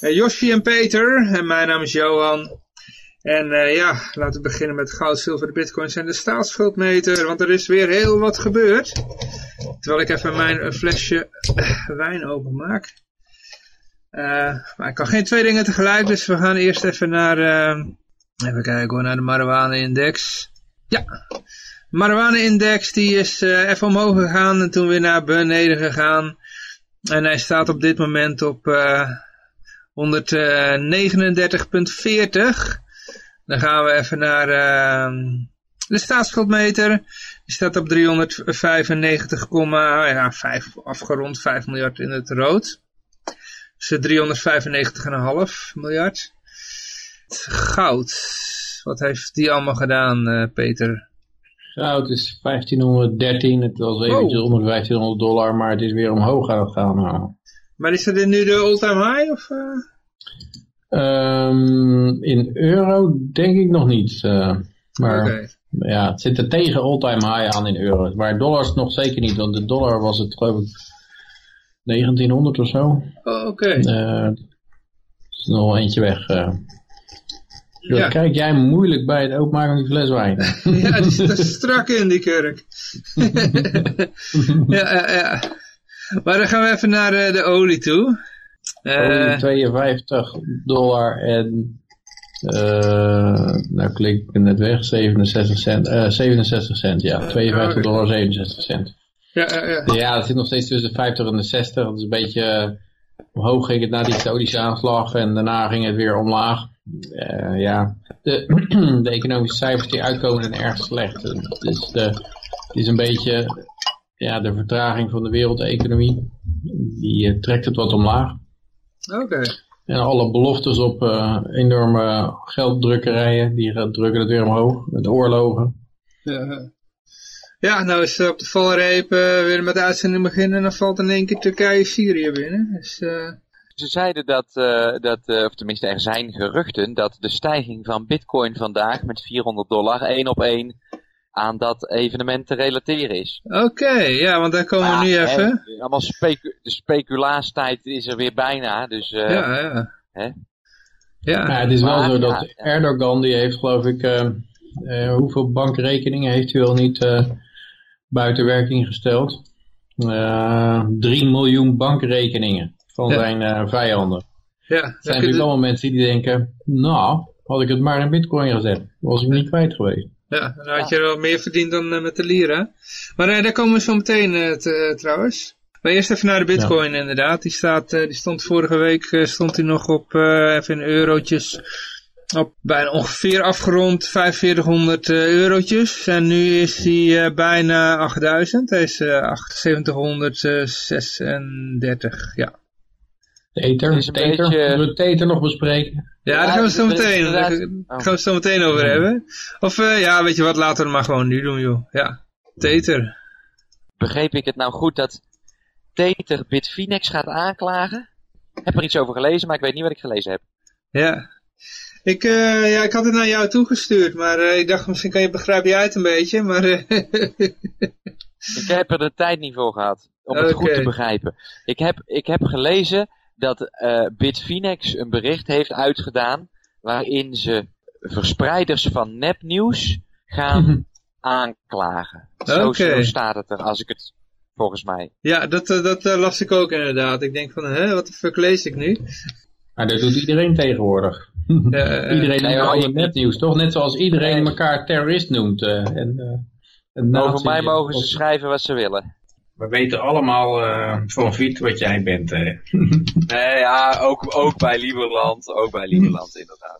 Joshi en Peter. En mijn naam is Johan. En uh, ja, laten we beginnen met goud, zilver, de bitcoins en de staatsschuldmeter. Want er is weer heel wat gebeurd. Terwijl ik even mijn flesje wijn openmaak. maar ik kan geen twee dingen tegelijk, dus we gaan eerst even naar... Even kijken hoor, naar de marijuana-index. Ja, de marijuana-index die is uh, even omhoog gegaan en toen weer naar beneden gegaan. En hij staat op dit moment op uh, 139,40. Dan gaan we even naar uh, de staatsschuldmeter. Die staat op 395,5 ja, 5, afgerond 5 miljard in het rood. Dus 395,5 miljard goud. Wat heeft die allemaal gedaan, uh, Peter? Goud is 1513. Het was eventjes oh. onder 1500 dollar, maar het is weer omhoog aan het gaan. Nou. Maar is dat nu de all-time high? Of, uh... um, in euro denk ik nog niet. Uh, maar okay. ja, het zit er tegen all-time high aan in euro. Maar dollars nog zeker niet, want de dollar was het geloof ik 1900 of zo. Oh, Oké. Okay. is nog eentje weg. Ja. Kijk jij moeilijk bij het openmaken van die fles wijn. ja, die zit er strak in die kurk. ja, ja, ja. Maar dan gaan we even naar uh, de olie toe. Uh, 52 dollar en uh, nou klik ik net weg, 67 cent, uh, 67 cent, ja, 52 dollar 67 cent. Ja, ja, ja. ja, het zit nog steeds tussen de 50 en de 60, dat is een beetje, omhoog ging het na die Saudische aanslag en daarna ging het weer omlaag. Uh, ja, de, de, economische cijfers die uitkomen zijn erg slecht. Dus de, het is een beetje ja, de vertraging van de wereldeconomie. Die uh, trekt het wat omlaag. Oké. En alle beloftes op uh, enorme gelddrukkerijen, die drukken het weer omhoog met oorlogen. Ja, ja nou is op de valreep weer met de uitzending beginnen en dan valt in één keer Turkije-Syrië binnen. Dus, ze zeiden dat, uh, dat uh, of tenminste er zijn geruchten, dat de stijging van bitcoin vandaag met 400 dollar één op één aan dat evenement te relateren is. Oké, ja, want daar komen we nu even. Hè, allemaal specu de speculaastijd is er weer bijna, dus... Uh, ja, ja. Hè? Ja. ja, het is wel zo dat Erdogan, die heeft geloof ik, hoeveel bankrekeningen heeft hij wel niet buiten werking gesteld? 3 miljoen bankrekeningen van zijn uh, vijanden. Ja, zijn natuurlijk allemaal mensen die denken, nou, had ik het maar in bitcoin gezet, was ik niet kwijt geweest. Ja, dan had je er wel meer verdiend dan uh, met de lira. Maar uh, daar komen we zo meteen te, trouwens. Maar eerst even naar de bitcoin ja. inderdaad. Die, staat, die stond vorige week stond hij nog op, even in eurotjes, op bijna ongeveer afgerond 4500 eurotjes. En nu is hij bijna 8000. Hij is 7836, ja. De ether, is de ether. Beetje... we het ether nog bespreken? Ja, daar gaan we zo meteen, daar gaan we zo meteen over hebben. Of uh, ja, weet je wat, laten we het maar gewoon nu doen, joh. Ja, Tether. Begreep ik het nou goed dat Tether Bitfinex gaat aanklagen? Heb er iets over gelezen, maar ik weet niet wat ik gelezen heb. Ja. Ik, uh, ja, ik had het naar jou toegestuurd, maar uh, ik dacht misschien kan je begrijp je uit een beetje, maar... ik heb er de tijd niet voor gehad om het okay. goed te begrijpen. Ik heb, ik heb gelezen dat uh, Bitfinex een bericht heeft uitgedaan waarin ze verspreiders van nepnieuws gaan aanklagen. Zo, okay. zo, staat het er, als ik het volgens mij. Ja, dat, uh, dat uh, las ik ook inderdaad. Ik denk van, hè, wat de fuck lees ik nu? Maar dat doet iedereen tegenwoordig. iedereen nee, noemt nee, nepnieuws, toch? Net zoals iedereen elkaar terrorist noemt. en, Over mij mogen ze schrijven wat ze willen. We weten allemaal uh, van Viet wat jij bent. Hè? nee, ja, ook, ook bij Lieberland. Ook bij Lieberland, inderdaad.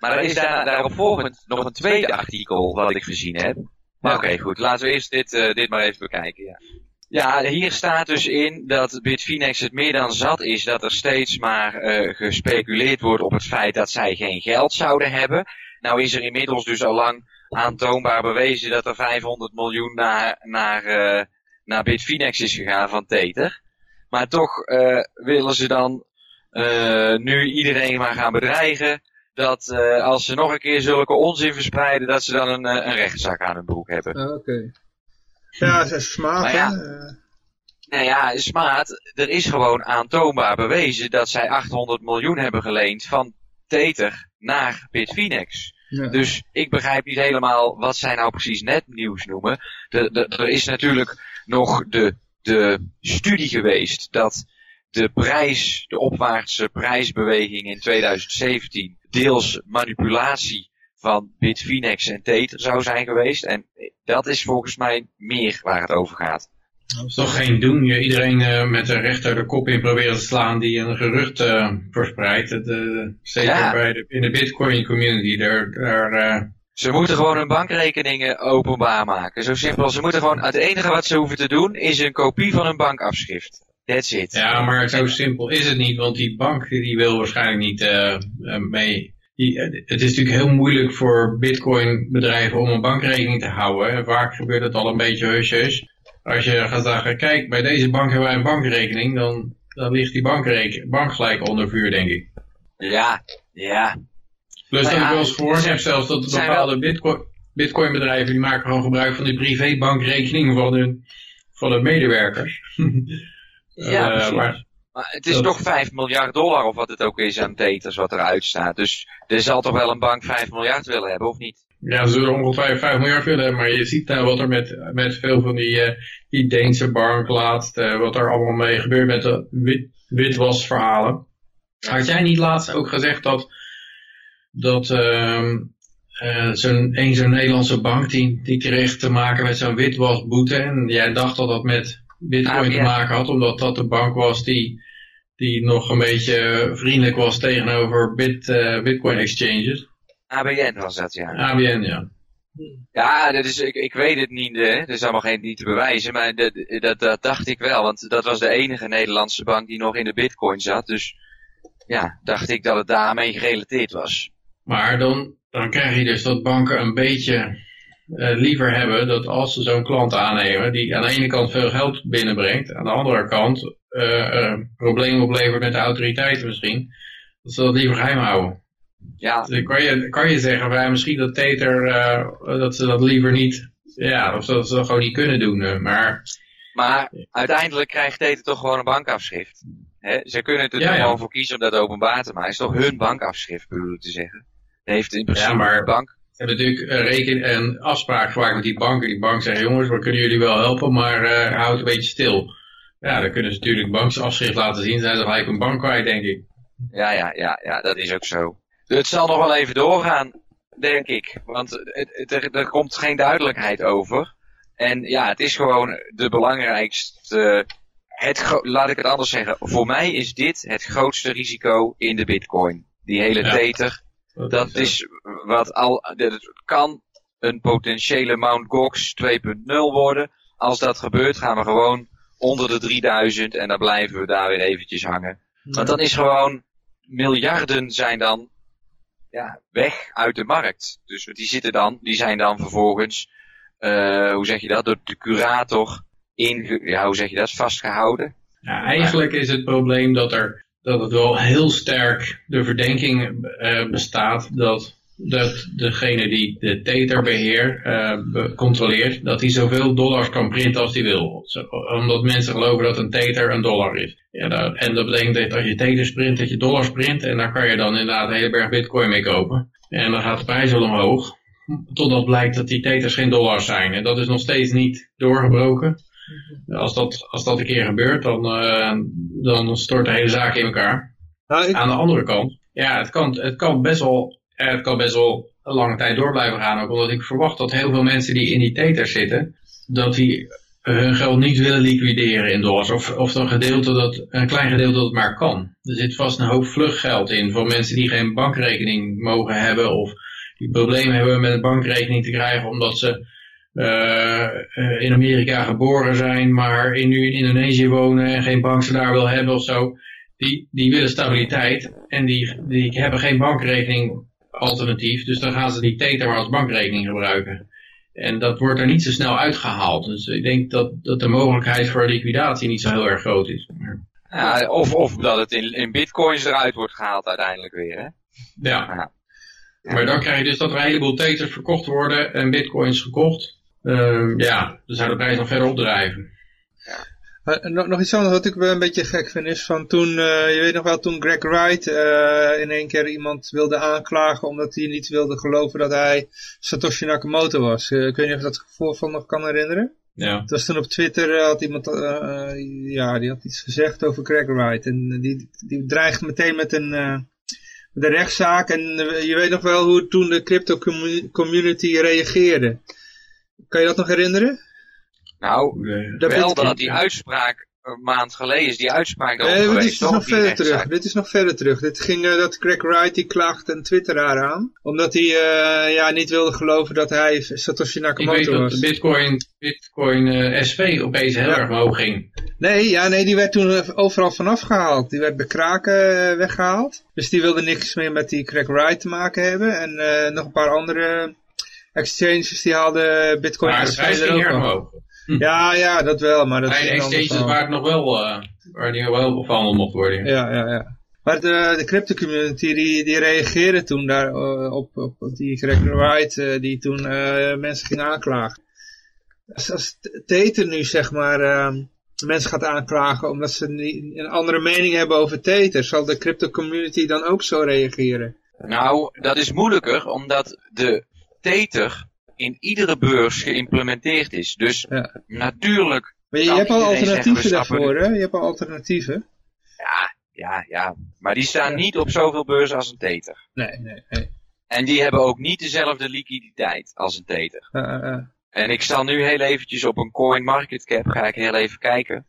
Maar er is daar, daarop volgend nog een tweede artikel wat ik gezien heb. Maar oké, okay, goed. Laten we eerst dit, uh, dit maar even bekijken. Ja. Ja, hier staat dus in dat Bitfinex het meer dan zat is dat er steeds maar uh, gespeculeerd wordt op het feit dat zij geen geld zouden hebben. Nou is er inmiddels dus al lang aantoonbaar bewezen dat er 500 miljoen naar, naar, naar Bitfinex is gegaan van Tether. Maar toch uh, willen ze dan nu iedereen maar gaan bedreigen dat als ze nog een keer zulke onzin verspreiden, dat ze dan een, een rechtszaak aan hun broek hebben. Ah, oké. Ja, ze is smaad, ja, Nou ja, smaad. Er is gewoon aantoonbaar bewezen dat zij 800 miljoen hebben geleend van Tether naar Bitfinex. Dus ik begrijp niet helemaal wat zij nou precies net nieuws noemen. Er is natuurlijk nog de, de studie geweest dat de prijs, de opwaartse prijsbeweging in 2017 deels manipulatie van Bitfinex en Tether zou zijn geweest. En dat is volgens mij meer waar het over gaat. Dat is toch geen doen. Je iedereen uh, met de rechter de kop in proberen te slaan die een gerucht uh, verspreidt. Uh, zeker ja. bij de, in de bitcoin community. Daar, daar, Ze moeten gewoon hun bankrekeningen openbaar maken. Zo simpel. Ze moeten gewoon, het enige wat ze hoeven te doen is een kopie van hun bankafschrift. That's it. Ja, maar zo simpel is het niet. Want die bank die wil waarschijnlijk niet mee het is natuurlijk heel moeilijk voor bitcoin bedrijven om een bankrekening te houden. Vaak gebeurt het al een beetje hush Als je gaat zeggen, kijk, bij deze bank hebben wij een bankrekening, dan, dan ligt die bank gelijk onder vuur, denk ik. Ja, ja. Plus dat ik wel eens gehoord heb zelfs dat bepaalde bitcoin, bitcoin bedrijven, die maken gewoon gebruik van die privébankrekening van hun, van hun medewerkers. ja, uh, maar, maar het is toch 5 miljard dollar of wat het ook is aan teters wat eruit staat. Dus er zal toch wel een bank 5 miljard willen hebben, of niet? Ja, ze zullen ongeveer 5 miljard willen hebben, maar je ziet nou wat er met, met veel van die, uh, die Deense bank laatst, uh, wat er allemaal mee gebeurt met de wit, witwasverhalen. Had jij niet laatst ook gezegd dat, dat uh, zo'n een zo'n Nederlandse bank, die, die kreeg te maken met zo'n witwasboete en jij dacht dat dat met bitcoin te maken had, omdat dat de bank was die die nog een beetje vriendelijk was tegenover bit, uh, bitcoin exchanges. ABN was dat, ja. ABN, ja. Ja, dat is, ik, ik weet het niet, hè. dat is allemaal geen, niet te bewijzen, maar dat, dat, dat dacht ik wel, want dat was de enige Nederlandse bank die nog in de bitcoin zat, dus ja, dacht ik dat het daarmee gerelateerd was. Maar dan, dan krijg je dus dat banken een beetje uh, liever hebben dat als ze zo'n klant aannemen, die aan de ene kant veel geld binnenbrengt, aan de andere kant uh, problemen oplevert met de autoriteiten misschien, dat ze dat liever geheim houden. Ja. Dus kan je, kan je zeggen, wij misschien dat Tether, dat ze dat liever niet, ja, of dat ze dat gewoon niet kunnen doen, maar... Maar uiteindelijk krijgt Tether toch gewoon een bankafschrift. He? Ze kunnen er ja, gewoon voor kiezen om dat openbaar te maken. Het is toch hun bankafschrift, bedoel ik te zeggen. heeft in principe ja, maar... de bank hebben natuurlijk een, reken een afspraak gemaakt met die banken. Die bank zegt, jongens, we kunnen jullie wel helpen, maar uh, houd een beetje stil. Ja, dan kunnen ze natuurlijk banksafschrift laten zien. Zijn ze gelijk een bank kwijt, denk ik. Ja, ja, ja, ja, dat is ook zo. Het zal nog wel even doorgaan, denk ik. Want het, het, er, er komt geen duidelijkheid over. En ja, het is gewoon de belangrijkste... Het, laat ik het anders zeggen. Voor mij is dit het grootste risico in de bitcoin. Die hele ja. tether dat is wat al, dat kan een potentiële Mount Gox 2.0 worden. Als dat gebeurt gaan we gewoon onder de 3000 en dan blijven we daar weer eventjes hangen. Want dan is gewoon, miljarden zijn dan ja, weg uit de markt. Dus die zitten dan, die zijn dan vervolgens, uh, hoe zeg je dat, door de curator in, ja, hoe zeg je dat, vastgehouden. Ja, eigenlijk is het probleem dat er dat het wel heel sterk de verdenking uh, bestaat dat, dat degene die de tether beheer, uh, controleert, dat hij zoveel dollars kan printen als hij wil. Zo, omdat mensen geloven dat een tether een dollar is. Ja, dat, en dat betekent dat als je tethers print, dat je dollars print en daar kan je dan inderdaad een hele berg bitcoin mee kopen. En dan gaat de prijs wel omhoog, totdat blijkt dat die tethers geen dollars zijn. En dat is nog steeds niet doorgebroken. Als dat, als dat een keer gebeurt, dan, uh, dan stort de hele zaak in elkaar. Nou, Aan de andere kant, ja, het kan, het kan best wel, het kan best wel een lange tijd door blijven gaan. Ook omdat ik verwacht dat heel veel mensen die in die teters zitten, dat die hun geld niet willen liquideren in dollars. Of, of een, gedeelte dat, een klein gedeelte dat maar kan. Er zit vast een hoop vluchtgeld in voor mensen die geen bankrekening mogen hebben. Of die problemen hebben met een bankrekening te krijgen omdat ze in Amerika geboren zijn, maar in, nu in Indonesië wonen en geen bank daar wil hebben of zo, die, die willen stabiliteit en die, die hebben geen bankrekening alternatief, dus dan gaan ze die Tether maar als bankrekening gebruiken. En dat wordt er niet zo snel uitgehaald. Dus ik denk dat, dat de mogelijkheid voor liquidatie niet zo heel erg groot is. Ja, of, of dat het in, in bitcoins eruit wordt gehaald uiteindelijk weer. Hè? Ja. ja. Maar dan krijg je dus dat er een heleboel tethers verkocht worden en bitcoins gekocht. Uh, ja, dan zou de prijs nog verder opdrijven. Uh, nog, nog iets anders wat ik wel een beetje gek vind is van toen, uh, je weet nog wel, toen Greg Wright uh, in één keer iemand wilde aanklagen omdat hij niet wilde geloven dat hij Satoshi Nakamoto was. ik weet niet of je dat voorval nog kan herinneren. Ja. Het was toen op Twitter, had iemand, ja, die had iets gezegd over Greg Wright en die, die dreigde meteen met een, met een rechtszaak en je weet nog wel hoe toen de crypto community reageerde. Kan je dat nog herinneren? Nou, dat wel dat die uitspraak een maand geleden is die uitspraak nee, dit is nog verder terug. Dit is nog verder terug. Dit ging uh, dat Craig Wright die klaagt een twitteraar aan. Omdat hij uh, ja, niet wilde geloven dat hij Satoshi Nakamoto was. Ik weet was. dat de Bitcoin, Bitcoin uh, SV opeens heel erg hoog ging. Nee, ja, nee, die werd toen overal vanaf gehaald. Die werd bij kraken weggehaald. Dus die wilde niks meer met die Craig Wright te maken hebben. En nog een paar andere exchanges die haalden Bitcoin maar SV er ook omhoog. Hm. Ja, ja, dat wel. Maar dat Bij exchanges waar het nog wel, uh, waar die wel verhandeld mocht worden. Ja, ja, ja. Maar de, de crypto community die, die reageerde toen daar uh, op, op, die Greg Wright uh, die toen mensen ging aanklagen. Als, als Tether nu zeg maar mensen gaat aanklagen omdat ze een andere mening hebben over Tether, zal de crypto community dan ook zo reageren? Nou, dat is moeilijker omdat de Tether in iedere beurs geïmplementeerd is. Dus ja. natuurlijk... Maar je, hebt al alternatieven daarvoor, hè? Je hebt al alternatieven. Ja, ja, ja. Maar die staan niet op zoveel beurzen als een Tether. Nee, nee, nee. En die hebben ook niet dezelfde liquiditeit als een Tether. Uh, uh. En ik zal nu heel eventjes op een coin market cap, ga ik heel even kijken.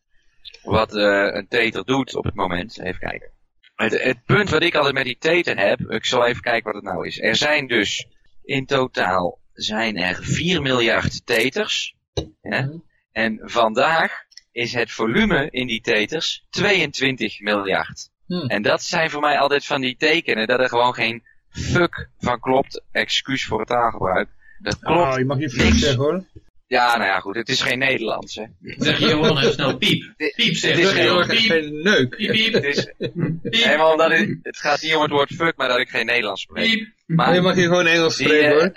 Wat uh, een Tether doet op het moment. Even kijken. Het, het, punt wat ik altijd met die Tether heb, ik zal even kijken wat het nou is. Er zijn dus in totaal zijn er 4 miljard teters. Ja? En vandaag is het volume in die teters 22 miljard. Hmm. En dat zijn voor mij altijd van die tekenen dat er gewoon geen fuck van klopt. Excuus voor het taalgebruik. Dat klopt. Oh, je mag niet fuck zeggen hoor. Ja, nou ja, goed. Het is geen Nederlands, hè. Zeg je gewoon heel snel piep. Piep zeg je. Geen, geen neuk. Piep, piep. Het, is, piep. omdat het, het gaat niet om het woord fuck, maar dat ik geen Nederlands spreek. Piep. Maar je mag hier gewoon Engels spreken, hoor.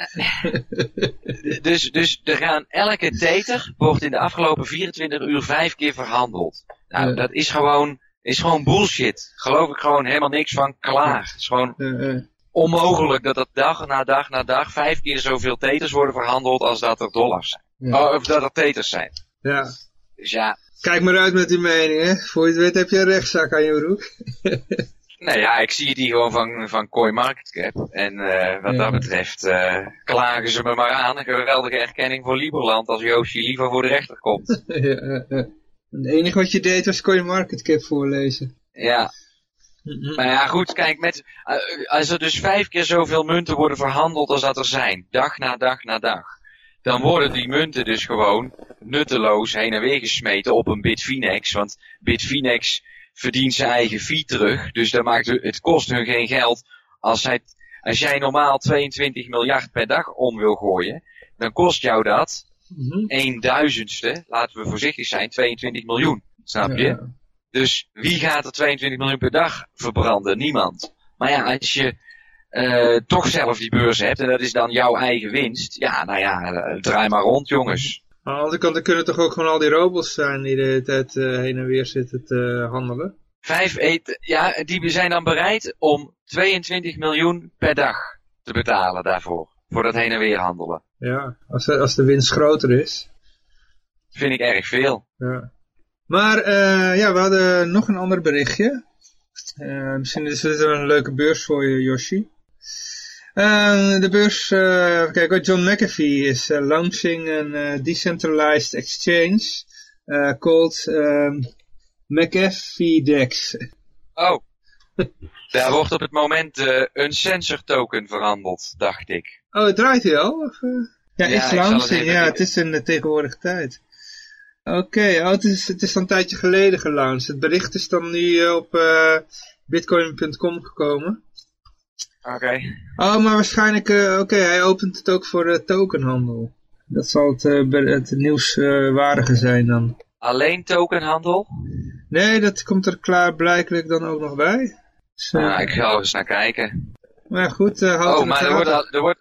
dus, dus er gaan elke teter wordt in de afgelopen 24 uur vijf keer verhandeld. Nou, ja. dat is gewoon, is gewoon bullshit. Geloof ik gewoon helemaal niks van klaar. Het is gewoon onmogelijk dat dat dag na dag na dag vijf keer zoveel teters worden verhandeld als dat er dollars zijn. Ja. Oh, of dat er teters zijn. Ja. Dus ja. Kijk maar uit met die mening, hè. Voor je het weet heb je een rechtszaak aan je broek. nee, ja, ik zie die gewoon van, van CoinMarketCap. En uh, wat ja. dat betreft uh, klagen ze me maar aan. Een geweldige erkenning voor Liberland als Yoshi liever voor de rechter komt. ja, ja. Het enige wat je deed was CoinMarketCap voorlezen. Ja. Maar ja, goed, kijk, met, uh, als er dus vijf keer zoveel munten worden verhandeld als dat er zijn, dag na dag na dag, dan worden die munten dus gewoon nutteloos heen en weer gesmeten op een Bitfinex. Want Bitfinex verdient zijn eigen fee terug. Dus dat maakt, het kost hun geen geld. Als, zij, als jij normaal 22 miljard per dag om wil gooien, dan kost jou dat mm een duizendste, laten we voorzichtig zijn, 22 miljoen. Snap je? Ja. Dus wie gaat er 22 miljoen per dag verbranden? Niemand. Maar ja, als je uh, toch zelf die beurs hebt en dat is dan jouw eigen winst. Ja, nou ja, uh, draai maar rond jongens. Aan de andere kant er kunnen toch ook gewoon al die robots zijn die de hele tijd uh, heen en weer zitten te handelen? Vijf eten, ja, die zijn dan bereid om 22 miljoen per dag te betalen daarvoor. Voor dat heen en weer handelen. Ja, als de, als de winst groter is. Vind ik erg veel. Ja. Maar uh, ja, we hadden nog een ander berichtje. Uh, misschien is dit een leuke beurs voor je, Yoshi. Uh, de beurs, uh, kijk, John McAfee is uh, launching een decentralized exchange called um, McAfee DEX. Oh, daar wordt op het moment een sensor token verhandeld, dacht ik. Oh, het draait hij al? Of, Ja, Ja, is launching. het Ja, het is in de tegenwoordige tijd. Oké, oh, het, is, het is al een tijdje geleden gelaunched. Het bericht is dan nu eh, op eh, bitcoin.com gekomen. Oké. Oh, maar waarschijnlijk, eh, oké, hij opent het ook voor eh, tokenhandel. Dat zal het, eh, het nieuwswaardige zijn dan. Alleen tokenhandel? Nee, dat komt er klaarblijkelijk dan ook nog bij. Dus, eh, Nou, ik ga er eens naar kijken. Maar goed, eh houd Oh, maar er wordt, al- er wordt...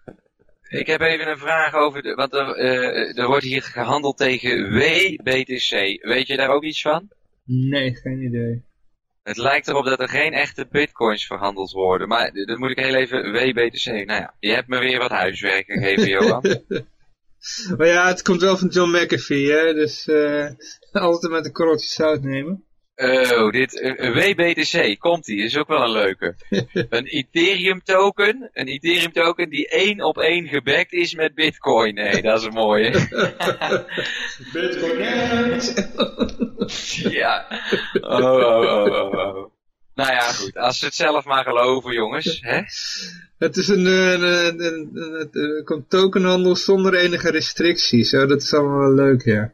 Ik heb even een vraag over... De, want er, eh, er wordt hier gehandeld tegen WBTC. Weet je daar ook iets van? Nee, geen idee. Het lijkt erop dat er geen echte bitcoins verhandeld worden. Maar dat moet ik heel even... WBTC. Nou ja, je hebt me weer wat huiswerk gegeven, Johan. Maar ja, het komt wel van John McAfee, hè, dus eh, altijd met een korreltje zout nemen. Oh, dit eh, WBTC, komt die, is ook wel een leuke. Een Ethereum token, een Ethereum token die één op één gebackt is met Bitcoin. Nee, dat is een mooie. Bitcoin ja. Oh, oh, oh, oh, oh. Nou ja, goed. Als ze het zelf maar geloven, jongens. Hè? Het is een, een, een, een, tokenhandel zonder enige restricties. Zo, dat is allemaal wel leuk, ja.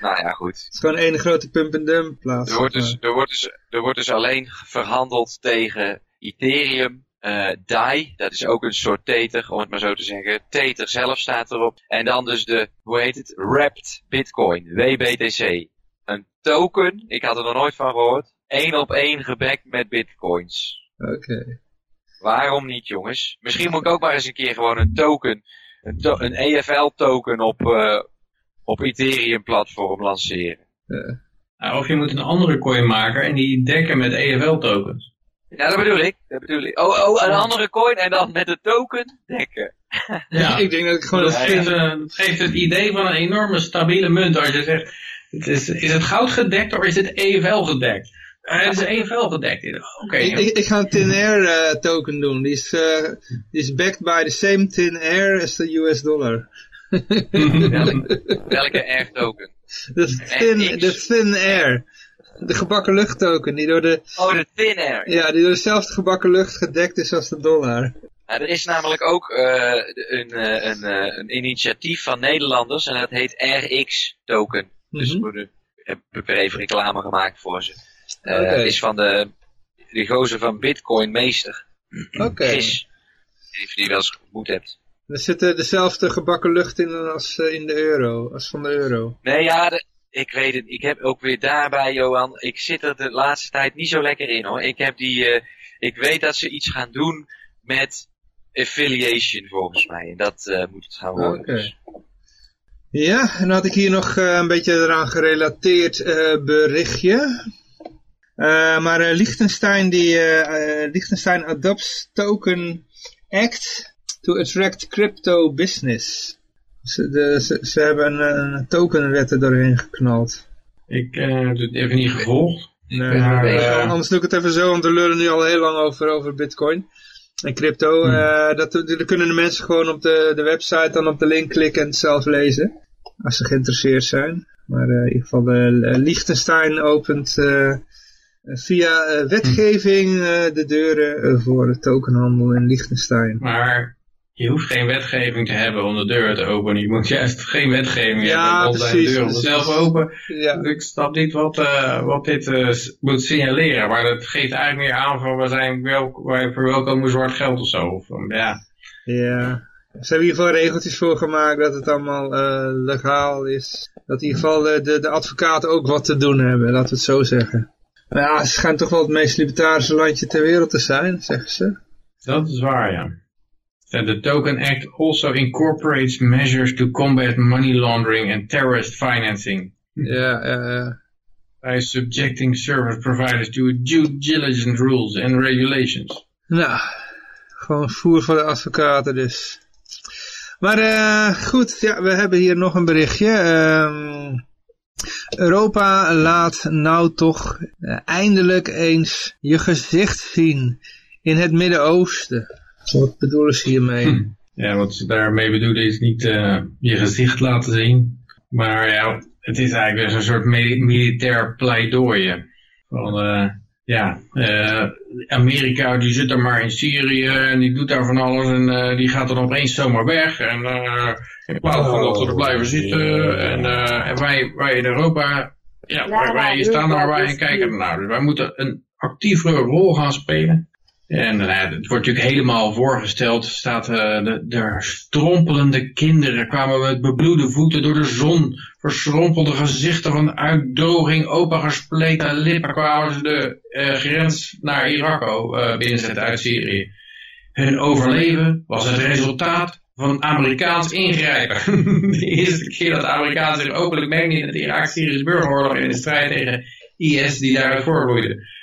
Nou ja, goed. Het is gewoon één grote pump-and-dump plaats. Er wordt, dus, er, wordt dus, er wordt dus alleen verhandeld tegen Ethereum, eh DAI, dat is ook een soort Tether, om het maar zo te zeggen. Tether zelf staat erop. En dan dus de, hoe heet het? Wrapped Bitcoin, WBTC. Een token, ik had er nog nooit van gehoord, één op één gebackt met Bitcoins. Oké. Waarom niet, jongens? Misschien moet ik ook maar eens een keer gewoon een token, een, to- een EFL token op, eh, op Ethereum platform lanceren. Nou, of je moet een andere coin maken en die dekken met EFL tokens. Ja, dat bedoel ik. Dat bedoel ik. Oh, oh, een andere coin en dan met de token dekken. Ja, Ik denk dat ik gewoon dat een geeft, fin... eh, dat geeft het idee van een enorme stabiele munt. Als je zegt, het is, is het goud gedekt of is het EFL gedekt? Eh, het is EFL gedekt. Oké. Ik, ik, ik ga een tin air eh, token doen. Die is, eh, die is backed by the same tin air as the US dollar. Welke, welke air token? De thin, de thin air. De gebakken lucht token. Die door, de, Oh, de thin air. ja, die door dezelfde gebakken lucht gedekt is als de dollar. Nou, er is namelijk ook eh, een, eh, een, eh, een initiatief van Nederlanders en dat heet RX token. Dus Mhm. we hebben even reclame gemaakt voor ze. Het is van de, de gozer van Bitcoin meester. Oké. Gis. Die wel eens ontmoet hebt. Er zit dezelfde gebakken lucht in als eh, in de euro. Als van de euro. Nee, ja, de- ik weet het. Ik heb ook weer daarbij, Johan. Ik zit er de laatste tijd niet zo lekker in hoor. Ik heb die, eh, ik weet dat ze iets gaan doen met affiliation volgens mij. En dat eh, moet het gaan worden. Dus. Ja, en dan had ik hier nog een beetje eraan gerelateerd berichtje. Maar Liechtenstein, die, Liechtenstein adopts token act to attract crypto business. Ze, de, ze, ze hebben een, een tokenwet er doorheen geknald. Ik eh, heb het even niet gevolgd. Nee, Maar, eh, anders doe ik het even zo, want we lullen nu al heel lang over, over bitcoin en crypto. Hmm. Eh, dat, dan kunnen de mensen gewoon op de, de website dan op de link klikken en het zelf lezen. Als ze geïnteresseerd zijn. Maar in ieder geval, Liechtenstein opent via wetgeving eh, de deuren voor de tokenhandel in Liechtenstein. Maar je hoeft geen wetgeving te hebben om de deur te openen. Je moet juist geen wetgeving Ja, hebben om de deur zelf open. Ja, Ik snap niet wat, eh, wat dit eh, moet signaleren. Maar dat geeft eigenlijk meer aan van we zijn wel, wij verwelkomen zwart geld of zo. Of, um, ja. ja. Ze hebben in ieder geval regeltjes voor gemaakt dat het allemaal eh, legaal is. Dat in ieder geval de, de, advocaten ook wat te doen hebben, laten we het zo zeggen. Maar ja, ze schijnt toch wel het meest libertarische landje ter wereld te zijn, zeggen ze. Dat is waar, ja. And the Token Act also incorporates measures to combat money laundering and terrorist financing Ja, ja. by subjecting service providers to due diligence rules and regulations. Nou, gewoon voer voor de advocaten dus. Maar eh, goed, ja, we hebben hier nog een berichtje. Ehm, Europa laat nou toch eh, eindelijk eens je gezicht zien in het Midden-Oosten. Wat bedoelen ze hiermee? Hm. Ja, wat ze daarmee bedoelen is niet eh, je gezicht laten zien. Maar ja, het is eigenlijk dus een soort mi- militair pleidooi. Van, eh, ja, Amerika die zit er maar in Syrië en die doet daar van alles en die gaat dan opeens zomaar weg. En in plaats van dat we er blijven zitten en, en wij, wij in Europa, ja, wij, wij staan er maar bij en kijken ernaar. Dus wij moeten een actievere rol gaan spelen. En uh, het wordt natuurlijk helemaal voorgesteld, staat uh, de, de strompelende kinderen kwamen met bebloede voeten door de zon, verschrompelde gezichten van uitdroging, opengespleten lippen kwamen ze de uh, grens naar Irak binnenzetten uit Syrië. Hun overleven was het resultaat van Amerikaans ingrijpen. de eerste keer dat de Amerikanen zich openlijk mengden in het Irak-Syrische burgeroorlog in de strijd tegen IS die daaruit voorvloeide.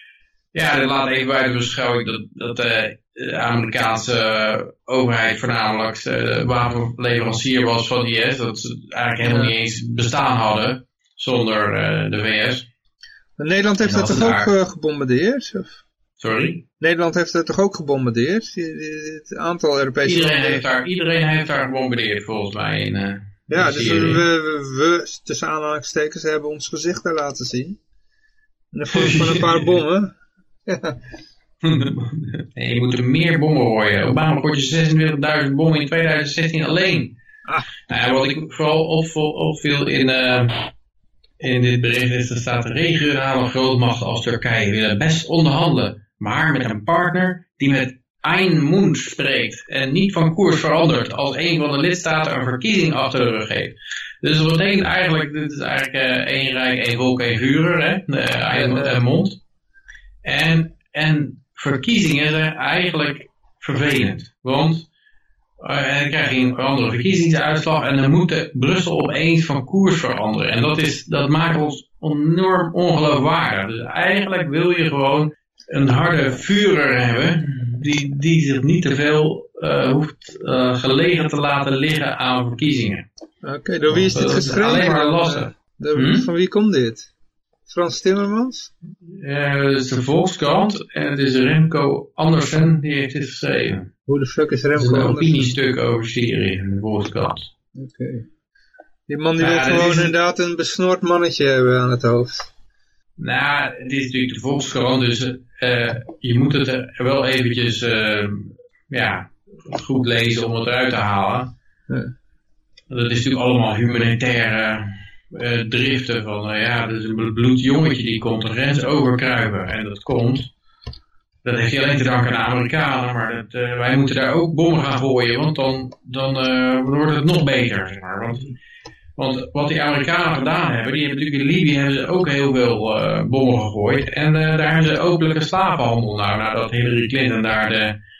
Ja, dat laat even buiten beschouwing dat, dat uh, de Amerikaanse uh, overheid voornamelijk uh, wapenleverancier was van IS. Dat ze eigenlijk helemaal niet eens bestaan hadden zonder de VS. Nederland heeft dat toch ook gebombardeerd? Of? Sorry? Nederland heeft dat toch ook gebombardeerd? Het aantal Europese iedereen heeft, daar, iedereen heeft daar gebombardeerd volgens mij. In, ja, dus we, we, we, tussen aanhalingstekens, hebben ons gezicht daar laten zien. En dan van een paar bommen. nee, je moet er meer bommen gooien. Obama gooit je 26.000 bommen in 2016 alleen. Ah. Nou wat ik vooral opviel in, uh, in dit bericht is, er staat regionale grootmachten als Turkije willen best onderhandelen, maar met een partner die met ein Mund spreekt en niet van koers verandert als een van de lidstaten een verkiezing achter de rug heeft. Dus dat betekent eigenlijk, dit is eigenlijk uh, één rijk, één volk, één vuur, hè? Uh, mond. En, en verkiezingen zijn eigenlijk vervelend. Want uh, dan krijg je een andere verkiezingsuitslag en dan moet Brussel opeens van koers veranderen. En dat, is, dat maakt ons enorm ongeloofwaardig. Dus eigenlijk wil je gewoon een harde vurer hebben die, die zich niet te veel uh, hoeft uh, gelegen te laten liggen aan verkiezingen. Oké, door wie is dit geschreven? Alleen maar lastig. Hm? Van wie komt dit? Frans Timmermans? Uh, het is de Volkskrant en het is Remco Andersen die heeft dit geschreven. Hoe de fuck is Remco Andersen? een opiniestuk over Syrië in de Volkskrant. Oké. Die man die wil gewoon inderdaad een besnoord mannetje hebben aan het hoofd. Nou, het is natuurlijk de Volkskrant, dus uh, je moet het er wel eventjes uh, ja, goed lezen om het eruit te halen. Ja. Dat is natuurlijk allemaal humanitaire uh, driften van, uh, ja, is een bloed jongetje die komt de grens overkruipen. En dat komt, dat heeft hij alleen te danken aan de Amerikanen, maar dat, uh, wij moeten daar ook bommen gaan gooien, want dan, dan wordt het nog beter, maar. Want, want wat die Amerikanen gedaan hebben, die hebben natuurlijk in Libië hebben ze ook heel veel bommen gegooid. En daar hebben ze openlijke slavenhandel nou, nadat Hillary Clinton daar de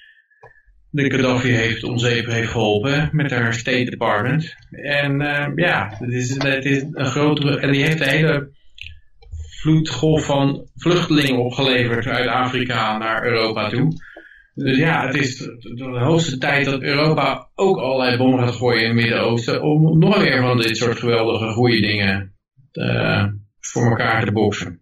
de Gaddafi heeft om zeep heeft geholpen met haar State Department. En uh, ja, het is, het is een grotere, en die heeft de hele vloedgolf van vluchtelingen opgeleverd uit Afrika naar Europa toe. Dus ja, het is de hoogste tijd dat Europa ook allerlei bommen gaat gooien in het Midden-Oosten om nog meer van dit soort geweldige goede dingen uh, voor elkaar te boksen.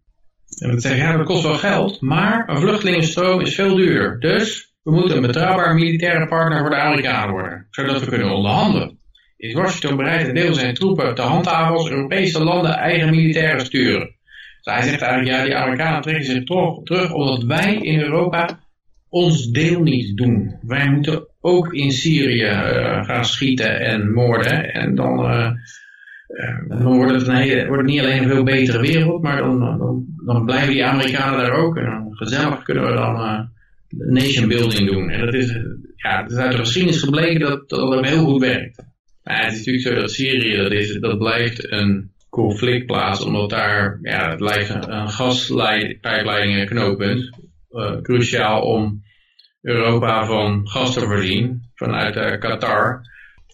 En dat zeggen, ja, dat kost wel geld, maar een vluchtelingenstroom is veel duurder. Dus we moeten een betrouwbaar militaire partner voor de Amerikanen worden, zodat we kunnen onderhandelen. Is Washington bereid een deel zijn troepen te handhaven als Europese landen eigen militairen sturen? Dus hij zegt eigenlijk, ja, die Amerikanen trekken zich terug, omdat wij in Europa ons deel niet doen. Wij moeten ook in Syrië uh, gaan schieten en moorden. En dan, uh, dan wordt, het wordt niet alleen een veel betere wereld, maar dan, dan, dan blijven die Amerikanen daar ook. En dan gezellig kunnen we dan nation building doen. En dat is, ja, het is uit de geschiedenis gebleken dat dat heel goed werkt. Het is natuurlijk zo dat Syrië, dat, is, dat blijft een conflictplaats, omdat daar, ja, het blijft een, een gaspijpleiding knooppunt. Uh, cruciaal om Europa van gas te voorzien vanuit uh, Qatar.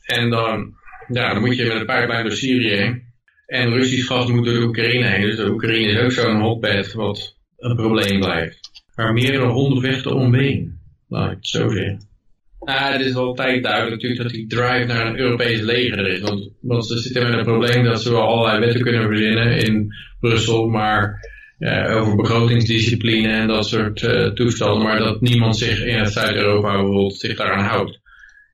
En dan, ja, dan moet je met een pijplijn door Syrië heen. En Russisch gas moet door de Oekraïne heen. Dus de Oekraïne is ook zo'n hotbed wat een probleem blijft waar meerdere vechten omheen. Laat ik het zo zeggen. Nou, het is altijd duidelijk natuurlijk dat die drive naar een Europees leger er is. Want, want ze zitten met een probleem dat ze wel allerlei wetten kunnen verzinnen in Brussel, maar ja, over begrotingsdiscipline en dat soort uh, toestanden, maar dat niemand zich in het Zuid-Europa bijvoorbeeld zich daaraan houdt.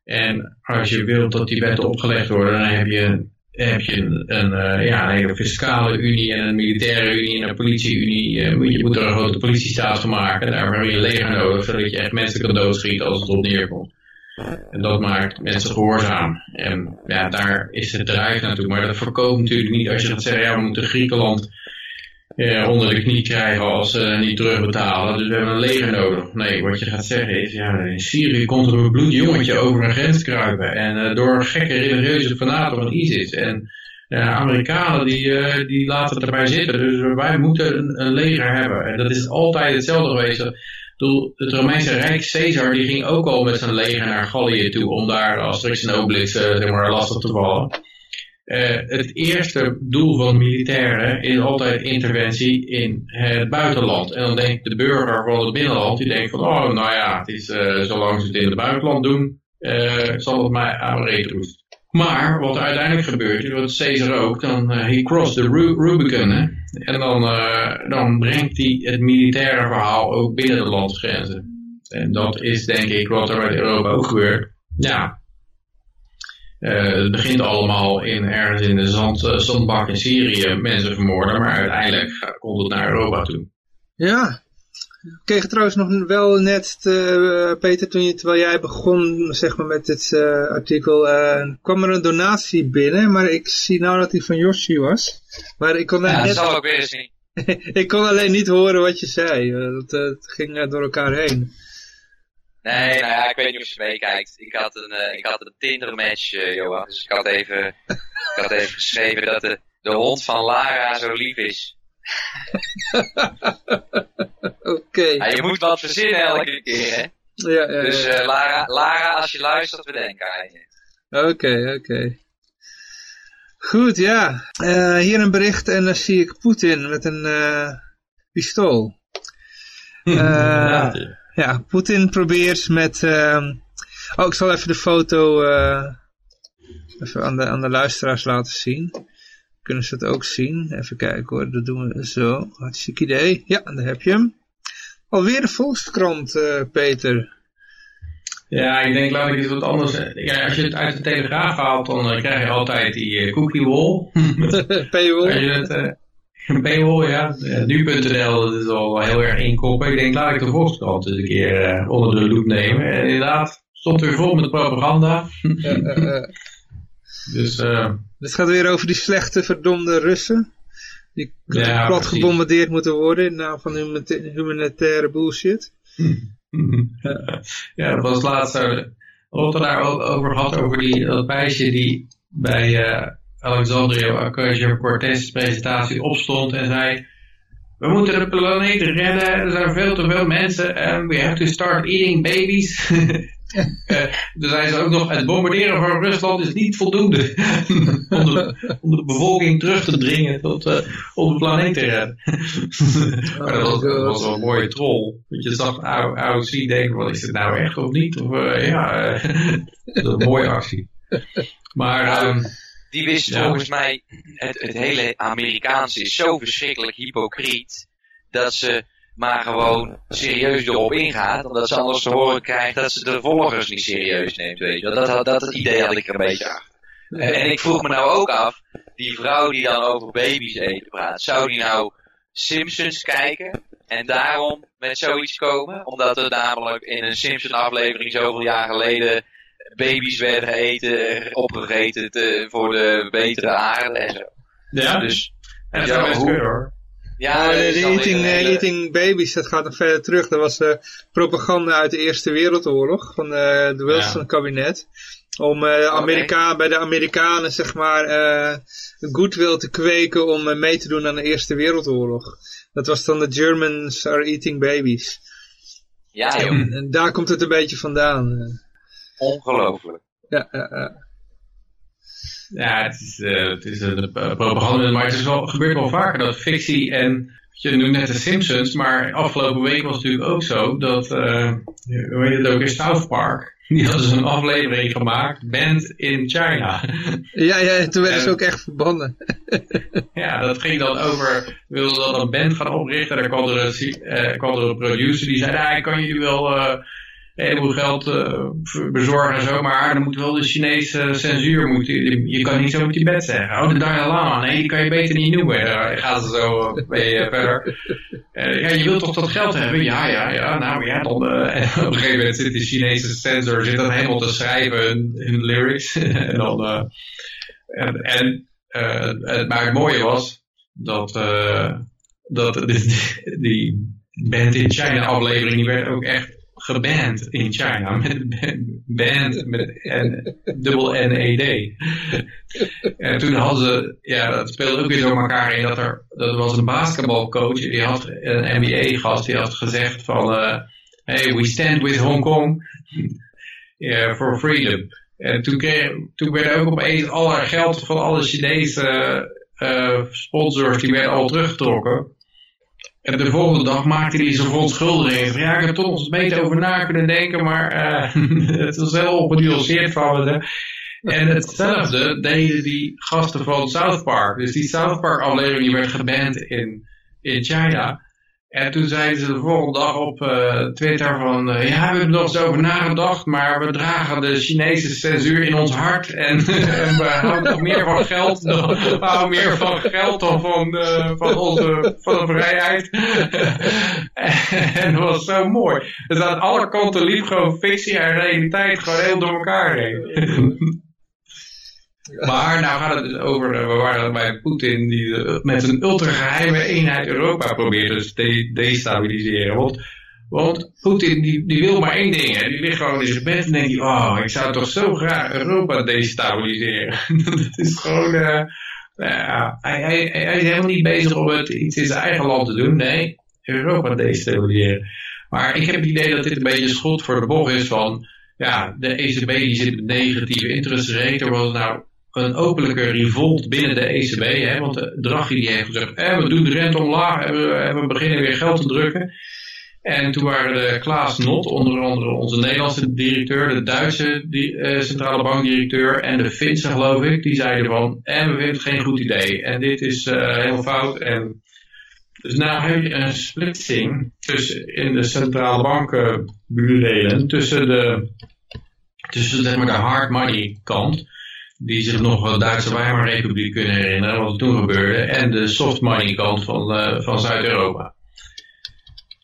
En als je wilt dat die wetten opgelegd worden, dan heb je heb je een, een, ja, een fiscale unie en een militaire unie en een politieunie. je moet er een grote politiestaat van maken. Daar heb je een leger nodig, zodat je echt mensen kan doodschieten als het op neerkomt. En dat maakt mensen gehoorzaam. En ja, daar is het drijf naartoe. Maar dat voorkomt natuurlijk niet als je gaat zeggen, ja, we moeten Griekenland eh, onder de knie krijgen als ze niet terugbetalen. Dus we hebben een leger nodig. Nee, wat je gaat zeggen is, ja, in Syrië komt er een bloedjongetje over een grens kruipen. En uh, door gekke religieuze fanaten van ISIS. En uh, Amerikanen die, uh, die laten het erbij zitten. Dus wij moeten een, leger hebben. En dat is altijd hetzelfde geweest. Het Romeinse Rijk, Caesar, die ging ook al met zijn leger naar Gallië toe. Om daar als en Obelix zeg maar, lastig te vallen. Uh, het eerste doel van militairen is altijd interventie in het buitenland. En dan denkt de burger van het binnenland, die denkt van, oh nou ja, het is, uh, zolang ze het in het buitenland doen, uh, zal het mij aan reet Maar wat er uiteindelijk gebeurt, wat Caesar ook, dan he crossed the Rubicon. Hè? En dan, dan brengt hij het militaire verhaal ook binnen de landsgrenzen. En dat is denk ik wat er met Europa ook gebeurt. Ja, het begint allemaal in ergens in de zand, uh, zandbak in Syrië mensen vermoorden, maar uiteindelijk komt het naar Europa toe. Ja, ik kreeg trouwens nog wel net, uh, Peter, toen je, terwijl jij begon zeg maar, met dit artikel, kwam er een donatie binnen, maar ik zie nou dat die van Yoshi was. Maar ik kon ja, net... dat zal ook weer zien. ik kon alleen niet horen wat je zei, dat ging door elkaar heen. Nee, nou ja, ik weet niet of je meekijkt. Ik had een, uh, ik had een Tinder match, uh, Johan. Dus ik had even, ik had even geschreven dat de, de hond van Lara zo lief is. Oké. Okay. Ja, je moet wat verzinnen elke keer, hè? Ja, ja, dus uh, Lara, Lara, als je luistert, we denken aan je. Oké, okay, oké. Okay. Goed, ja. hier een bericht en dan zie ik Poetin met een pistool. ja. Ja, Poetin probeert met... Uh... Oh, ik zal even de foto uh... even aan de, aan de luisteraars laten zien. Kunnen ze het ook zien? Even kijken hoor, dat doen we zo. Hartstikke idee. Ja, daar heb je hem. Alweer de Volkskrant, uh, Peter. Ja, ik denk, laat ik eens wat anders... Ja, als je het uit de Telegraaf haalt, dan krijg je altijd die cookie wall. Paywall. Als je het, een paywall, ja. Nu.nl, dat is al heel erg inkoppen. Ik denk, laat ik de Volkskrant eens een keer uh, onder de loep nemen. En inderdaad, stond weer vol met propaganda. uh, uh, dus, Dit gaat weer over die slechte, verdomde Russen. Die ja, plat gebombardeerd moeten worden in naam van humanitaire bullshit. ja, dat was laatst wat er daar over had, over die, dat meisje die bij Alexandria Ocasio-Cortez presentatie opstond en zei... We moeten de planeet redden, er zijn veel te veel mensen en we have to start eating babies. uh, toen zei ze ook nog, het bombarderen van Rusland is niet voldoende om, de, de, bevolking terug te dringen tot, uh, om de planeet te redden. maar dat was, wel een mooie troll. Want je zag AOC denken, wat is het nou echt of niet? Of, uh, ja, dat is een mooie actie. Maar... Um, die wist volgens mij, het, het hele Amerikaanse is zo verschrikkelijk hypocriet, dat ze maar gewoon serieus erop ingaat, omdat ze anders te horen krijgt dat ze de volgers niet serieus neemt, weet je Dat, dat, dat idee had ik een beetje achter. En ik vroeg me nou ook af, die vrouw die dan over baby's eten praat, zou die nou Simpsons kijken en daarom met zoiets komen? Omdat er namelijk in een Simpson aflevering zoveel jaar geleden baby's werden eten, opgegeten te, voor de betere aarde en zo. Ja, dus, en dat ja, hoe, hoor. Ja, de, eating, hele... eating babies, dat gaat nog verder terug. Dat was uh, propaganda uit de Eerste Wereldoorlog van uh, de Wilson-kabinet. Om uh, Amerika, bij de Amerikanen, zeg maar, uh, goodwill te kweken om mee te doen aan de Eerste Wereldoorlog. Dat was dan de Germans are eating babies. Ja, joh. En daar komt het een beetje vandaan. Ongelooflijk. Ja, ja, ja. Ja, het is, uh, het is een propaganda, maar het is wel, gebeurt wel vaker dat fictie en, je noemt net de Simpsons, maar afgelopen week was het natuurlijk ook zo dat, uh, hoe heet het ook in South Park, die hadden ze een aflevering gemaakt, Band in China. Ja, ja, toen werden ze ook echt verbannen. ja, dat ging dan over, wilde dan een band gaan oprichten, daar kwam er een, uh, kwam er een producer die zei, ja, ik kan jullie wel... Uh, heleboel geld uh, bezorgen en zo, maar dan moet wel de Chinese censuur, moet, je, kan niet zo met Tibet zeggen. Oh, de Dalai Lama, nee, die kan je beter niet noemen. Dan gaat ze zo mee verder. ja, je wilt toch dat geld hebben? Ja, ja, ja, nou ja, dan, op een gegeven moment zit die Chinese censor zit dan helemaal te schrijven hun, hun lyrics. en dan, en, en maar het mooie was dat, dat die, die Band in China aflevering, die werd ook echt geband in China. Met band met N, dubbel N-E-D. en toen hadden ze, ja, dat speelde ook weer door elkaar in, dat er, dat was een basketbalcoach, die had een NBA-gast, die had gezegd van, uh, hey, we stand with Hong Kong for freedom. En toen, kreeg, toen werd ook opeens alle geld van alle Chinese uh, sponsors, die werden al teruggetrokken. En de volgende dag maakte hij zijn verontschuldiging. Ja, ik heb toch eens een beetje over na kunnen denken, maar uh, het was heel ongenuanceerd van. En hetzelfde deden die gasten van South Park. Dus die South Park aflevering die werd geband in, in China. En toen zeiden ze de volgende dag op uh, Twitter van... Uh, ja, we hebben nog eens over nagedacht, maar we dragen de Chinese censuur in ons hart. En, we houden nog meer van geld. we houden meer van geld dan van, uh, van onze van vrijheid. en dat was zo mooi. Dus aan alle kanten liep gewoon fictie en realiteit gewoon heel door elkaar heen. Maar nou gaat het dus over, uh, we waren bij Poetin die uh, met een ultrageheime eenheid Europa probeert te destabiliseren. Want, want Poetin die, die wil maar één ding, hè. die ligt gewoon in zijn bed en denkt oh ik zou toch zo graag Europa destabiliseren. dat is gewoon, uh, hij, hij, is helemaal niet bezig om het iets in zijn eigen land te doen, nee, Europa destabiliseren. Maar ik heb het idee dat dit een beetje schuld voor de bocht is van, ja, de ECB die zit met negatieve interest rate, er was nou een openlijke revolt binnen de ECB. Hè, want Draghi die heeft gezegd, eh, we doen de rente omlaag en we, we beginnen weer geld te drukken. En toen waren de Klaas Not, onder andere onze Nederlandse directeur, de Duitse die, uh, centrale bankdirecteur en de Finse geloof ik, die zeiden van, eh, we vinden het geen goed idee. En dit is uh, heel fout. En dus nou heb je een splitsing tussen in de centrale banken tussen de, tussen zeg maar, de hard money kant die zich nog de Duitse Weimarrepubliek kunnen herinneren, wat er toen gebeurde, en de soft money kant van, uh, van Zuid-Europa.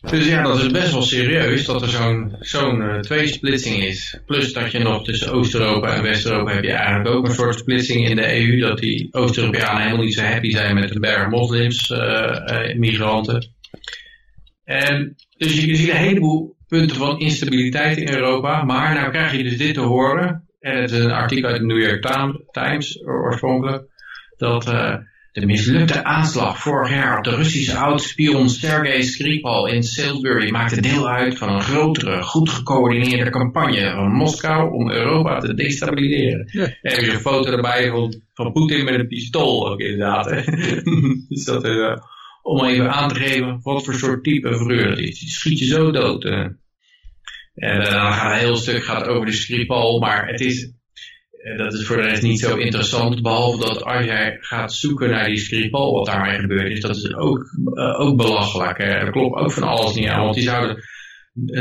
Dus ja, dat is best wel serieus dat er zo'n zo'n uh, tweesplitsing is. Plus dat je nog tussen Oost-Europa en West-Europa heb je eigenlijk ook een soort splitsing in de EU, dat die Oost-Europeanen helemaal niet zo happy zijn met de berg moslims, uh, migranten. En dus je ziet een heleboel punten van instabiliteit in Europa, maar nou krijg je dus dit te horen, en het is een artikel uit de New York Times oorspronkelijk. Dat uh, de mislukte aanslag vorig jaar op de Russische oud-spion Sergei Skripal in Salisbury maakte deel uit van een grotere, goed gecoördineerde campagne van Moskou om Europa te destabiliseren. Ja. Er is een foto erbij van, van Poetin met een pistool ook inderdaad. dus dat uh, om even aan te geven wat voor soort type verreur het is. Die schiet je zo dood. Uh. En eh, dan gaat een heel stuk gaat over de Skripal, maar het is, eh, dat is voor de rest niet zo interessant, behalve dat als jij gaat zoeken naar die Skripal, wat daarmee gebeurd is, dat is ook, uh, ook belachelijk. Dat klopt ook van alles niet aan, want die zouden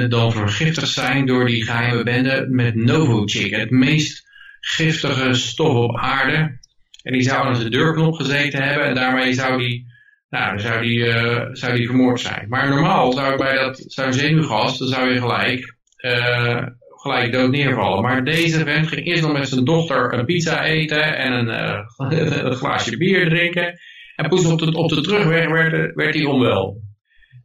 dan vergiftigd zijn door die geheime bende met Novochik, het meest giftige stof op aarde. En die zou aan de deurknop gezeten hebben en daarmee zou die, nou, zou die, uh, zou die vermoord zijn. Maar normaal zou bij dat zo'n zenuwgas, dan zou je gelijk uh, gelijk dood neervallen. Maar deze vent ging eerst nog met zijn dochter een pizza eten en een, uh, een glaasje bier drinken. En poes op de, op de terugweg werd, werd hij onwel.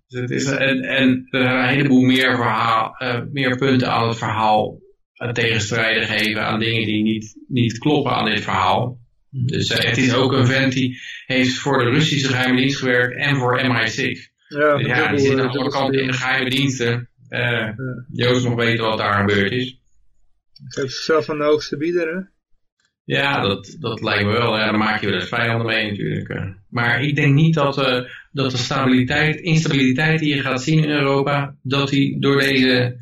Dus het is, en, en er zijn een heleboel meer, verhaal, uh, meer punten aan het verhaal tegenstrijden geven aan dingen die niet, niet kloppen aan dit verhaal. Dus het is ook een vent die heeft voor de Russische geheime dienst gewerkt en voor MI6. Ja, dus ja die zit aan alle kanten in de geheime diensten. Uh, Joost nog weten wat daar gebeurd is. Geef zichzelf aan de hoogste bieder, hè? Ja, dat, dat lijkt me wel. Ja, dan maak je wel eens vijanden mee natuurlijk. Eh. Maar ik denk niet dat, uh, dat de stabiliteit, instabiliteit die je gaat zien in Europa, dat die door deze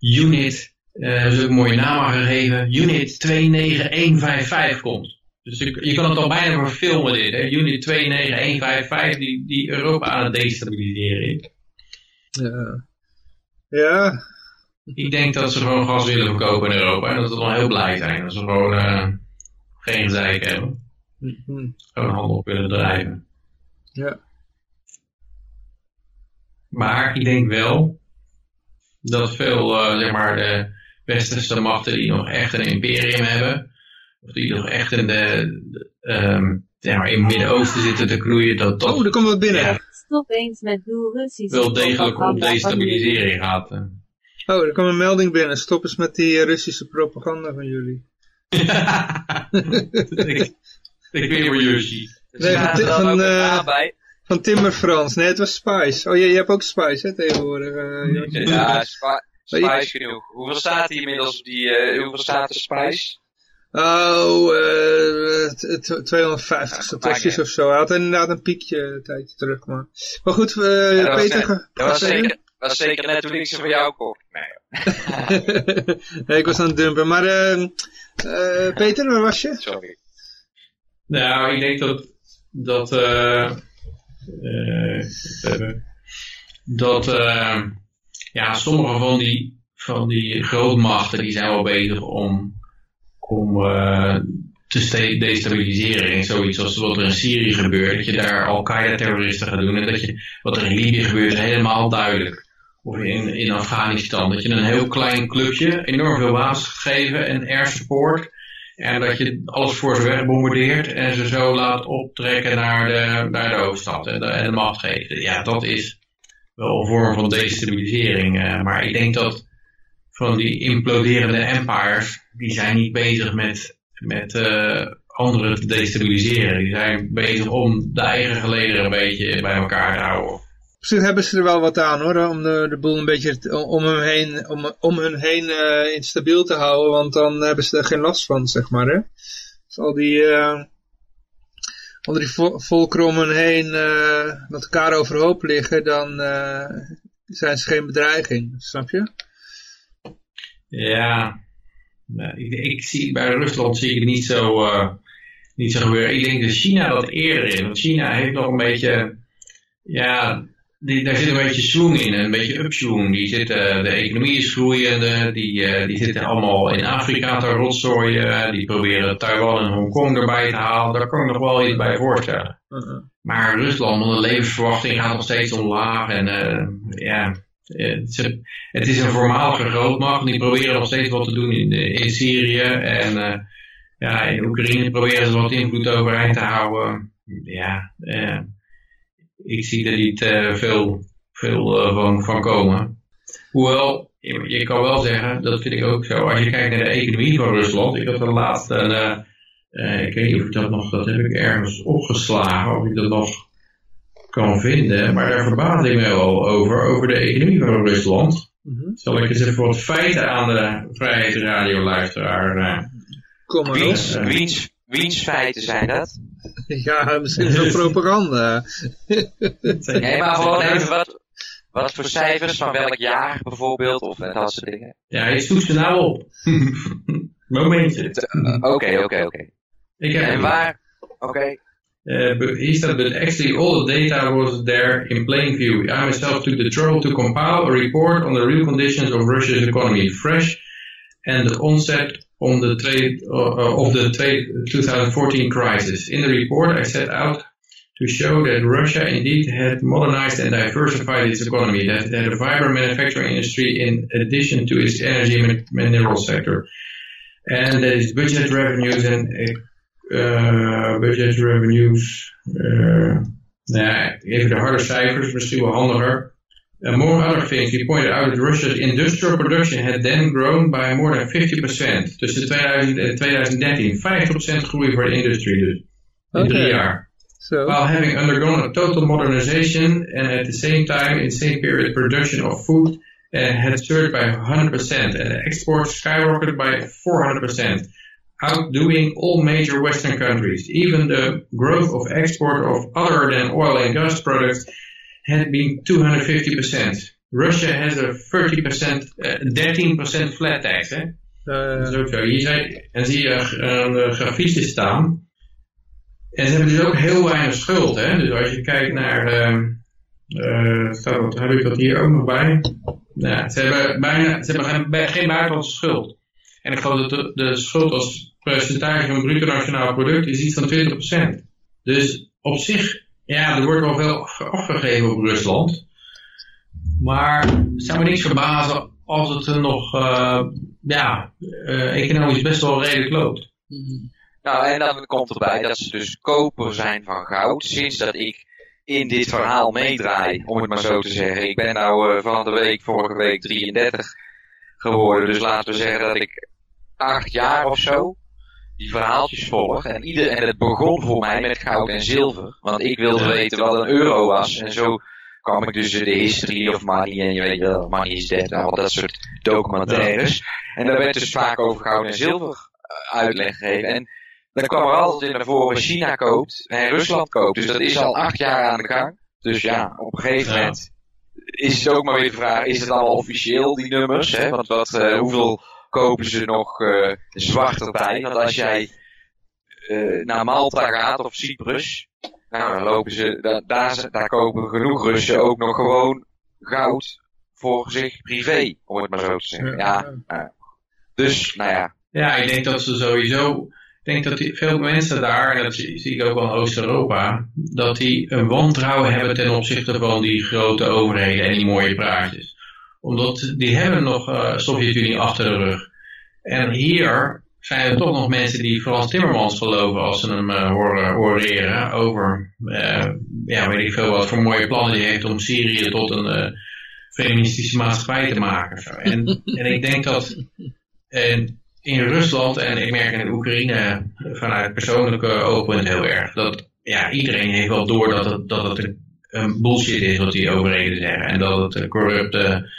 unit, uh, een mooie naam gegeven, unit 29155 komt. Dus je, je kan het al bijna verfilmen dit, hè? unit 29155 die, die Europa aan het destabiliseren is. Ja. Ja, Ik denk dat ze gewoon gas willen verkopen in Europa en dat ze dan heel blij zijn. Dat ze gewoon uh, geen gezeik hebben. Mhm. Gewoon handel willen drijven. Ja. Maar ik denk wel dat veel, uh, zeg maar, de westerse machten die nog echt een imperium hebben, of die nog echt in de, de um, zeg maar, in het Midden-Oosten zitten te knoeien, dat dat... Oh, er komt wat binnen. Ja, Stop eens met doel Russisch. wel degelijk om destabilisering gaat. Oh, er kwam een melding binnen. Stop eens met die eh, Russische propaganda van jullie. ik, ik weet voor Yoshi. Nee, van, van, eh, bij? van Timmer Frans. Nee, het was Spice. Oh, je, je hebt ook Spice, hè, tegenwoordig. eh, Joost? Ja, je- Spice genoeg. Hoeveel staat hier inmiddels op die, eh, hoeveel staat er Spice? Oh, eh, t- 250 satoshis of zo. Hij had inderdaad een piekje een tijdje terug, maar... Maar goed, eh, Ja, dat was Peter... net- ga- Dat was zeker, was zeker net toen ik ze van jou kocht. Nee, nee, ik was aan het dumpen. Maar eh, eh, Peter, waar was je? sorry. Nou, ik denk dat dat eh, eh, dat eh, ja, sommige van die van die grootmachten die zijn wel bezig om om eh, te destabiliseren en zoiets als wat er in Syrië gebeurt, dat je daar Al-Qaeda-terroristen gaat doen en dat je wat er in Libië gebeurt is helemaal duidelijk. Of in, in Afghanistan, dat je een heel klein clubje enorm veel wapens gegeven en air support en dat je alles voor ze wegbombardeert en ze zo laat optrekken naar de, naar de hoofdstad en de, en de macht. Ja, dat is wel een vorm van destabilisering. eh, maar ik denk dat van die imploderende empires, die zijn niet bezig met, met eh, anderen te destabiliseren. Die zijn bezig om de eigen gelederen een beetje bij elkaar te houden. Zich hebben ze er wel wat aan hoor, om de, de boel een beetje om hun heen, om, om hun heen eh, instabiel te houden, want dan hebben ze er geen last van, zeg maar. Hè? Dus al die, al die vo volkeren om hen heen met elkaar overhoop liggen, dan zijn ze geen bedreiging, snap je? Ja, ik, ik zie, bij Rusland zie ik het niet zo, eh, niet zo gebeuren. Ik denk dat China dat eerder in. Want China heeft nog een beetje, ja, die, daar zit een beetje swing in, een beetje upswing. Die zitten, de economie is groeiende, die, eh, die zitten allemaal in Afrika te rotzooien. Die proberen Taiwan en Hongkong erbij te halen. Daar kan ik nog wel iets bij voorstellen. Uh-uh. Maar Rusland, de levensverwachting gaat nog steeds omlaag. En eh, ja, het is een voormalige grootmacht. Die proberen nog steeds wat te doen in, de- in Syrië. En eh, ja, in Oekraïne proberen ze wat invloed overeind te houden. Ja, eh, ik zie er niet eh, veel, veel eh, van, van komen. Hoewel, je, kan wel zeggen, dat vind ik ook zo. Als je kijkt naar de economie van Rusland. Ik had laatst een... eh, eh, ik weet niet of ik dat nog, dat heb ik ergens opgeslagen, of ik dat nog kan vinden, maar daar verbaas ik me wel over, over de economie van Rusland. Mhm. Zal ik eens even wat feiten aan de vrijheidsradio-luisteraar uh, Kom maar. Wiens, eh. wiens, wiens feiten zijn dat? Ja, misschien veel propaganda. Nee, maar gewoon even wat, wat voor cijfers van welk jaar bijvoorbeeld, of eh, dat soort dingen. Ja, je stoet ze nou op. Momentje. Oké, oké, oké. Ik heb En waar? Oké. Uh, he said, but actually all the data was there in plain view. I myself took the trouble to compile a report on the real conditions of Russia's economy, fresh, and the onset on the trade, uh, of the trade 2014 crisis. In the report, I set out to show that Russia indeed had modernized and diversified its economy, that it had a vibrant manufacturing industry in addition to its energy and mineral sector, and that its budget revenues and budget revenues. Uh, nou ja, even de harde cijfers, misschien wel handiger. Among other things, he pointed out that Russia's industrial production had then grown by more than 50%. Tussen 2000 en 2013, 50% groei voor de industrie dus. In drie jaar. Zo. While having undergone a total modernization and at the same time, in the same period, production of food uh, had surged by 100% and exports skyrocketed by 400%, outdoing all major Western countries. Even the growth of export of other than oil and gas products had been 250%. Russia has a 30%, uh, 13% flat tax. Hè? Dat is Eh, ook zo. Hier zijn, en zie je uh, grafiekjes staan. En ze hebben dus ook heel weinig schuld. Hè? Dus als je kijkt naar, uh, uh, staat, heb ik dat hier ook nog bij? Ja, ze hebben, bijna, ze hebben geen, geen buitenlandse schuld. En ik geloof dat de, schuld als percentage van het bruto nationaal product is iets van 20%. Dus op zich, ja, er wordt wel veel afgegeven op Rusland. Maar het zou me niks verbazen als het er nog, uh, ja, uh, economisch best wel redelijk loopt. Nou, en dan komt erbij dat ze dus koper zijn van goud. Sinds dat ik in dit verhaal meedraai, om het maar zo te zeggen. Ik ben nou uh, van de week, vorige week 33 geworden. Dus laten we zeggen dat ik acht jaar of zo die verhaaltjes volg. En, ieder, en het begon voor mij met goud en zilver. Want ik wilde weten wat een euro was. En zo kwam ik dus in de history of money en je weet wel, money is dead en al dat soort documentaires. En daar werd dus vaak over goud en zilver uitleg gegeven. En dan kwam er altijd in naar voren China koopt en Rusland koopt. Dus dat is al acht jaar aan de gang. Dus ja, op een gegeven moment is het ook maar weer de vraag, is het allemaal officieel die nummers? Hè? Want wat, uh, hoeveel kopen ze nog uh, zwart erbij? Want als jij uh, naar Malta gaat of Cyprus, nou dan lopen ze, daar, daar, daar kopen genoeg Russen ook nog gewoon goud voor zich privé, om het maar zo te zeggen. Ja, ja. dus, nou ja. Ja, ik denk dat ze sowieso ik denk dat die, veel mensen daar, en dat zie, zie ik ook wel in Oost-Europa, dat die een wantrouwen hebben ten opzichte van die grote overheden en die mooie praatjes. Omdat die hebben nog uh, Sovjet-Unie achter de rug. En hier zijn er toch nog mensen die vooral Timmermans geloven als ze hem uh, horen oreren over, uh, ja, weet ik veel wat voor mooie plannen die heeft om Syrië tot een feministische maatschappij te maken. En, en ik denk dat, en in Rusland en ik merk in Oekraïne vanuit persoonlijke oogpunt heel erg. Dat ja, iedereen heeft wel door dat het, dat het een bullshit is wat die overheden zeggen. En dat het corrupte,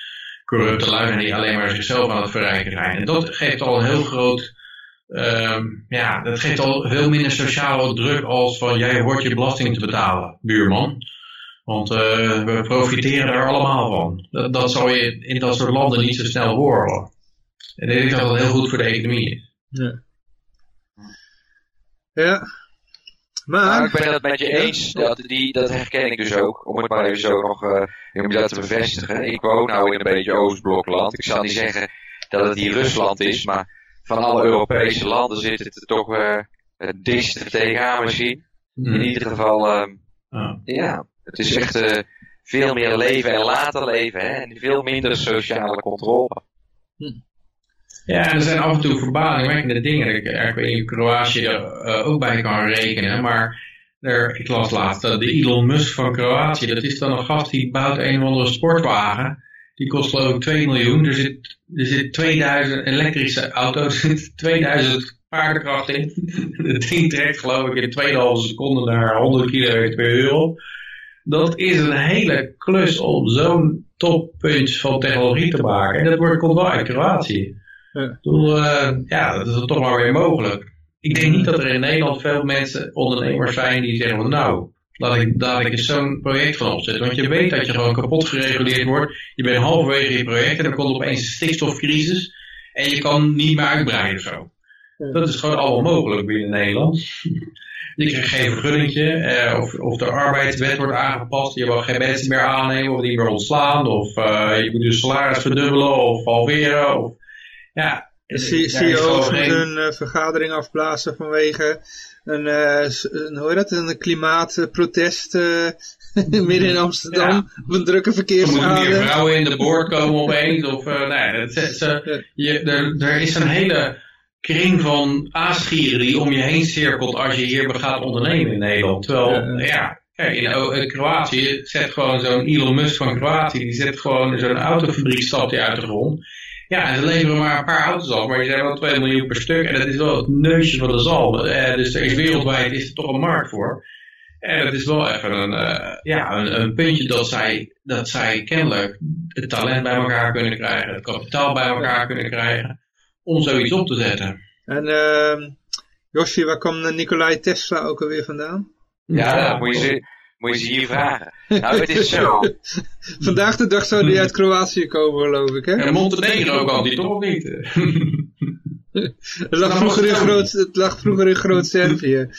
corrupte lui die alleen maar zichzelf aan het verrijken zijn. En dat geeft al een heel groot, um, ja, dat geeft al veel minder sociale druk als van jij hoort je belasting te betalen, buurman. Want uh, we profiteren er allemaal van. Dat, dat zal je in dat soort landen niet zo snel horen. En ik denk dat dat heel goed voor de economie is. Ja. Ja. Maar... Ik ben het met je eens, dat, die, dat herken ik dus ook, om het maar even zo nog uh, om dat te bevestigen. Ik woon nou in een beetje Oostblokland. Ik zal niet zeggen dat het hier Rusland is, maar van alle Europese landen zit het er toch uh, het dichtst tegenaan misschien. In Hmm. ieder geval, uh, Ja. ja, het is echt uh, veel meer leven en laten leven, hè, en veel minder sociale controle. Ja, er zijn af en toe verbazingwekkende dingen. Ik, ik of Kroatië er uh, ook bij kan rekenen, maar er, ik las laatst dat de Elon Musk van Kroatië, dat is dan een gast die bouwt een of andere sportwagen. Die kost geloof ik 2 miljoen. Er zit, er zit 2000 elektrische auto's, er zit 2000 paardenkracht in. Het ding trekt geloof ik in 2,5 seconden naar 100 km per uur. Dat is een hele klus om zo'n toppunt van technologie te maken. En dat wordt, komt wel uit Kroatië. Ja. Uh, ja, dat is toch maar weer mogelijk. Ik denk niet dat er in Nederland veel mensen, ondernemers zijn die zeggen van nou, laat ik, laat ik eens zo'n project van opzetten. Want je weet dat je gewoon kapot gereguleerd wordt. Je bent halverwege je project en dan komt opeens een stikstofcrisis. En je kan niet meer uitbreiden zo. Dat is gewoon allemaal mogelijk binnen Nederland. Je krijgt geen vergunningje, eh, of, of de arbeidswet wordt aangepast, je mag geen mensen meer aannemen of die meer ontslaan, of uh, je moet je salaris verdubbelen of halveren. Of, ja, ook geen... een uh, vergadering afblazen vanwege een, uh, een, hoe dat, een klimaatprotest uh, midden in Amsterdam ja. op een drukke verkeersstraat. Er moeten meer vrouwen in de boord komen opeens. Of, uh, nee, het, het, het, je, er, er is een hele kring van aasgieren die om je heen cirkelt als je hier gaat ondernemen in Nederland. Terwijl, ja, kijk, in, Kroatië zet gewoon zo'n Elon Musk van Kroatië, die zet gewoon zo'n autofabriek stapt die uit de grond. Ja, en ze leveren maar een paar auto's af, maar die zijn wel 2 miljoen per stuk. En dat is wel het neusje van de zalm. Eh, dus er is wereldwijd is er toch een markt voor. En dat is wel even een, uh, ja, een, een, puntje dat zij, dat zij kennelijk het talent bij elkaar kunnen krijgen, het kapitaal bij elkaar kunnen krijgen, om zoiets op te zetten. En uh, Joshi, waar kwam Nikolai Tesla ook alweer vandaan? Ja, ja moet je ze, moet je ze hier vragen. Nou, het is zo. Vandaag de dag zou die uit Kroatië komen, geloof ik, hè? En Montenegro kwam die toch niet? het, lag vroeger in groot, het lag vroeger in Groot-Servië.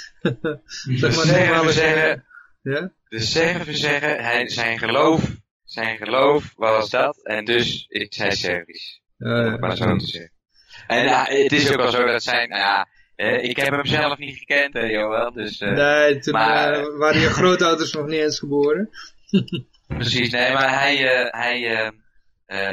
de Serven zeggen, ja? de Serven zeggen hij, zijn geloof zijn geloof was dat. En dus is hij Servisch. Eh, maar zo te zeggen. En ja, het is ook wel zo dat zijn, nou ja, eh, ik heb hem zelf niet gekend, hè. Dus, eh, nee, toen maar- eh, waren je grootouders nog niet eens geboren. Precies, nee, maar hij, eh, hij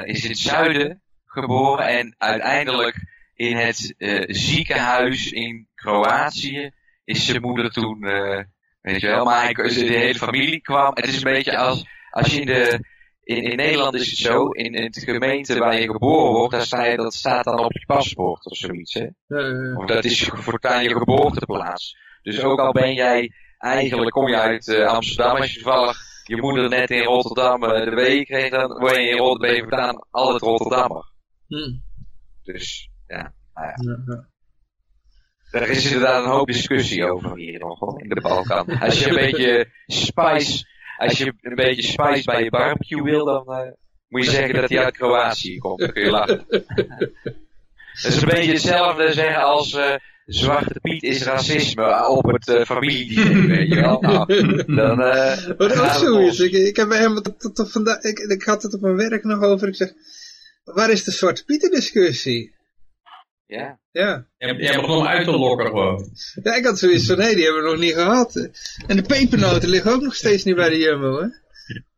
is in het zuiden geboren en uiteindelijk in het eh, ziekenhuis in Kroatië is zijn moeder toen, eh, weet je wel, maar hij, de hele familie kwam. Het is een beetje als, als je in de, in, in Nederland is het zo, in, in de gemeente waar je geboren wordt, daar sta je, dat staat dan op je paspoort of zoiets, hè. Eh, Of dat is voortaan je geboorteplaats. Dus ook al ben jij, eigenlijk kom je uit eh, Amsterdam, als je toevallig je moeder net in Rotterdam eh, de week kreeg, dan word je in Rotterdam ben je voortaan altijd Rotterdammer. hm, Dus ja, ja, ja. daar is inderdaad een hoop discussie over hier nog hoor, in de Balkan. Als je een beetje spice, als je een beetje spice bij je barbecue wil, dan eh, moet je zeggen dat hij uit Kroatië komt. Dan kun je lachen. Dat is een beetje hetzelfde zeggen als eh, Zwarte Piet is racisme op het eh familiediner, weet je wel. Nou, dan, eh, Wat ook los. Ik, ik, heb tot, tot vandaag, ik, ik had het op mijn werk nog over. Ik zeg, waar is de Zwarte Pieten discussie? Ja. Ja. Jij, jij begon hem uit te lokken gewoon. ja, ik had zoiets van, nee, die hebben we nog niet gehad. En de pepernoten liggen ook nog steeds niet bij de Jumbo, hè?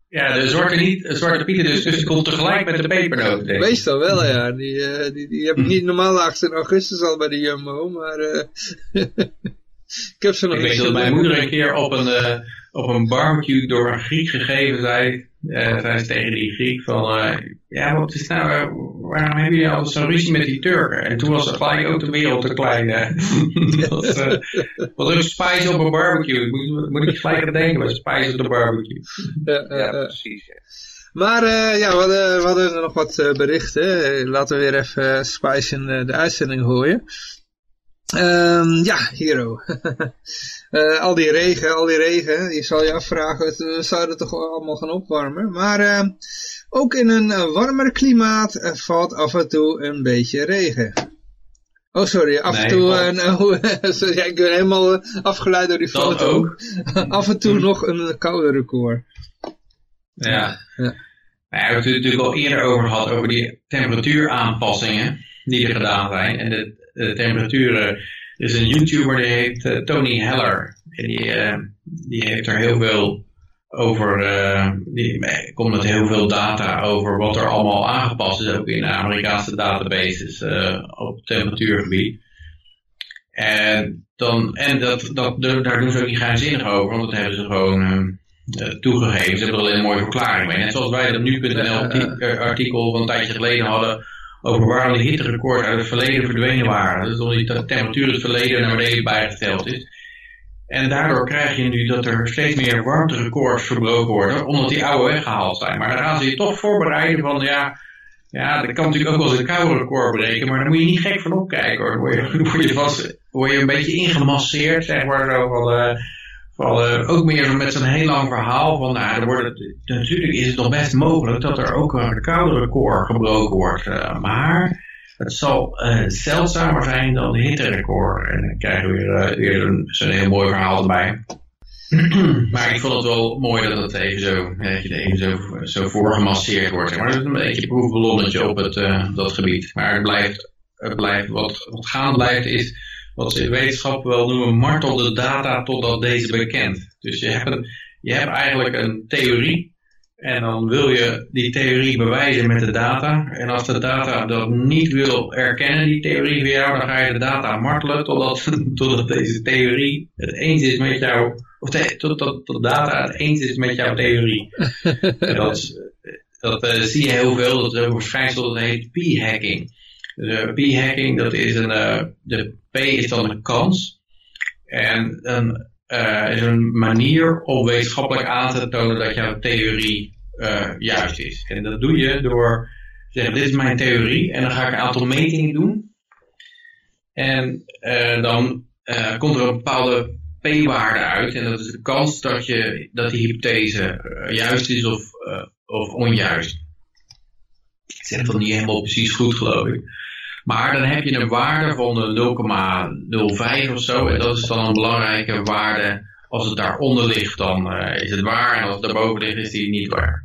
Ja, de zwarte, niet, de zwarte pieten dus, dus die komt tegelijk met de ik. Meestal wel, ja. Die, eh, die, die heb ik niet normaal laagst in augustus al bij de Jumbo, maar eh, ik heb ze nog Ik niet weet dat mijn moeder een keer op een, eh, op een barbecue door een Griek gegeven zei, eh zei ze tegen die Griek van, eh, ja wat is nou, eh, waarom hebben jullie altijd zo'n ruzie met die Turken? En toen was er gelijk ook de wereld te klein. eh. dat was, eh, wat ook spice op een barbecue. Moet, moet ik gelijk aan denken bij spice op de barbecue. Ja, eh, eh. precies. ja. Maar eh, ja, we hadden, we hadden nog wat eh, berichten. Eh, Laten we weer even eh, Spice in eh, de uitzending gooien. Ehm, ja, Hero. Eh, al die regen, al die regen. Je zal je afvragen, het, we zouden toch allemaal gaan opwarmen. Maar eh, ook in een eh, warmer klimaat eh, valt af en toe een beetje regen. Oh, sorry, af en toe, een, sorry, ik ben helemaal eh, afgeleid door die Dat foto. ook. af en toe nog een koude record. Ja. Ja. Nou ja, we hebben het natuurlijk al eerder over gehad, over die temperatuuraanpassingen die er gedaan zijn. En de, de temperaturen, er is een YouTuber die heet eh, Tony Heller. En die, eh, die heeft er heel veel over, eh, die komt met heel veel data over wat er allemaal aangepast is, ook in de Amerikaanse databases op temperatuurgebied. En, dan, en dat, dat, daar doen ze ook niet geheimzinnig over, want dat hebben ze gewoon eh, toegegeven. Ze hebben er alleen een mooie verklaring mee. Net zoals wij dat nu.nl arti- artikel van een tijdje geleden hadden over waarom de hitterecords uit het verleden verdwenen waren. Dus omdat die te- temperatuur het verleden naar beneden bijgesteld is. En daardoor krijg je nu dat er steeds meer warmterecords verbroken worden, omdat die oude weggehaald zijn. Maar dan gaan ze je toch voorbereiden van, ja, ja, dat kan natuurlijk ook wel eens een koude record breken, maar daar moet je niet gek van opkijken hoor. Dan word je, je, vast, word je een beetje ingemasseerd, zeg maar, zo van, eh, van eh, ook meer met zo'n heel lang verhaal van, nou, er wordt natuurlijk is het nog best mogelijk dat er ook een koude record gebroken wordt, eh, maar het zal eh, zeldzamer zijn dan de hitterecord. En dan krijgen we weer, eh, weer zo'n heel mooi verhaal erbij. maar ik vond het wel mooi dat het even zo, even zo, zo voor gemasseerd wordt. Maar het is een beetje een proefballonnetje op het, dat gebied. Maar het blijft, het blijft wat, wat gaan blijft is wat ze in wetenschap wel noemen martel de data totdat deze bekend. Dus je hebt, een, je hebt eigenlijk een theorie en dan wil je die theorie bewijzen met de data. En als de data dat niet wil erkennen, die theorie voor jou, dan ga je de data martelen totdat, totdat deze theorie het eens is met jou, of te, totdat de data het eens is met jouw theorie. en dat, dat eh, zie je heel veel, dat is een verschijnsel dat heet p-hacking. Eh, p-hacking, dat is een, eh, de p is dan een kans. En een eh, een manier om wetenschappelijk aan te tonen dat jouw theorie eh, juist is. En dat doe je door te zeggen, dit is mijn theorie en dan ga ik een aantal metingen doen. En dan komt er een bepaalde p-waarde uit en dat is de kans dat, je, dat die hypothese juist is of, of onjuist. Ik zeg dat niet helemaal precies goed geloof ik. Maar dan heb je een waarde van eh, 0,05 of zo. En dat is dan een belangrijke waarde. Als het daaronder ligt, dan eh, is het waar. En als het daarboven ligt, is die niet waar.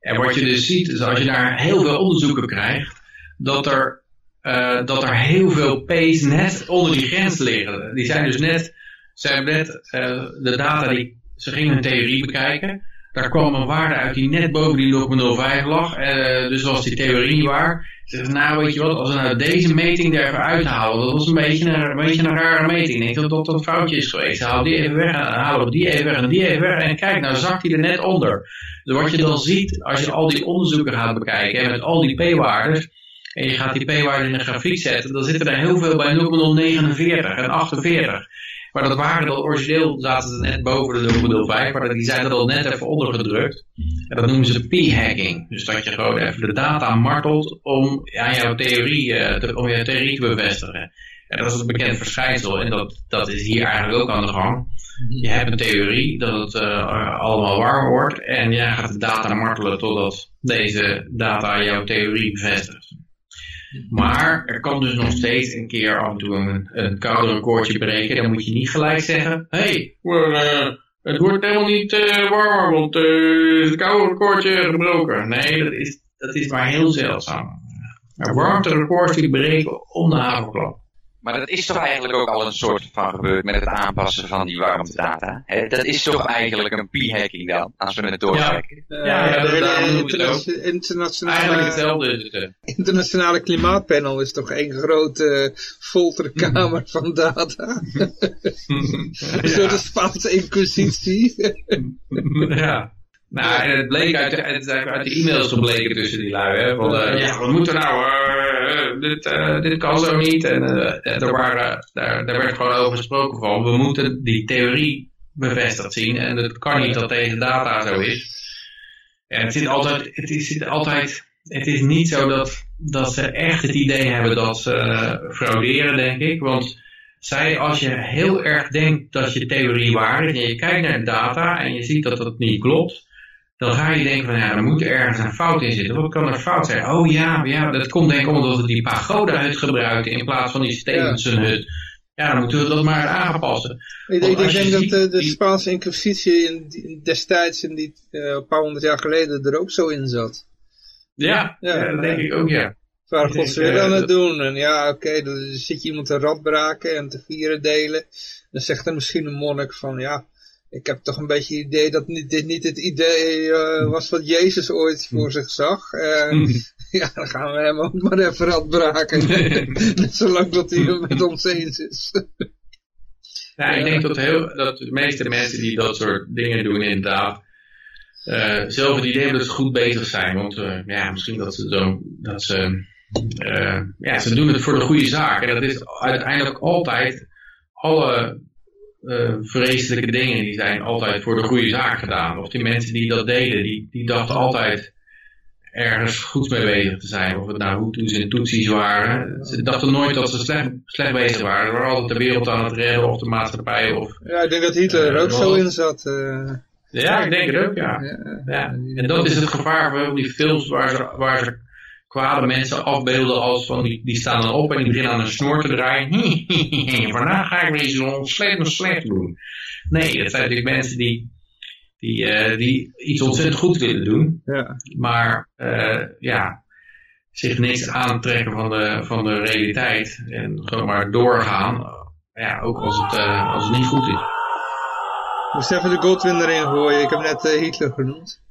En wat je dus ziet, is als je daar heel veel onderzoeken krijgt, dat er, uh, dat er heel veel P's net onder die grens liggen. Die zijn dus net, hebben net uh, de data die, ze gingen hun theorie bekijken. Daar kwam een waarde uit die net boven die 0,05 lag. Uh, dus was die theorie niet waar. Ze zeggen, nou weet je wat, als we nou deze meting er even uithalen, dat was een beetje een, een, beetje een rare meting. Ik denk dat dat een foutje is geweest. Haal die even weg, en halen die even weg en die even weg. En kijk, nou zakt hij er net onder. Dus wat je dan ziet, als je al die onderzoeken gaat bekijken, en met al die p-waardes, en je gaat die p-waarden in een grafiek zetten, dan zitten er heel veel bij 0,049 en 48. Maar dat waren dan origineel, zaten ze net boven de 0,05, maar die zijn er al net even ondergedrukt. En dat noemen ze p-hacking. Dus dat je gewoon even de data martelt om jouw theorie, uh, te, om jouw theorie te bevestigen. En dat is een bekend verschijnsel en dat, dat is hier eigenlijk ook aan de gang. Je hebt een theorie dat het uh, allemaal waar wordt en jij gaat de data martelen totdat deze data jouw theorie bevestigt. Maar er kan dus nog steeds een keer af en toe een, een koude recordje breken. Dan moet je niet gelijk zeggen, hé, hey, uh, het wordt helemaal niet uh, warmer, want uh, het koude recordje gebroken. Nee, dat is, dat is maar heel zeldzaam. Maar warmterecords die breken om de havenklap. Maar dat is toch eigenlijk ook al een soort van gebeurd met het aanpassen van die warmtedata. He, dat is toch eigenlijk een p-hacking dan, als we het doortrekken. Ja, ja, ja, ja interna internationale, internationale klimaatpanel is toch één grote folterkamer van data. een soort. Spaanse inquisitie. ja. Nou, en het bleek uit, uit, uit de e-mails gebleken tussen die lui, hè, van, uh, ja, wat moeten nou, uh, dit, uh, dit kan zo niet. En er waren, daar, daar werd gewoon over gesproken van, we moeten die theorie bevestigd zien en het kan niet dat deze data zo is. En het zit altijd, het is, zit altijd, het is niet zo dat, dat ze echt het idee hebben dat ze frauderen, denk ik, want zij, als je heel erg denkt dat je theorie waar is en je kijkt naar de data en je ziet dat dat niet klopt, dan ga je denken van ja, er moet ergens een fout in zitten. Wat kan er fout zijn? Oh ja, ja dat komt denk ik omdat we die pagoda-hut gebruikten in plaats van die Stevenson-hut. Ja, dan moeten we dat maar aanpassen. Ik, ik denk dat de, de Spaanse inquisitie in, destijds, in die, uh, een paar honderd jaar geleden, er ook zo in zat. Ja, ja, ja dat denk ik ook, ja. Waar God ze weer aan het doen. En ja, oké, okay, dan zit je iemand te radbraken en te vieren delen. Dan zegt er misschien een monnik van, ja, ik heb toch een beetje het idee dat dit niet het idee uh, was wat Jezus ooit voor zich zag. Uh, ja, dan gaan we hem ook maar even radbraken. Zolang dat hij het met ons eens is. ja, ik denk dat, heel, dat de meeste mensen die dat soort dingen doen inderdaad, uh, zelf het idee hebben dat ze goed bezig zijn. Want ja, misschien dat ze zo, dat ze, ja, ze doen het voor de goede zaak. En dat is uiteindelijk altijd alle uh, vreselijke dingen, die zijn altijd voor de goede zaak gedaan. Of die mensen die dat deden, die, die dachten altijd ergens goed mee bezig te zijn. Of het nou Hutus en Tutsis waren. Ze dachten nooit dat ze slecht, slecht bezig waren. Ze waren altijd de wereld aan het redden of de maatschappij. Of, ja, ik denk dat Hitler er ook zo in zat. Uh... Ja, ik denk het ook, ja. ja. ja. En dat is het gevaar van die films waar ze, waar ze kwade mensen afbeelden als van die, die staan dan op en die beginnen aan een snor te draaien. Vandaag ga ik weer zo'n slecht slecht doen. Nee, dat zijn natuurlijk mensen die, die, uh, die iets ontzettend goed willen doen. Ja. Maar uh, ja, zich niks aantrekken van de, van de realiteit. En gewoon maar doorgaan. Ja, ook als het, uh, als het niet goed is. Moest even de Godwin erin gooien. Ik heb net Hitler genoemd.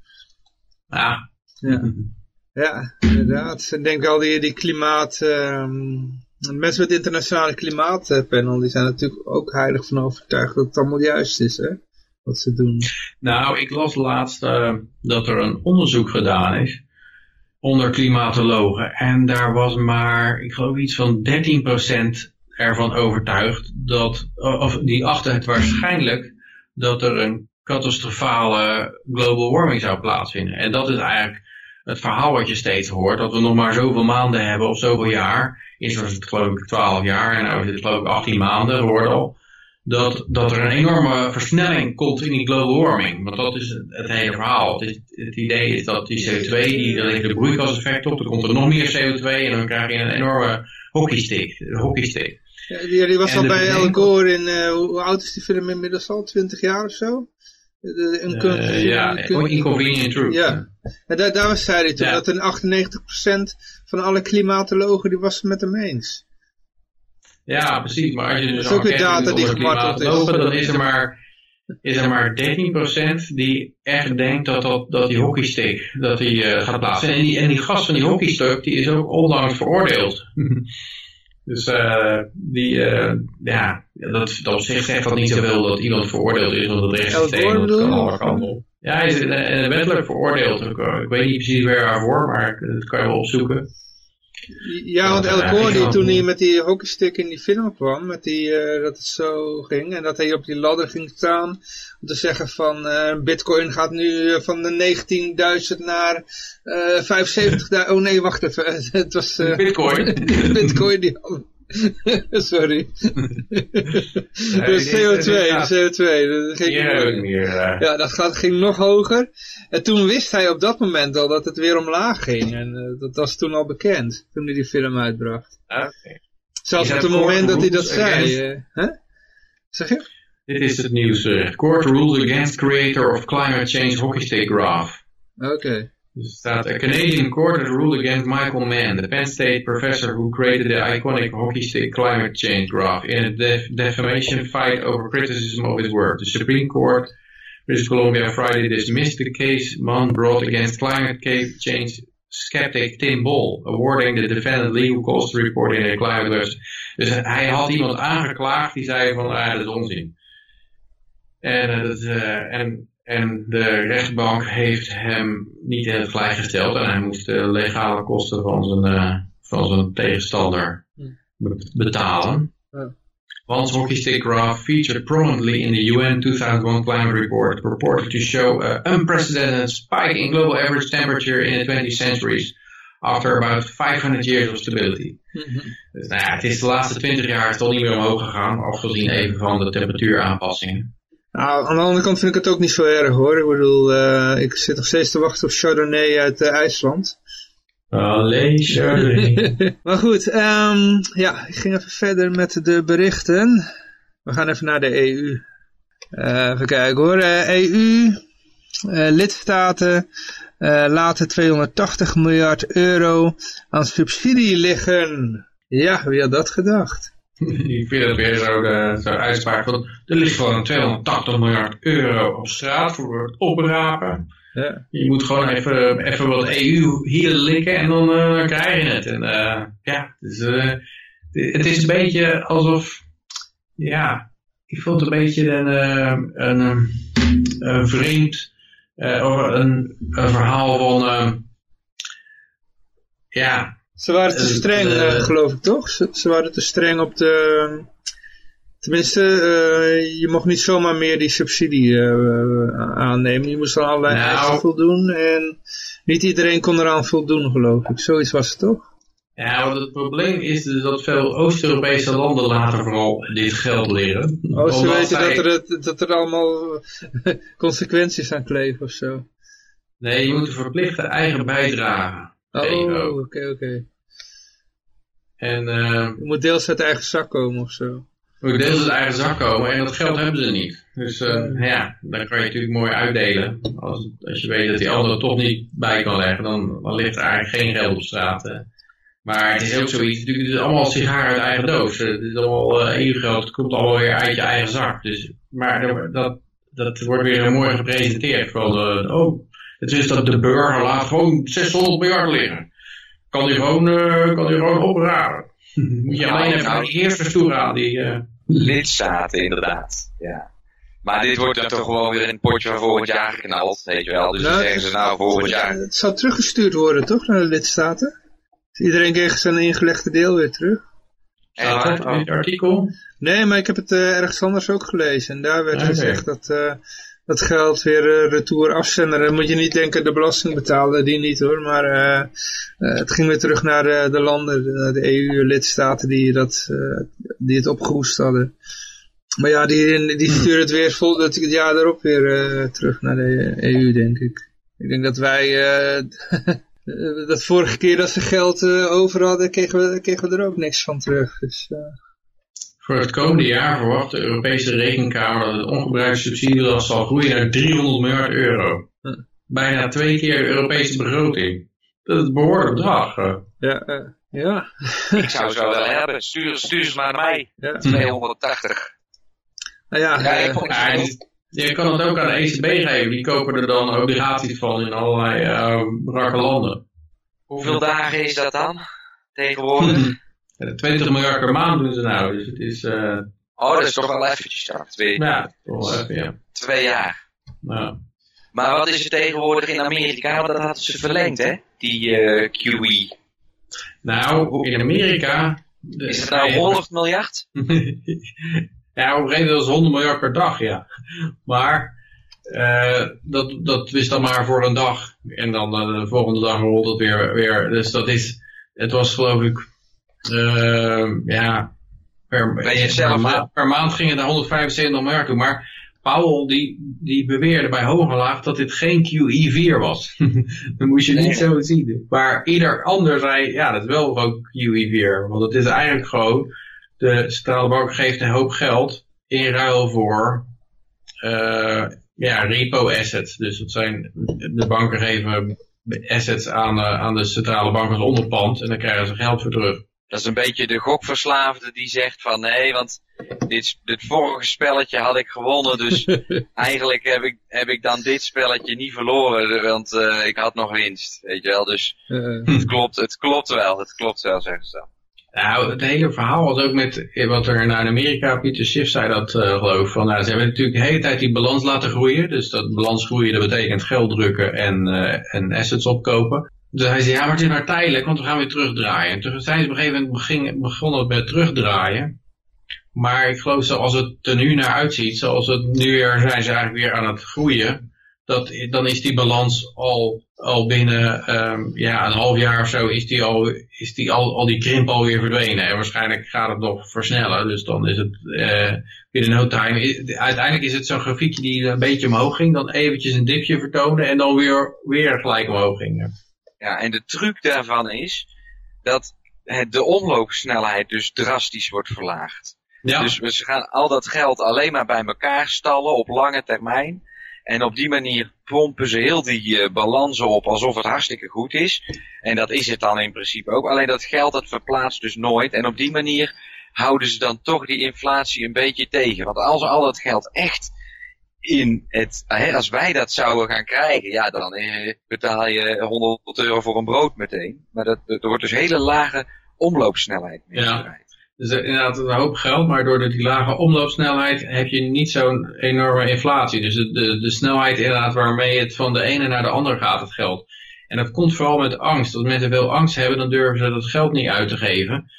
Ah. Ja. Ja, inderdaad. Ik denk al die, die klimaat... Um, mensen met het internationale klimaatpanel, die zijn natuurlijk ook heilig van overtuigd dat het allemaal juist is, hè? Wat ze doen. Nou, ik las laatst uh, dat er een onderzoek gedaan is onder klimatologen. En daar was maar, ik geloof iets van 13% ervan overtuigd dat, of die achter het waarschijnlijk dat er een catastrofale global warming zou plaatsvinden. En dat is eigenlijk het verhaal wat je steeds hoort, dat we nog maar zoveel maanden hebben of zoveel jaar, eerst was het geloof ik 12 jaar en nu is het geloof ik 18 maanden geworden al, dat, dat er een enorme versnelling komt in die global warming. Want dat is het, hele verhaal. Het, is, het, idee is dat die CO2, die, er ligt de broeikaseffect op, dan komt er nog meer CO2 en dan krijg je een enorme hockeystick. hockeystick. Ja, die, die was en al bij Al Gore in, uh, hoe oud is die film inmiddels al? 20 jaar of zo? De Eh, ja, incon- inconvenient truth. Ja. En daar, daar zei hij toen Ja. dat een 98% van alle klimatologen die was het met hem eens. Ja, precies. Maar als je dus Dat is ook weer data die gemarteld is. klimatologen, dan is er maar, is er maar 13% die echt denkt dat, dat, dat die hockeystick dat die, eh, gaat plaatsen. En die, en die gast van die hockeystick, die is ook onlangs veroordeeld. dus eh, die, eh, ja, dat, dat op zich zegt dat niet zoveel dat iemand veroordeeld is, want het rechtssysteem dat kan alle kanten op. Ja, hij is eh, wettelijk veroordeeld. Ik, ik weet niet precies waar waarvoor, maar dat kan je wel opzoeken. Ja, want El Gore, die toen hij met die hockeystick in die film kwam, met die, eh, dat het zo ging, en dat hij op die ladder ging staan, om te zeggen van, eh, bitcoin gaat nu eh, van de 19.000 naar eh 75.000, oh nee, wacht even, het was... Bitcoin. bitcoin die Sorry. de CO2, de CO2. Dat ging ik meer. eh, ja, dat gaat, ging nog hoger. En toen wist hij op dat moment al dat het weer omlaag ging. En eh, dat was toen al bekend, toen hij die film uitbracht. Oké. Zelfs Is op het moment dat hij dat zei. against- eh? Zeg je? Dit is het nieuws. Court rules against creator of climate change hockey stick graph. Oké. Dus er staat, a Canadian court has ruled against Michael Mann, the Penn State professor who created the iconic hockey stick climate change graph in a def- defamation fight over criticism of his work. The Supreme Court, British Columbia, Friday dismissed the case Mann brought against climate change skeptic Tim Ball, awarding the defendant legal to report in a climate website. Dus hij had iemand aangeklaagd die zei van, ah, dat is onzin. En, eh, dat, eh, en, en de rechtbank heeft hem niet in het gelijk gesteld en hij moest de legale kosten van zijn, eh, van zijn tegenstander be- betalen. Ja. Once hockey stick graph featured prominently in the UN 2001 climate report, purported to show an unprecedented spike in global average temperature in the 20th centuries, after about 500 years of stability. Dus nou ja, het is de laatste 20 jaar al niet meer omhoog gegaan, afgezien even van de temperatuuraanpassingen. Nou, aan de andere kant vind ik het ook niet zo erg hoor. Ik bedoel, eh, ik zit nog steeds te wachten op Chardonnay uit eh, IJsland. Alleen Chardonnay. maar goed, ehm, ja, ik ging even verder met de berichten. We gaan even naar de EU. Eh, even kijken hoor. EU, eh, lidstaten laten 280 miljard euro aan subsidie liggen. Ja, wie had dat gedacht? Ik vind het weer zo, de, zo uitspraak van, er ligt gewoon 280 miljard euro op straat voor het oprapen. Ja. Je moet gewoon even, even wat EU hier likken en dan eh, krijg je het. En eh, ja, dus, eh, het is een beetje alsof, ja, ik vond het een beetje een, een, een vreemd, of een, een verhaal van, ja, Ze waren te Eh, streng, eh, eh, geloof ik toch? Ze, ze waren te streng op de... Tenminste, je mocht niet zomaar meer die subsidie aannemen. Je moest aan allerlei Nou. eisen voldoen. En niet iedereen kon eraan voldoen, geloof ik. Zoiets was het toch? Ja, want het probleem is dus dat veel Oost-Europese landen laten vooral dit geld liggen. Oh, ze weten zij- dat, er, het- dat er allemaal consequenties aan kleven of zo. Nee, je moet een verplichte eigen bijdrage Oh, oké, oké. En eh Je moet deels uit eigen zak komen of zo. moet deels uit eigen zak komen en dat geld hebben ze niet. Dus eh, ja, dan kan je natuurlijk mooi uitdelen. Als, als je weet dat die ander toch niet bij kan leggen, dan, dan ligt er eigenlijk geen geld op straat. eh. Maar het is ook zoiets, natuurlijk, het is allemaal sigaar uit eigen doos. Het is allemaal eh, EU-geld, het komt allemaal weer uit je eigen zak. Dus, maar dat, dat wordt weer mooi gepresenteerd. Van, eh, oh, het is dat de burger laat gewoon 600 miljard liggen. Kan die gewoon, eh, kan die gewoon opraden. Moet je alleen even naar die eerste toe gaan. Die, eh, Lidstaten, inderdaad. Ja. Maar dit wordt dan toch gewoon weer in het potje van volgend jaar geknald, weet je wel. Dus dan Nou, zeggen ze nou volgend jaar. Het zou teruggestuurd worden, toch, naar de lidstaten? Dus iedereen kreeg zijn ingelegde deel weer terug. staat het in het artikel. Nee, maar ik heb het eh, ergens anders ook gelezen. En daar werd Oké. gezegd dat eh, dat geld weer eh, retour afzenden. Dan moet je niet denken de belastingbetaler, die niet hoor. Maar eh, eh, het ging weer terug naar de landen, de, de EU-lidstaten die, dat, die het opgehoest hadden. Maar ja, die, die sturen het weer vol, dat het jaar erop weer terug naar de EU, denk ik. Ik denk dat wij, eh, dat vorige keer dat ze geld over hadden, kregen we, kregen we er ook niks van terug. Dus, Voor het komende jaar verwacht de Europese Rekenkamer dat het ongebruikte subsidielast zal groeien naar 300 miljard euro. Bijna twee keer de Europese begroting. Dat is een behoorlijk bedrag. Ja, eh, ja. Ik zou ze wel hebben. Stuur, stuur ze maar naar mij. ja. 280. Nou ja, Ja, ik eh, Ja, die- je kan het ook aan de ECB geven. Die kopen er dan obligaties van in allerlei eh brakke landen. Hoeveel dagen is dat dan? Tegenwoordig? Ja, 20 miljard per maand doen ze nou. Dus het is, eh Oh, dat is toch wel eventjes dan. Twee, ja, toch even, ja. twee jaar. Maar wat is er tegenwoordig in Amerika? Want dat hadden ze verlengd, hè? Die eh QE. nou, in Amerika... de- Is het nou 100 miljard? ja, op een gegeven moment was het 100 miljard per dag, ja. Maar eh, dat, dat is dan maar voor een dag. En dan de volgende dag rolt het weer, weer. Dus dat is, het was geloof ik, ja, per, Weet je per, zelf, ma- per maand ging het naar 175 miljard toe. Maar Powell die, die beweerde bij hoge laag dat dit geen QE4 was. dat moest je niet Nee. zo zien. Maar ieder ander zei, ja, dat is wel gewoon QE4. Want het is eigenlijk gewoon, de centrale bank geeft een hoop geld in ruil voor eh, ja, repo assets. Dus dat zijn, de banken geven assets aan, eh, aan de centrale bank als onderpand en dan krijgen ze geld voor terug. Dat is een beetje de gokverslaafde die zegt van nee, want dit, dit vorige spelletje had ik gewonnen, dus eigenlijk heb ik, heb ik dan dit spelletje niet verloren, want eh, ik had nog winst, weet je wel. Dus het klopt, het klopt wel, het klopt wel, zeggen ze dan. Nou, het hele verhaal was ook met eh, wat er nou in Amerika, Pieter Schiff zei dat eh, geloof ik, van nou, ze hebben natuurlijk de hele tijd die balans laten groeien. Dus dat balans groeien, dat betekent geld drukken en, eh, en assets opkopen. Dus hij zei, ja, maar het is maar tijdelijk, want we gaan weer terugdraaien. En toen zijn ze op een gegeven moment begonnen met terugdraaien. Maar ik geloof zoals het er nu naar uitziet, zoals het nu weer zijn ze eigenlijk weer aan het groeien. Dat, dan is die balans al, al binnen ehm, ja, een half jaar of zo is die al, is die al, al die krimp alweer verdwenen. En waarschijnlijk gaat het nog versnellen. Dus dan is het eh, binnen no time. Uiteindelijk is het zo'n grafiekje die een beetje omhoog ging. Dan eventjes een dipje vertoonde en dan weer, weer gelijk omhoog ging. Ja, en de truc daarvan is dat het, de omloopsnelheid dus drastisch wordt verlaagd. Ja, Dus we ze gaan al dat geld alleen maar bij elkaar stallen op lange termijn. En op die manier pompen ze heel die eh, balansen op alsof het hartstikke goed is. En dat is het dan in principe ook. Alleen dat geld dat verplaatst dus nooit. En op die manier houden ze dan toch die inflatie een beetje tegen. Want als al dat geld echt in het, hè, als wij dat zouden gaan krijgen, ja dan eh, betaal je 100 euro voor een brood meteen. Maar dat, er wordt dus hele lage omloopsnelheid mee Ja. dus eh, inderdaad een hoop geld. Maar door die lage omloopsnelheid heb je niet zo'n enorme inflatie. Dus de, de, de snelheid inderdaad waarmee het van de ene naar de ander gaat, het geld. En dat komt vooral met angst. Als mensen veel angst hebben, dan durven ze dat geld niet uit te geven.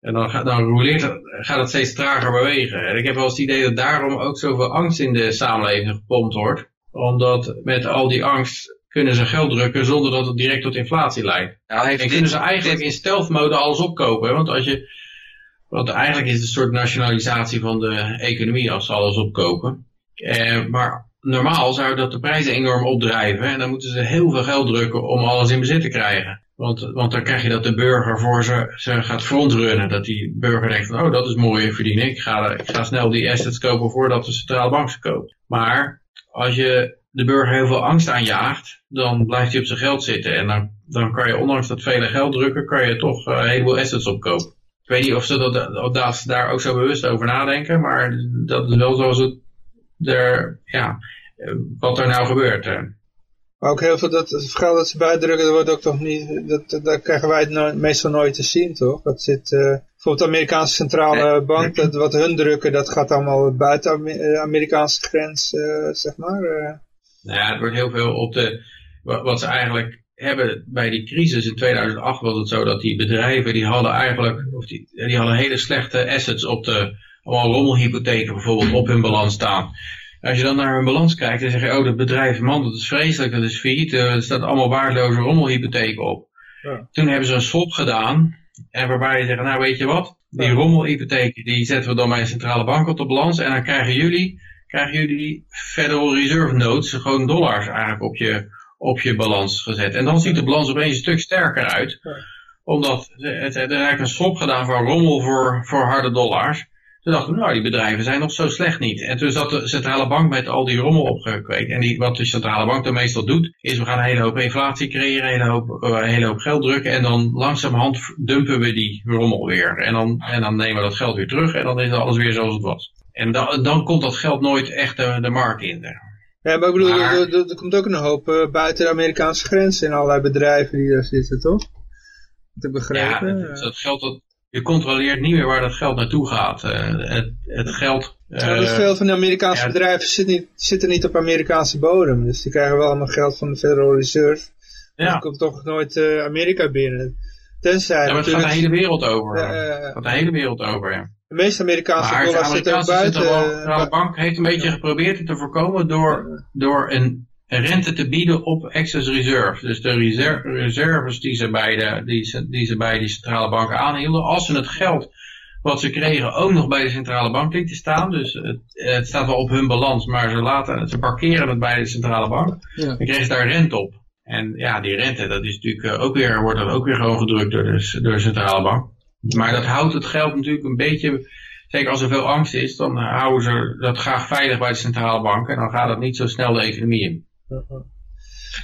En dan, gaat, dan roleert gaat het steeds trager bewegen. En ik heb wel eens het idee dat daarom ook zoveel angst in de samenleving gepompt wordt. Omdat met al die angst kunnen ze geld drukken zonder dat het direct tot inflatie leidt. Nou En dit- kunnen ze eigenlijk in stealth mode alles opkopen. Want als je, want eigenlijk is het een soort nationalisatie van de economie als ze alles opkopen. Eh, maar normaal zou dat de prijzen enorm opdrijven. En dan moeten ze heel veel geld drukken om alles in bezit te krijgen. Want, want dan krijg je dat de burger voor ze, ze gaat frontrunnen. Dat die burger denkt van, oh dat is mooi verdienen. Ik ga, ik ga snel die assets kopen voordat de centrale bank ze koopt. Maar als je de burger heel veel angst aanjaagt, dan blijft hij op zijn geld zitten. En dan, dan kan je, ondanks dat vele geld drukken, kan je toch eh, een heleboel assets opkopen. Ik weet niet of ze dat, dat daar ook zo bewust over nadenken, maar dat is wel zoals het er, ja, eh, wat er nou gebeurt. eh. Maar ook heel veel dat het geld dat ze bijdrukken, dat wordt ook toch niet, dat, dat krijgen wij het meestal nooit te zien, toch? Dat zit, eh, bijvoorbeeld de Amerikaanse centrale bank, dat, wat hun drukken, dat gaat allemaal buiten Ame- eh, Amerikaanse grens, eh, zeg maar. Nou ja, het wordt heel veel op de, wat, wat ze eigenlijk hebben bij die crisis in 2008 was het zo dat die bedrijven, die hadden eigenlijk, of die, die hadden hele slechte assets op de, allemaal rommelhypotheken bijvoorbeeld op hun balans staan. Als je dan naar hun balans kijkt, dan zeg je, oh dat bedrijf, man, dat is vreselijk, dat is failliet, eh, er staat allemaal waardeloze rommelhypotheken op. Ja. Toen hebben ze een swap gedaan, en waarbij je zegt, nou weet je wat, die Ja. rommelhypotheken, die zetten we dan bij een centrale bank op de balans, en dan krijgen jullie, krijgen jullie Federal Reserve Notes, gewoon dollars eigenlijk op je, op je balans gezet. En dan ziet de balans opeens een stuk sterker uit. Ja. Omdat het, het, er eigenlijk een swap gedaan van rommel voor, voor harde dollars. Toen dachten we, nou, die bedrijven zijn nog zo slecht niet. En toen zat de centrale bank met al die rommel opgekweekt. En die, wat de centrale bank dan meestal doet, is we gaan een hele hoop inflatie creëren, een hele hoop, een hele hoop geld drukken. En dan langzamerhand dumpen we die rommel weer. En dan, en dan nemen we dat geld weer terug en dan is alles weer zoals het was. En dan, dan komt dat geld nooit echt de, de markt in. Ja, maar ik bedoel, maar... Er, er, er, komt ook een hoop uh, buiten de Amerikaanse grenzen in allerlei bedrijven die daar zitten, toch? Dat heb begrepen. Ja, dat, dat geld dat, je controleert niet meer waar dat geld naartoe gaat. Uh, het, het, geld... Uh, ja, dus veel van de Amerikaanse ja, bedrijven zitten niet, zitten niet op Amerikaanse bodem. Dus die krijgen wel allemaal geld van de Federal Reserve. Ja. Dan komt toch nooit uh, Amerika binnen. Tenzij ja, maar het gaat de hele wereld over. het gaat de hele wereld over, ja. De meeste Amerikaanse maar dollars zitten ook buiten. De bank heeft een beetje geprobeerd het te voorkomen door, door een rente te bieden op excess reserve. Dus de reserve, reserves die ze, bij de, die, ze, die ze bij die centrale banken aanhielden, als ze het geld wat ze kregen ook nog bij de centrale bank lieten staan. Dus het, het staat wel op hun balans, maar ze, laten, ze parkeren het bij de centrale bank. Ja. Dan kregen ze daar rente op. En ja, die rente, dat is natuurlijk ook weer, wordt dan ook weer gewoon gedrukt door de, door de centrale bank. Maar dat houdt het geld natuurlijk een beetje, zeker als er veel angst is, dan houden ze dat graag veilig bij de centrale bank. En dan gaat het niet zo snel de economie in.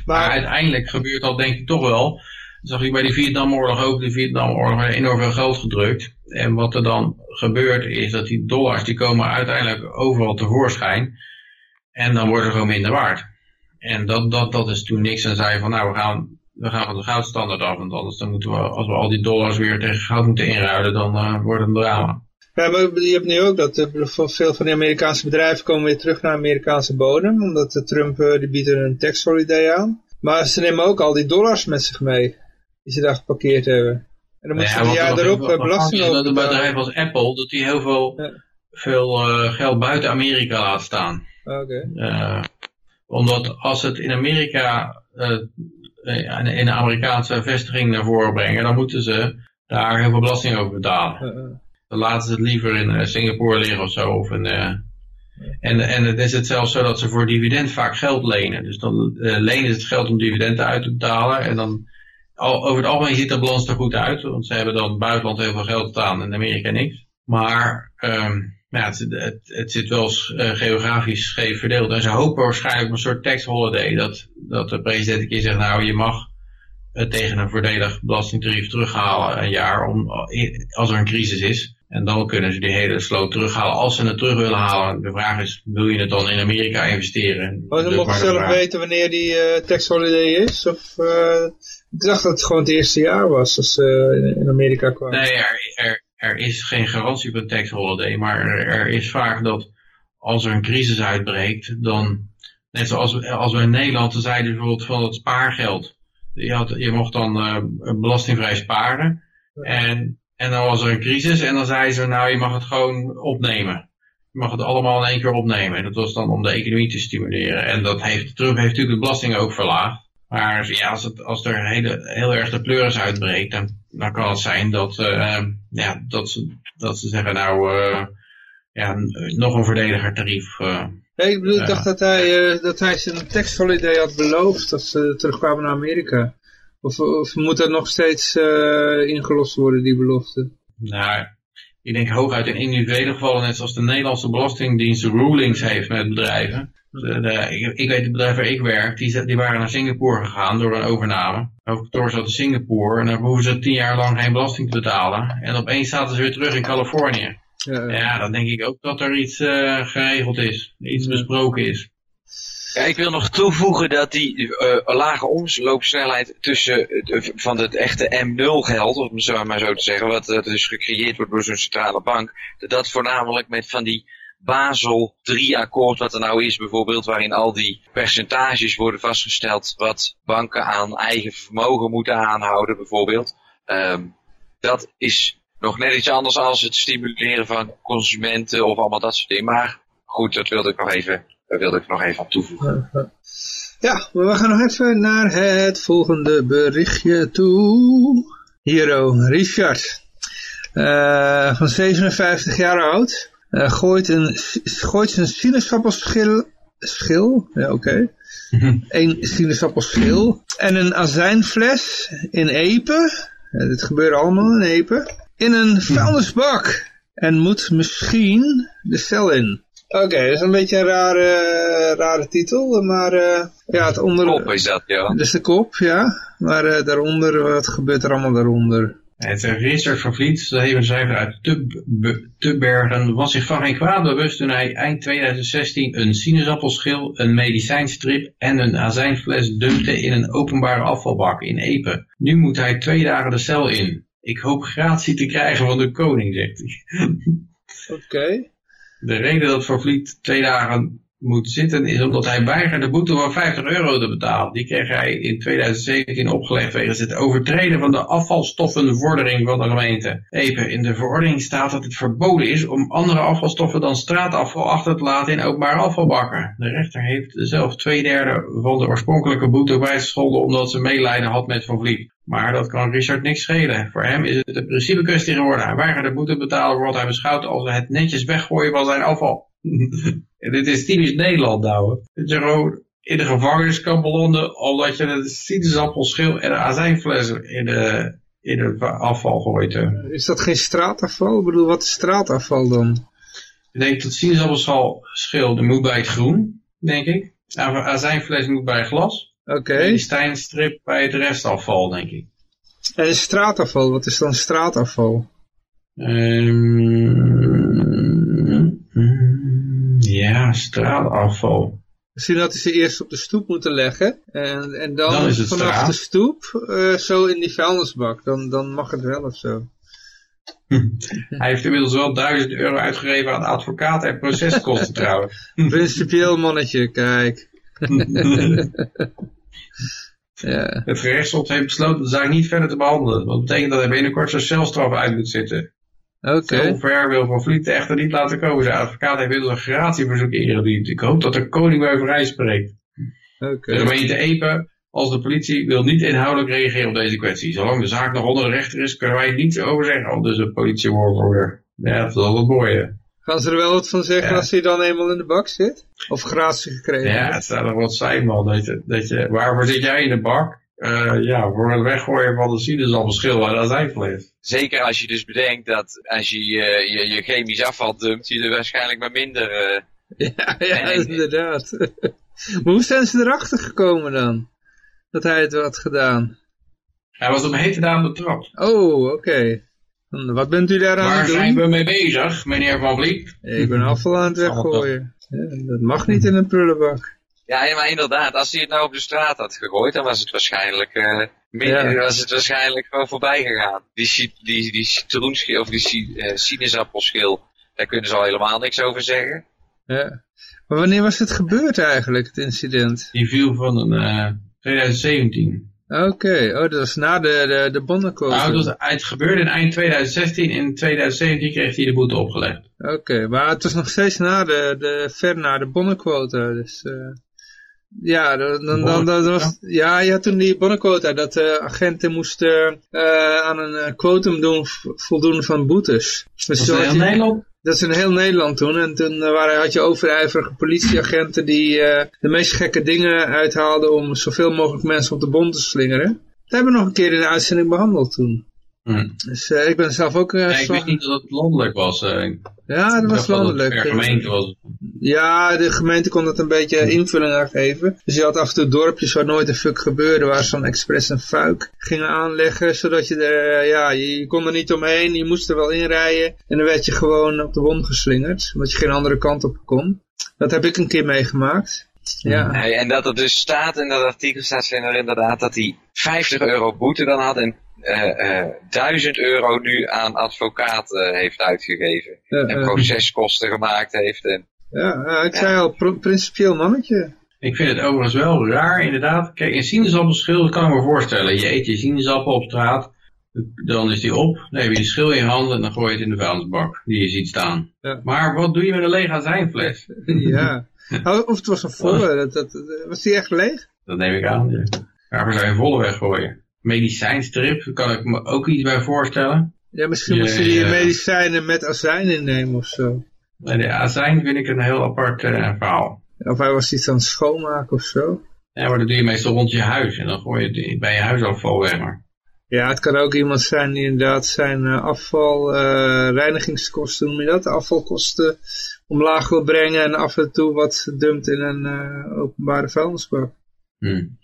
Maar, uiteindelijk gebeurt dat denk ik toch wel. Zag ik bij die Vietnamoorlog ook. De Vietnamoorlog werd enorm veel geld gedrukt. En wat er dan gebeurt is dat die dollars die komen uiteindelijk overal tevoorschijn. En dan worden ze gewoon minder waard. En dat, dat, dat is toen niks. En zei van nou we gaan, we gaan van de goudstandaard af. Want anders dan moeten we, als we al die dollars weer tegen goud moeten inruilen, dan uh, wordt het een drama. Ja, maar je hebt nu ook dat uh, veel van de Amerikaanse bedrijven komen weer terug naar Amerikaanse bodem. Omdat de Trump, uh, die biedt een tax holiday aan. Maar ze nemen ook al die dollars met zich mee. Die ze daar geparkeerd hebben. En dan moeten ze een jaar erop uh, belasting over Een bedrijf als Apple, dat die heel veel, ja. veel geld buiten Amerika laat staan. Oké. Okay. omdat als het in Amerika, in een Amerikaanse vestiging naar voren brengen, dan moeten ze daar heel veel belasting over betalen dan laten ze het liever in uh, Singapore liggen of zo. Of uh, en, en het is het zelfs zo dat ze voor dividend vaak geld lenen. Dus dan uh, lenen ze het geld om dividenden uit te betalen. En dan al, over het algemeen ziet de balans er goed uit. Want ze hebben dan buitenland heel veel geld staan en in Amerika niks. Maar um, ja, het, het, het, zit wel geografisch scheef verdeeld. En ze hopen waarschijnlijk op een soort tax holiday. Dat, dat de president een keer zegt, nou je mag tegen een voordelig belastingtarief terughalen een jaar om, als er een crisis is. En dan kunnen ze die hele sloot terughalen als ze het terug willen halen. De vraag is, wil je het dan in Amerika investeren? Oh, ze mogen zelf weten wanneer die uh, tax holiday is? Of, uh, ik dacht dat het gewoon het eerste jaar was als ze uh, in Amerika kwamen. Nee, er, er, er, is geen garantie voor een tax holiday. Maar er, er, is vaak dat als er een crisis uitbreekt, dan... Net zoals als we in Nederland zeiden bijvoorbeeld van het spaargeld. Je, had, je mocht dan uh, belastingvrij sparen. En en dan was er een crisis en dan zeiden ze, nou je mag het gewoon opnemen. Je mag het allemaal in één keer opnemen. En dat was dan om de economie te stimuleren. En dat heeft, Trump heeft natuurlijk de belasting ook verlaagd. Maar ja, als, het, als er hele, heel erg de pleuris uitbreekt, dan, dan kan het zijn dat, uh, ja, dat, ze, dat ze zeggen, nou, uh, ja, nog een verdediger tarief. Uh, nee, ik bedoel, ik dacht dat hij, dat hij zijn taxholiday had beloofd als ze terugkwamen naar Amerika. Of, of moet dat nog steeds uh, ingelost worden, die belofte? Nou, ik denk hooguit in individuele gevallen, net zoals de Nederlandse Belastingdienst rulings heeft met bedrijven. De, de, ik, ik, weet het bedrijf waar ik werk, die, die, waren naar Singapore gegaan door een overname. Hoofdkantoor zat in Singapore en dan hoeven ze tien jaar lang geen belasting te betalen. En opeens zaten ze weer terug in Californië. Ja, ja dan denk ik ook dat er iets uh, geregeld is, iets besproken is. Ja, ik wil nog toevoegen dat die uh, lage omloopsnelheid tussen uh, van het echte M0 geld, om zo maar zo te zeggen, wat uh, dus gecreëerd wordt door zo'n centrale bank, dat dat voornamelijk met van die Basel 3 akkoord wat er nou is bijvoorbeeld, waarin al die percentages worden vastgesteld wat banken aan eigen vermogen moeten aanhouden bijvoorbeeld. Um, dat is nog net iets anders als het stimuleren van consumenten of allemaal dat soort dingen. Maar goed, dat wilde ik nog even daar wilde ik nog even aan toevoegen. Ja, maar we gaan nog even naar het volgende berichtje toe. Hero, Richard. Uh, van 57 jaar oud. Uh, gooit, een, gooit zijn sinaasappelschil... Schil? Ja, oké. Okay. een sinaasappelschil. En een azijnfles in Epe. Ja, dit gebeurt allemaal in Epe. In een vuilnisbak. en moet misschien de cel in. Oké, dat is een beetje een rare, rare titel, maar uh, ja, het onder... Kop is dat, ja. Dat is de kop, ja. Maar uh, daaronder, wat gebeurt er allemaal daaronder? Het Richard van Vliet, 77 uit Tubbergen, was zich van geen kwaad bewust toen hij eind 2016 een sinaasappelschil, een medicijnstrip en een azijnfles dumpte in een openbare afvalbak in Epe. Nu moet hij twee dagen de cel in. Ik hoop gratie te krijgen van de koning, zegt hij. Oké. De reden dat Van Vliet twee dagen moet zitten is omdat hij weigert de boete van 50 euro te betalen. Die kreeg hij in 2017 opgelegd wegens het overtreden van de afvalstoffenvordering van de gemeente. Even, in de verordening staat dat het verboden is om andere afvalstoffen dan straatafval achter te laten in openbare afvalbakken. De rechter heeft zelf twee derde van de oorspronkelijke boete bijgescholden omdat ze meelijden had met Van Vliet. Maar dat kan Richard niks schelen. Voor hem is het een principe kwestie geworden. Hij weigert de boete te betalen voor wat hij beschouwt als het netjes weggooien van zijn afval. dit is typisch Nederland nou. Dat je gewoon in de gevangenis kan belanden omdat je een sinaasappelschil en een azijnfles in de, in het afval gooit. Is dat geen straatafval? Ik bedoel, wat is straatafval dan? Ik denk dat sinaasappelschil moet bij het groen, denk ik. Azijnfles moet bij glas. Oké. Okay. Bij het restafval, denk ik. En straatafval, wat is dan straatafval? Um, ja, straatafval. Misschien dat hij ze eerst op de stoep moeten leggen. En, en dan, vanaf straat. de stoep uh, zo in die vuilnisbak. Dan, dan mag het wel of zo. Hij heeft inmiddels wel 1000 euro uitgegeven aan advocaten en proceskosten trouwens. Principieel mannetje, kijk. ja. Het gerechtshof heeft besloten de zaak niet verder te behandelen. Wat betekent dat hij binnenkort zijn celstraf uit moet zitten. Oké. Okay. Zover wil Van Vliet echter niet laten komen. Zijn advocaat heeft inmiddels een gratieverzoek ingediend. Ik hoop dat de koning bij vrij spreekt. Okay. De gemeente Epe als de politie wil niet inhoudelijk reageren op deze kwestie. Zolang de zaak nog onder de rechter is, kunnen wij niets over zeggen. Al dus een politiewoordvoerder. Ja, dat is wel wat mooie. Gaan ze er wel wat van zeggen Ja. als hij dan eenmaal in de bak zit? Of gratie gekregen Ja, het zou nog wat zijn man. Dat je, dat je, waarvoor zit jij in de bak? Eh, ja, voor het weggooien van de sinaasappelschil en azijnfles. Zeker als je dus bedenkt dat als je je, je, je chemisch afval dumpt, je er waarschijnlijk maar minder... eh, Ja, ja En- inderdaad. maar hoe zijn ze erachter gekomen dan? Dat hij het had gedaan. Hij was op een hete daad betrapt. Oh, oké. Wat bent u daar aan Waar het zijn doen? we mee bezig, meneer Van Vliet? Ik ben afval aan het weggooien. Ja, dat mag niet in een prullenbak. Ja, ja, maar inderdaad, als hij het nou op de straat had gegooid, dan was het waarschijnlijk, eh Ja. was het waarschijnlijk gewoon voorbij gegaan. Die, die, die citroenschil, of die eh, sinaasappelschil, daar kunnen ze al helemaal niks over zeggen. Ja. Maar wanneer was het gebeurd eigenlijk, het incident? Die viel van een eh, 2017. Oké, oh, dat was na de, de, de bonnenquote. Nou, het gebeurde in eind 2016. In 2017 kreeg hij de boete opgelegd. Oké, maar het was nog steeds na de, de, ver na de bonnenquota. Dus, eh, ja, dan, dan, dan, dan was, ja, je had toen die bonnenquota dat de agenten moesten eh, aan een eh, quotum doen, voldoen van boetes. Dus Was in Nederland? Dat is in heel Nederland toen. En toen eh, waren, had je overijverige politieagenten die eh, de meest gekke dingen uithaalden om zoveel mogelijk mensen op de bond te slingeren. Dat hebben we nog een keer in de uitzending behandeld toen. Hm. Dus eh, ik ben zelf ook... eh, Nee, ik wist niet dat het landelijk was. eh. Ja, dat was dat landelijk. gemeente was. Ja, de gemeente kon het een beetje invulling aan geven. Dus je had af en toe dorpjes waar nooit een fuck gebeurde, waar ze dan expres een fuik gingen aanleggen, zodat je er, ja, je, je kon er niet omheen, je moest er wel inrijden. En dan werd je gewoon op de wond geslingerd, omdat je geen andere kant op kon. Dat heb ik een keer meegemaakt. Ja, Hey, en dat er dus staat in dat artikel staat er inderdaad dat hij 50 euro boete dan had en eh, eh, 1000 euro nu aan advocaat eh, heeft uitgegeven. Eh, En eh, proceskosten gemaakt heeft. En, ja, ik zei al, principieel mannetje. Ik vind het overigens wel raar, inderdaad. Kijk, een sinaasappelschil, dat kan ik me voorstellen. Je eet je sinaasappel op straat, dan is die op, dan heb je die schil in je handen en dan gooi je het in de vuilnisbak die je ziet staan. Ja. Maar wat doe je met een lege azijnfles? ja. Oh, Of het was een volle, dat, dat, was die echt leeg? Dat neem ik aan. Ja. Waarvoor zou je volle weggooien? Medicijnstrip, kan ik me ook iets bij voorstellen. Ja, misschien Ja, moest je die ja. medicijnen met azijn innemen of zo. Bij de azijn vind ik een heel apart eh, verhaal. Of hij was iets aan het schoonmaken of zo. Ja, maar dat doe je meestal rond je huis en dan gooi je het bij je huisafval weg. Maar Ja, het kan ook iemand zijn die inderdaad zijn eh, afval, eh, reinigingskosten, noem je dat, afvalkosten omlaag wil brengen en af en toe wat dumpt in een eh, openbare vuilnisbak. Hmm.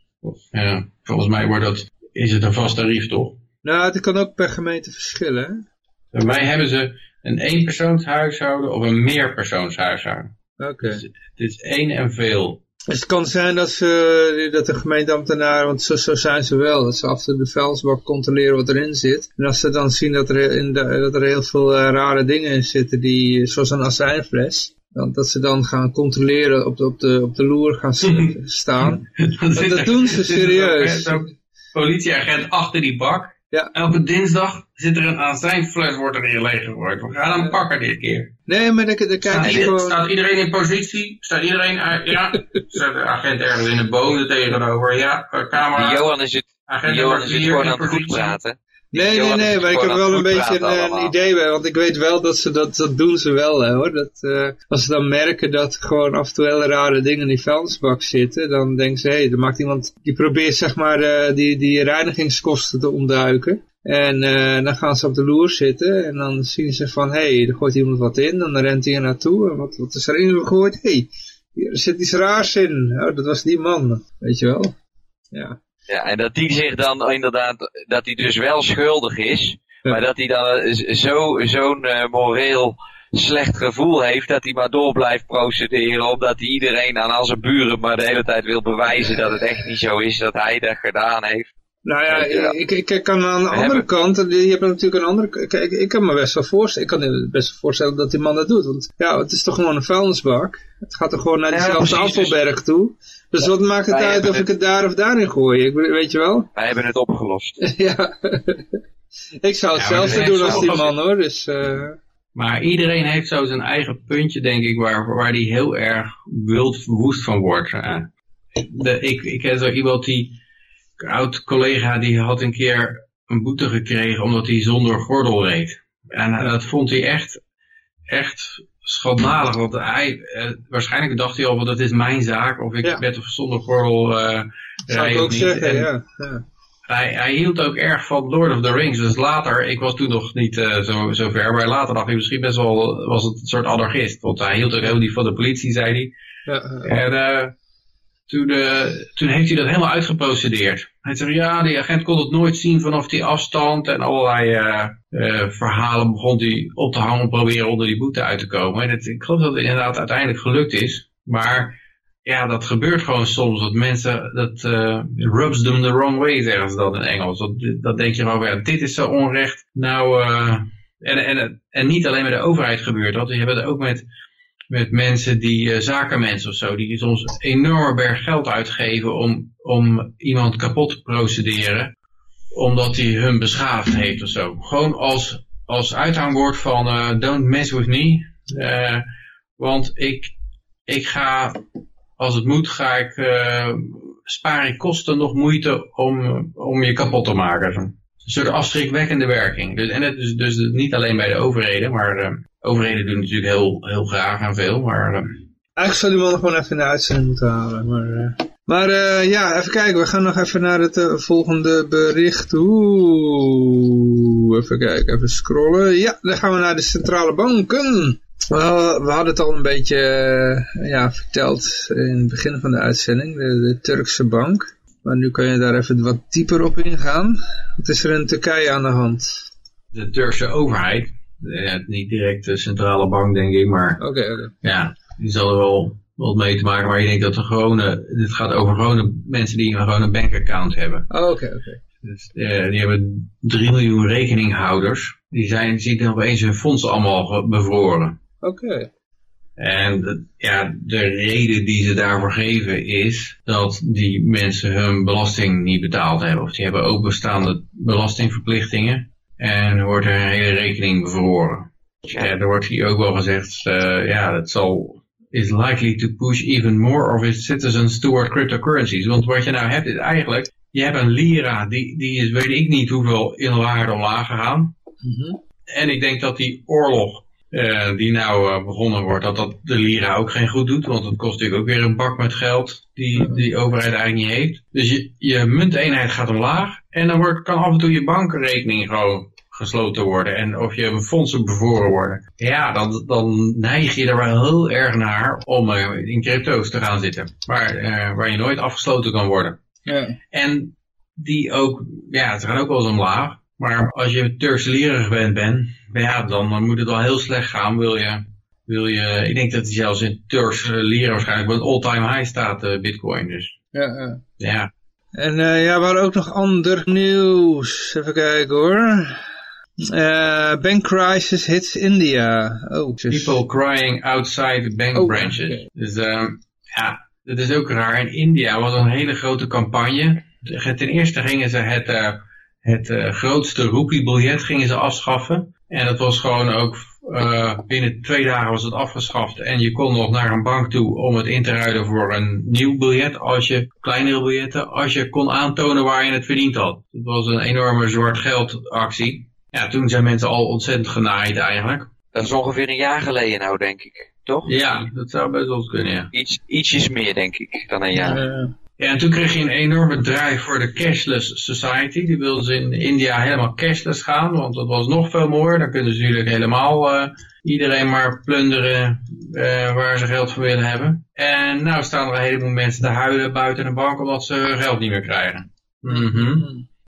Ja, volgens mij wordt dat, is het een vast tarief toch? Nou, het kan ook per gemeente verschillen. Bij mij hebben ze een eenpersoonshuishouden of een meerpersoonshuishouden. Oké. Dus het is één en veel. Dus het kan zijn dat, ze, dat de gemeenteambtenaren, want zo, zo zijn ze wel, dat ze toe de vuilnisbak controleren wat erin zit. En als ze dan zien dat er, in de, dat er heel veel eh, rare dingen in zitten, die, zoals een azijnfles, dan, dat ze dan gaan controleren op de, op de, op de loer gaan staan. Dat, dat doen ze serieus. Zo'n politieagent achter die bak. Ja. Elke dinsdag zit er een azijnfles wordt er hier leeggegooid. We gaan hem pakken dit keer. Nee, maar dan, dan Staat, ze ieder- gewoon... staat iedereen in positie? Staat iedereen... uit- ja. Staat de agent ergens in de boom er tegenover? Ja, eh, camera. Die Johan is het, agent Johan is het gewoon in aan het goed positie. praten. Die Nee, nee, Johan nee, maar ik heb wel een beetje een, idee bij, want ik weet wel dat ze dat, dat doen ze wel, hè, hoor. Dat, eh, als ze dan merken dat gewoon af en toe hele rare dingen in die vuilnisbak zitten, dan denken ze, hé, hey, er maakt iemand, die probeert zeg maar eh, die, die reinigingskosten te ontduiken. En eh, dan gaan ze op de loer zitten en dan zien ze van, hé, hey, er gooit iemand wat in, dan rent hij er naartoe. En wat, wat is erin gegooid? Hé, hey, hier zit iets raars in. Oh, dat was die man, weet je wel. Ja. Ja, en dat die zich dan inderdaad, dat hij dus wel schuldig is, maar dat hij dan eh, z- zo, zo'n eh, moreel slecht gevoel heeft dat hij maar door blijft procederen, omdat hij iedereen aan al zijn buren maar de hele tijd wil bewijzen dat het echt niet zo is dat hij dat gedaan heeft. Nou ja, Ja. ik, ik, ik kan aan de We andere hebben- kant, je hebt natuurlijk een andere, kijk, ik kan me best wel voorstellen, ik kan me best wel voorstellen dat die man dat doet, want ja, het is toch gewoon een vuilnisbak, het gaat toch gewoon naar diezelfde precies, afvalberg toe, dus wat maakt het uit of ik het- daar of daarin gooi, ik, weet je wel? Wij hebben het opgelost. ja, ik zou het Ja, maar zelfs er doen als die man hoor, dus eh, Maar iedereen heeft zo zijn eigen puntje, denk ik, waar, waar die heel erg wild woest van wordt. Eh, de, ik, ik ken zo iemand die, een oud collega, die had een keer een boete gekregen omdat hij zonder gordel reed. En eh, dat vond hij echt, echt schandalig, want hij, eh, waarschijnlijk dacht hij al, van dat is mijn zaak, of ik Ja. met of zonder gordel eh zou rij ik of ook niet. zeggen, En- ja. ja. hij, hij hield ook erg van Lord of the Rings. Dus later, ik was toen nog niet eh, zo, zo ver, maar later dacht hij misschien best wel, was het een soort anarchist. Want hij hield ook helemaal niet van de politie, zei hij. En eh, toen, eh, toen heeft hij dat helemaal uitgeprocedeerd. Hij zei, ja, die agent kon het nooit zien vanaf die afstand. En allerlei eh, eh, verhalen begon hij op te hangen proberen onder die boete uit te komen. En het, ik geloof dat het inderdaad uiteindelijk gelukt is. Maar ja, dat gebeurt gewoon soms. Dat mensen, dat rubs them the wrong way, zeggen ze dan in Engels. Dat, denk je gewoon, ja, dit is zo onrecht. Nou, en, en, en niet alleen met de overheid gebeurt dat. Je hebt het ook met, met mensen die, eh, zakenmensen of zo, die soms een enorme berg geld uitgeven om, om iemand kapot te procederen. Omdat hij hun beschadigd heeft of zo. Gewoon als, als uithangbord van eh, don't mess with me. Eh, want ik, ik ga als het moet, ga ik, spaar ik kosten nog moeite om, om je kapot te maken. Een soort afschrikwekkende werking. Dus, en het is dus niet alleen bij de overheden, maar overheden doen natuurlijk heel, heel graag en veel. Maar eh, Eigenlijk zou die man gewoon even in de uitzending moeten halen. Maar, eh, maar eh, ja, even kijken. We gaan nog even naar het volgende bericht. Oeh, even kijken, even scrollen. Ja, dan gaan we naar de centrale banken. We hadden het al een beetje ja, verteld in het begin van de uitzending. De, de Turkse bank. Maar nu kan je daar even wat dieper op ingaan. Wat is er in Turkije aan de hand? de Turkse overheid, eh, niet direct de centrale bank denk ik, maar Oké, oké. ja, die zal er wel wat mee te maken. Maar ik denk dat de gewone, dit gaat over gewone mensen die een bankaccount hebben. Oh, Oké, oké. Dus, eh, die hebben 3 miljoen rekeninghouders. Die zijn, zien dan opeens hun fondsen allemaal bevroren. Oké. En ja, de reden die ze daarvoor geven is dat die mensen hun belasting niet betaald hebben. Of die hebben ook bestaande belastingverplichtingen. En wordt er een hele rekening bevroren. Ja, er wordt hier ook wel gezegd, eh, ja, dat zal is likely to push even more of its citizens toward cryptocurrencies. Want wat je nou hebt is eigenlijk, je hebt een lira, die, die is weet ik niet hoeveel in waarde omlaag gegaan. Mhm. En ik denk dat die oorlog eh, die nou eh, begonnen wordt, dat dat de lira ook geen goed doet. Want het kost natuurlijk ook weer een bak met geld die die overheid eigenlijk niet heeft. Dus je, je munteenheid gaat omlaag en dan wordt, kan af en toe je bankrekening gewoon gesloten worden en of je fondsen bevoren worden. Ja, dan, dan neig je er wel heel erg naar om eh, in crypto's te gaan zitten. Waar, eh, waar je nooit afgesloten kan worden. Ja. En die ook, ja, ze gaan ook wel eens omlaag. Maar als je gewend bent, ja, dan, dan moet het wel heel slecht gaan. Wil je, wil je, ik denk dat hij zelfs in Turkse lira waarschijnlijk op een all-time high staat, eh, bitcoin. Dus Ja, ja. ja, En eh, ja, we hadden ook nog ander nieuws. Even kijken hoor. Eh, bank crisis hits India. Oh, people crying outside bank Oh, branches. Dus ehm, ja, dat is ook raar. In India was een hele grote campagne. Ten eerste gingen ze het, eh, het eh, grootste roepiebiljet gingen ze afschaffen. En dat was gewoon ook, binnen twee dagen was het afgeschaft. En je kon nog naar een bank toe om het in te ruilen voor een nieuw biljet. Als je, kleinere biljetten, als je kon aantonen waar je het verdiend had. Het was een enorme zwart geld actie. Ja, toen zijn mensen al ontzettend genaaid eigenlijk. Dat is ongeveer een jaar geleden nou, denk ik. Toch? Ja, dat zou best wel kunnen, ja. Iets, ietsjes meer, denk ik, dan een jaar. Ja, en toen kreeg je een enorme drive voor de cashless society. Die wilden ze in India helemaal cashless gaan, want dat was nog veel mooier. Dan kunnen ze natuurlijk helemaal eh, iedereen maar plunderen eh, waar ze geld voor willen hebben. En nou staan er een heleboel mensen te huilen buiten de bank omdat ze hun geld niet meer krijgen. Mhm.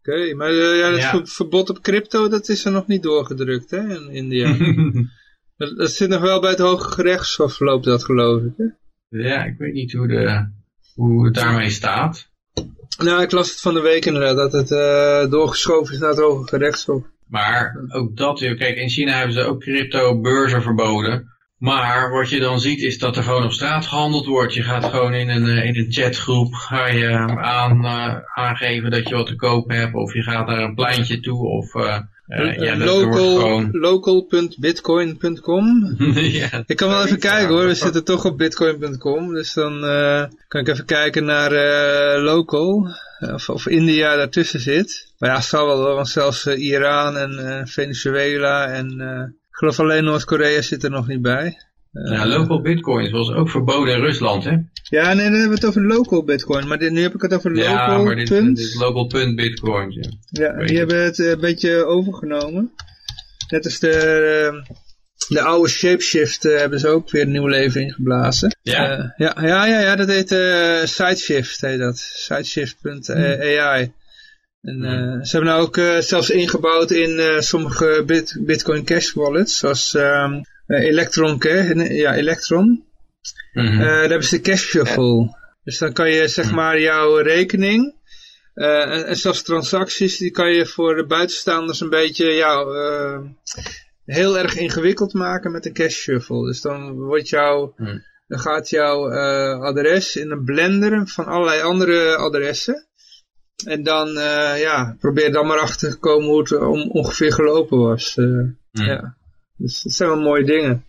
Oké, maar eh, ja, dat Ja. verbod op crypto, dat is er nog niet doorgedrukt hè, in India. dat, dat zit nog wel bij het Hoge Gerechtshof, loopt dat geloof ik. Hè? ja, ik weet niet hoe, de, hoe het daarmee staat. Nou, ik las het van de week inderdaad, dat het eh, doorgeschoven is naar het Hoge Gerechtshof. Maar ook dat weer, kijk, in China hebben ze ook crypto beurzen verboden. Maar wat je dan ziet is dat er gewoon op straat gehandeld wordt. Je gaat gewoon in een, eh, in een chatgroep ga je aan, eh, aangeven dat je wat te koop hebt. Of je gaat naar een pleintje toe. Of eh, eh, ja, Local, gewoon... local.bitcoin.com ja, Ik kan wel even kijken hoor, we zitten toch op bitcoin.com, dus dan kan ik even kijken naar local, of, of India daartussen zit. Maar ja, het zal wel want zelfs Iran en Venezuela en geloof alleen Noord-Korea zit er nog niet bij. Eh, ja, local bitcoins was ook verboden in Rusland, hè? Ja, nee, dan hebben we het over local bitcoin, maar dit, nu heb ik het over Ja, local maar dit, punt. dit is local.bitcoins, ja. Ja, Weet die hebben het eh, een beetje overgenomen. Net als de, eh, de oude Shapeshift eh, hebben ze ook weer een nieuw leven ingeblazen. Ja? Eh, ja, ja, ja, ja, dat heet eh Sideshift, heet dat. Sideshift.ai. En eh, ze hebben nou ook eh, zelfs ingebouwd in eh, sommige bit, Bitcoin Cash wallets, zoals ehm, eh, Electron, Cash- ja, Electron. Mhm. Eh, daar hebben ze de cash shuffle. Dus dan kan je zeg maar jouw rekening en, en zelfs transacties, die kan je voor de buitenstaanders een beetje ja, heel erg ingewikkeld maken met de cash shuffle. Dus dan wordt jouw, Hmm. dan gaat jouw adres in een blender van allerlei andere adressen. En dan, eh, ja, probeer dan maar achter te komen hoe het om, ongeveer gelopen was. Hmm. Ja, dus dat zijn wel mooie dingen.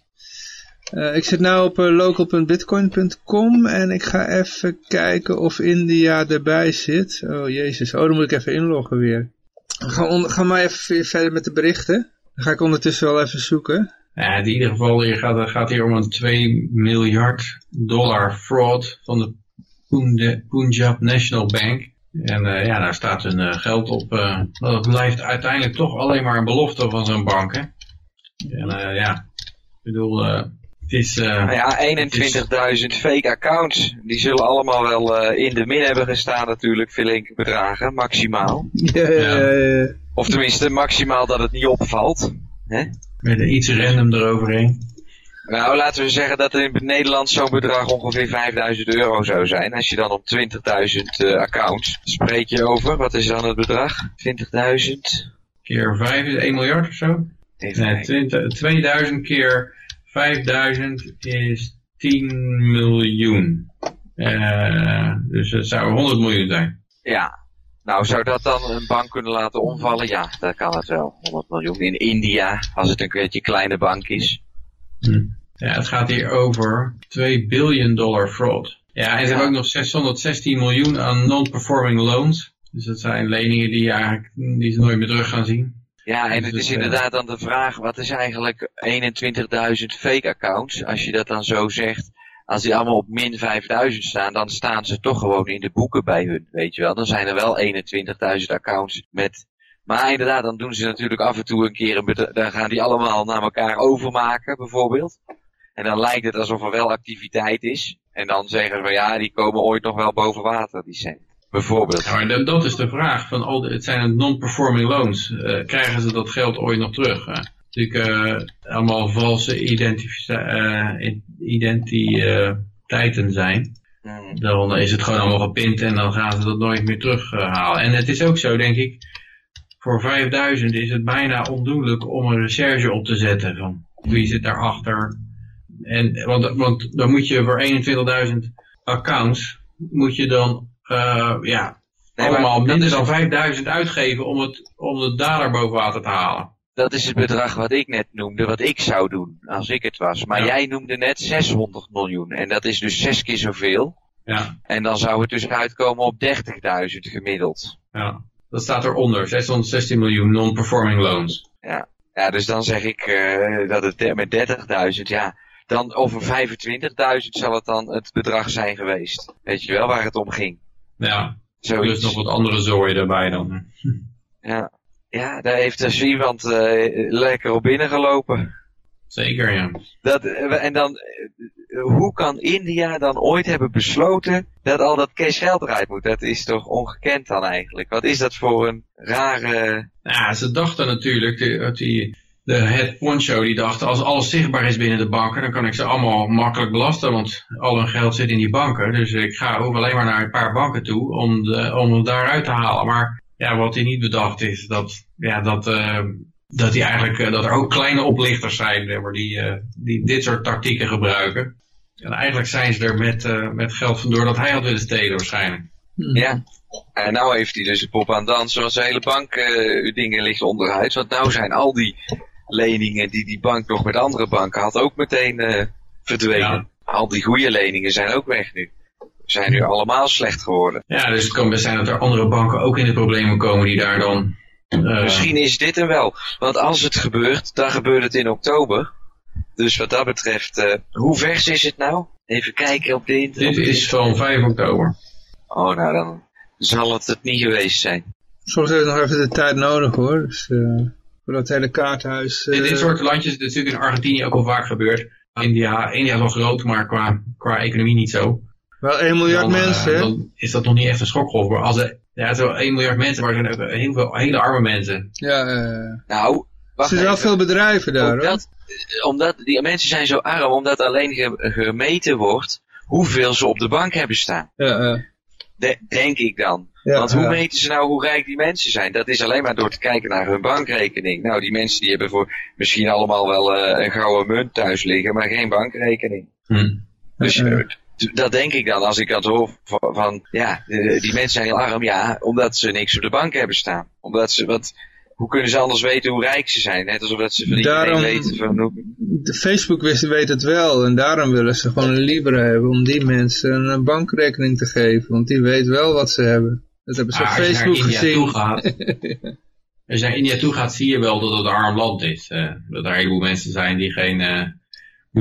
Eh, ik zit nu op local.bitcoin.com en ik ga even kijken of India erbij zit. Oh jezus, oh dan moet ik even inloggen weer. Ga, ga maar even verder met de berichten. Dan ga ik ondertussen wel even zoeken. Ja, in ieder geval hier gaat, het gaat hier om een 2 miljard dollar fraud van de Punjab National Bank. En eh, ja, daar staat hun eh, geld op. eh dat blijft uiteindelijk toch alleen maar een belofte van zo'n bank. Hè? En eh, ja, ik bedoel, eh, het is... eh, Nou ja, 21.000 fake accounts. Die zullen allemaal wel eh, in de min hebben gestaan natuurlijk, flinke bedragen, maximaal. Ja. Of tenminste, maximaal dat het niet opvalt. Hè? met iets random eroverheen. Nou, laten we zeggen dat in Nederland zo'n bedrag ongeveer 5000 euro zou zijn. Als je dan op 20.000 eh, accounts spreek je over, wat is dan het bedrag? 20.000? Keer 5 is 1 miljard of zo? Nee, kijken. 20 2000 keer 5000 is 10 miljoen. Eh, dus het zou 100 miljoen zijn. Ja. Nou, zou dat dan een bank kunnen laten omvallen? Ja, dat kan het wel. 100 miljoen in India, als het een beetje kleine bank is. Ja, het gaat hier over 2 billion dollar fraud. Ja, en ze hebben ook nog 616 miljoen aan non-performing loans. Dus dat zijn leningen die, eigenlijk, die ze nooit meer terug gaan zien. Ja, en Dus het is eh, inderdaad dan de vraag, wat is eigenlijk 21.000 fake accounts? Als je dat dan zo zegt, als die allemaal op min 5.000 staan, dan staan ze toch gewoon in de boeken bij hun, weet je wel. Dan zijn er wel 21.000 accounts met... Maar inderdaad, dan doen ze natuurlijk af en toe een keer een Dan gaan die allemaal naar elkaar overmaken, bijvoorbeeld. En dan lijkt het alsof er wel activiteit is. En dan zeggen ze van ja, die komen ooit nog wel boven water, die cent. Bijvoorbeeld. Ja, maar dat, is de vraag. Van al de, het zijn non-performing loans. Eh, krijgen ze dat geld ooit nog terug? Eh, natuurlijk eh, allemaal valse eh, identiteiten zijn. Hmm. Dan is het gewoon allemaal gepint en dan gaan ze dat nooit meer terughalen. en het is ook zo, denk ik, voor 5000 is het bijna ondoenlijk om een recherche op te zetten. Van wie zit daarachter? En, want, want dan moet je voor 21.000 accounts, moet je dan eh, ja, Nee, allemaal minder dan 5000 uitgeven om, het, om de dader boven water te halen. Dat is het bedrag wat ik net noemde, wat ik zou doen als ik het was. Maar Ja. jij noemde net 600 miljoen. En dat is dus zes keer zoveel. Ja, En dan zou het dus uitkomen op 30.000 gemiddeld. ja. Dat staat eronder, 616 miljoen non-performing loans. Ja, dus dan zeg ik eh, dat het de- met 30.000, ja. Dan over 25.000 zal het dan het bedrag zijn geweest. Weet je wel waar het om ging? Ja, Zoiets. plus nog wat andere zooi erbij dan. Ja. ja, daar heeft dus iemand eh, lekker op binnengelopen. Zeker, ja. Dat, eh, en dan, eh, hoe kan India dan ooit hebben besloten dat al dat cash geld eruit moet? Dat is toch ongekend dan eigenlijk? Wat is dat voor een rare... Ja, ze dachten natuurlijk, dat die, de head poncho, die dacht, als alles zichtbaar is binnen de banken, dan kan ik ze allemaal makkelijk belasten, want al hun geld zit in die banken. Dus ik ga hoef alleen maar naar een paar banken toe om, de, om het daaruit te halen. Maar ja, wat hij niet bedacht is, dat, ja, dat, eh, dat, die eigenlijk, eh, dat er ook kleine oplichters zijn maar, die, eh, die dit soort tactieken gebruiken. En eigenlijk zijn ze er met, eh, met geld vandoor dat hij had willen stelen waarschijnlijk. Ja. En nou heeft hij dus een pop aan dansen, want zijn hele bank eh, dingen ligt onderuit. Want nou zijn al die leningen die die bank nog met andere banken had ook meteen eh, verdwenen. Ja. Al die goede leningen zijn ook weg nu. Zijn nu allemaal slecht geworden. Ja, dus het kan best zijn dat er andere banken ook in de problemen komen die daar dan... eh, Misschien is dit hem wel. Want als het gebeurt, dan gebeurt het in oktober. Dus wat dat betreft, eh, hoe vers is het nou? Even kijken op de Dit internet. is van 5 oktober. Oh, nou dan zal het het niet geweest zijn. Soms heeft het nog even de tijd nodig hoor. Dus, eh voordat het hele kaarthuis... eh, Dit, dit soort landjes, dit is natuurlijk in Argentinië ook al vaak gebeurd. India, India is wel groot, maar qua, qua economie niet zo. Wel 1 miljard dan, mensen hè? dan is dat nog niet echt een schokgolf. Maar als er, ja, zo 1 miljard mensen, maar er zijn ook heel veel hele arme mensen. Ja, eh Nou, er zijn wel veel bedrijven daar hoor. omdat, eh, omdat die mensen zijn zo arm, omdat alleen ge- gemeten wordt hoeveel ze op de bank hebben staan. Ja, eh, De- denk ik dan. ja, Want hoe ja. meten ze nou hoe rijk die mensen zijn? Dat is alleen maar door te kijken naar hun bankrekening. Nou, die mensen die hebben voor misschien allemaal wel eh, een gouden munt thuis liggen, maar geen bankrekening. Hm. Dus Ja, ja. eh, dat denk ik dan als ik dat hoor van, van, ja, eh, die mensen zijn heel arm, ja, omdat ze niks op de bank hebben staan. Omdat ze, wat, hoe kunnen ze anders weten hoe rijk ze zijn? Net alsof dat ze van iedereen Daarom- weten van hoe, De Facebook wist, weet het wel en daarom willen ze gewoon een Libra hebben om die mensen een eh, bankrekening te geven. Want die weet wel wat ze hebben. Dat hebben ze op Ah, als je naar Facebook gezien. als je naar India toe gaat, zie je wel dat het een arm land is. eh, dat er een heleboel mensen zijn die geen... eh,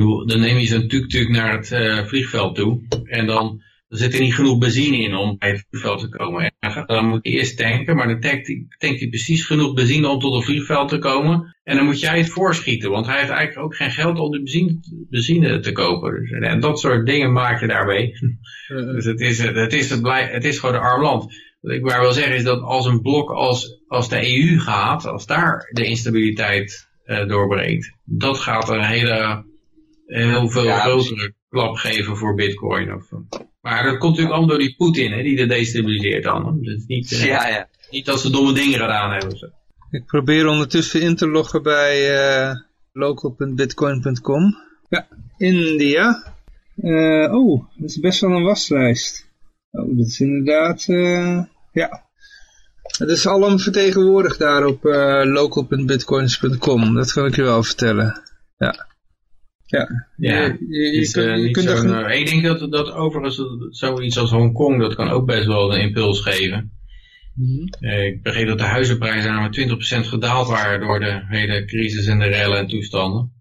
dan neem je zo'n tuk-tuk naar het eh, vliegveld toe. En dan, dan zit er niet genoeg benzine in om bij het vliegveld te komen. En dan, dan moet je eerst tanken, maar dan tankt hij, tankt hij precies genoeg benzine om tot het vliegveld te komen. En dan moet jij het voorschieten, want hij heeft eigenlijk ook geen geld om de benzine, benzine te kopen. Dus, en dat soort dingen maak je daarmee. Dus het is, het is, het blij, het is gewoon een arm land. Wat ik maar wil zeggen is dat als een blok als, als de EU gaat, als daar de instabiliteit eh, doorbreekt, dat gaat een hele, heel veel Ja, grotere klap geven voor bitcoin. Of, maar dat komt natuurlijk allemaal door die Poetin, hè, die dat destabiliseert dan. Dus niet, eh, ja, ja. niet dat ze domme dingen gedaan hebben. Zo. Ik probeer ondertussen in te loggen bij eh, local.bitcoin.com. Ja, India. Eh, oh, dat is best wel een waslijst. Oh, dat is inderdaad, eh, ja. Het is allemaal vertegenwoordigd daar op eh, local.bitcoins.com. Dat kan ik je wel vertellen. Ja. Ja, Ja, je, je, je is, kunt- eh, je kunt er ik denk dat, dat overigens zoiets als Hongkong, dat kan ook best wel een impuls geven. Eh, ik begreep dat de huizenprijzen namelijk 20% gedaald waren door de hele crisis en de rellen en toestanden.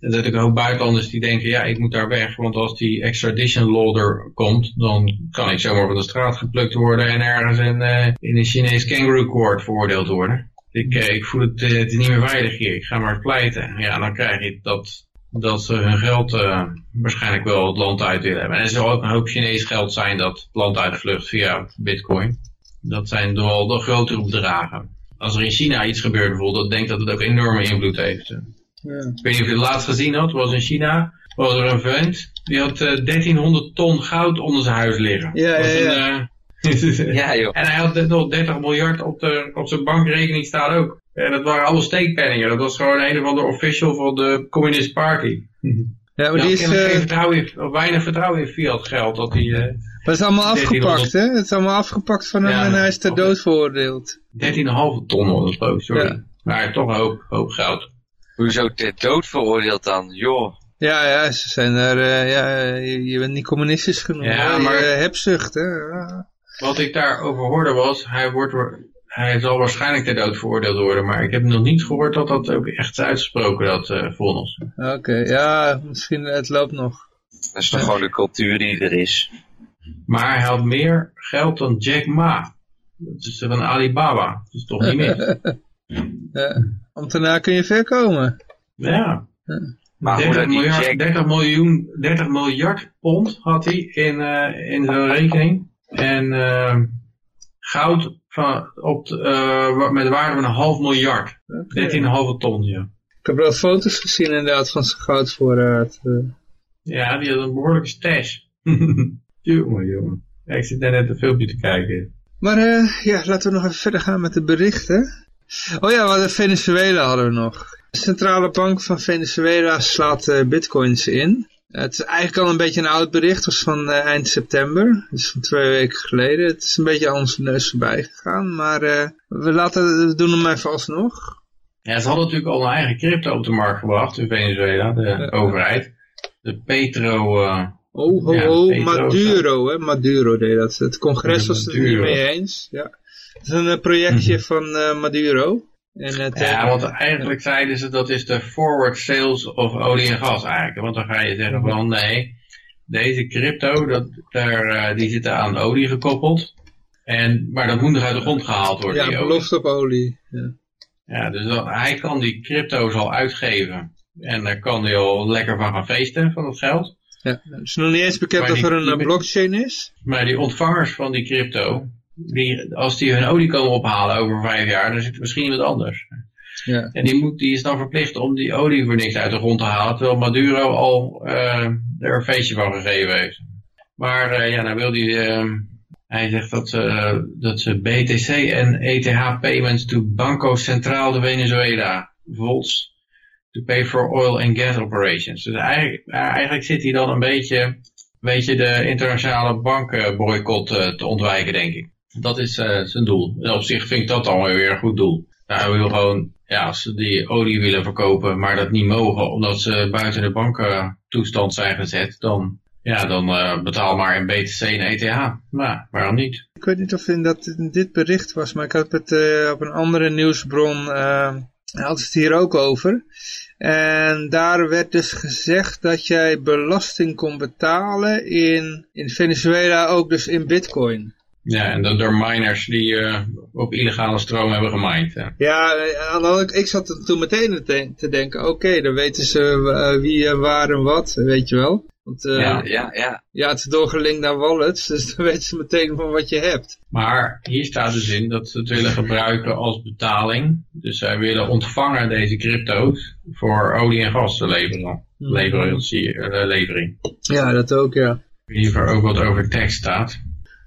En dat ik ook buitenlanders die denken, ja, ik moet daar weg, want als die extradition law er komt, dan kan ik zomaar van de straat geplukt worden en ergens in, eh, in een Chinees kangaroo court veroordeeld worden. Ik, eh, ik voel het, eh, het is niet meer veilig hier, ik ga maar pleiten. Ja, dan krijg je dat, dat ze hun geld eh, waarschijnlijk wel het land uit willen hebben. En er zal ook een hoop Chinees geld zijn dat het land uitvlucht via bitcoin. Dat zijn wel de grotere bedragen. Als er in China iets gebeurt bijvoorbeeld, dan denk ik dat het ook enorme invloed heeft. Ja. Ik weet niet of je het laatst gezien had, was in China, was er een vent, die had eh, 1300 ton goud onder zijn huis liggen. Ja, ja, een, eh, Ja, joh. en hij had nog 30 miljard op, de, op zijn bankrekening staan ook. En dat waren allemaal steekpenningen. Dat was gewoon een of andere official van de Communist Party. Ja, maar Die die is, eh, vertrouwen in, of weinig vertrouwen in fiat geld. Dat hij eh maar het is allemaal 1300 afgepakt, hè? Het is allemaal afgepakt van hem Ja, en hij is ter oké. dood veroordeeld. 13,5 ton geloof ik, sorry. Ja. Maar toch een hoop, hoop goud. Hoezo ter dood veroordeeld dan? Joh. Ja, ja, ze zijn er, eh, ja, je, je bent niet communistisch genoeg. Ja, maar- Je, eh, hebzucht, hè? Wat ik daarover hoorde was, hij, wordt, hij zal waarschijnlijk ter dood veroordeeld worden. Maar ik heb nog niet gehoord dat dat ook echt is uitgesproken, dat eh vonnis. Oké, ja, misschien, het loopt nog. Dat is toch gewoon de cultuur die er is. Maar hij had meer geld dan Jack Ma. Dat is van Alibaba. Dat is toch niet mis? Ja. Om daarna kun je ver komen. Ja. Maar hoe 30 dat die miljard, Jack... 30 miljoen, 30 miljard pond had hij in, eh, in zijn rekening. En eh, goud van, op, eh, met waarde van een half miljard. 13,5 ton, ja. Ik heb wel foto's gezien inderdaad van zijn goudvoorraad. eh. Ja, die had een behoorlijke stash. jongen, jongen. Ja, ik zit daar net een filmpje te kijken. Maar eh, ja, laten we nog even verder gaan met de berichten. Oh ja, hadden Venezuela hadden we nog. De centrale bank van Venezuela slaat bitcoins in. Het is eigenlijk al een beetje een oud bericht. Het was van eh, eind september. Dus van twee weken geleden. Het is een beetje aan onze neus voorbij gegaan. Maar eh, we, laten, we doen hem even alsnog. Ja, ze hadden natuurlijk al een eigen crypto op de markt gebracht in Venezuela, de overheid. De Petro... eh, Oh, oh, Ja, oh, Petro Maduro, hè. Maduro deed dat. Het congres was het er niet mee eens. Ja. Het is een projectje van eh, Maduro. En het, eh, Ja, want eigenlijk zeiden ze dat is de forward sales of olie en gas eigenlijk. Want dan ga je zeggen van nee, deze crypto, dat, daar, eh, die zitten aan olie gekoppeld. En, maar dat moet nog uit de grond gehaald worden. ja, belofte op olie. Ja. Ja, dus dan, hij kan die crypto's al uitgeven. En daar kan hij al lekker van gaan feesten, van het geld. Ja, het is nog niet eens bekend Maar of die- er een eh, blockchain is. Maar die ontvangers van die crypto, die, als die hun olie komen ophalen over vijf jaar, dan zit er misschien iemand anders. Ja. En die, moet, die is dan verplicht om die olie voor niks uit de grond te halen, terwijl Maduro al eh, er een feestje van gegeven heeft. Maar eh, ja, nou wil hij, eh, hij zegt dat ze, eh, dat ze BTC en ETH payments to Banco Central de Venezuela, VOLS, to pay for oil and gas operations. Dus eigenlijk, eigenlijk zit hij dan een beetje, een beetje de internationale bankenboycott te ontwijken, denk ik. Dat is eh, zijn doel. En op zich vind ik dat dan weer een goed doel. Nou, hij wil gewoon, ja, als ze die olie willen verkopen, maar dat niet mogen, omdat ze buiten de bankentoestand zijn gezet, dan, ja, dan eh, betaal maar in BTC en ETH. Maar waarom niet? Ik weet niet of in dat in dit bericht was, maar ik had het eh, op een andere nieuwsbron, ze het hier ook over. En daar werd dus gezegd dat jij belasting kon betalen in, in Venezuela ook dus in bitcoin. Ja, en dat door miners die eh, op illegale stroom hebben gemined. Ja. Eh, ik zat toen meteen te, denken, oké, dan weten ze eh, wie en waar en wat, weet je wel. Want eh, Ja. ja. Ja, ja. het is doorgelinkt naar wallets, dus dan weten ze meteen van wat je hebt. Maar hier staat dus in dat ze het willen gebruiken als betaling. Dus zij willen ontvangen deze crypto's voor olie en gas te leveren. Eh, levering. Ja, dat ook, ja. Hiervoor ook wat over tekst staat.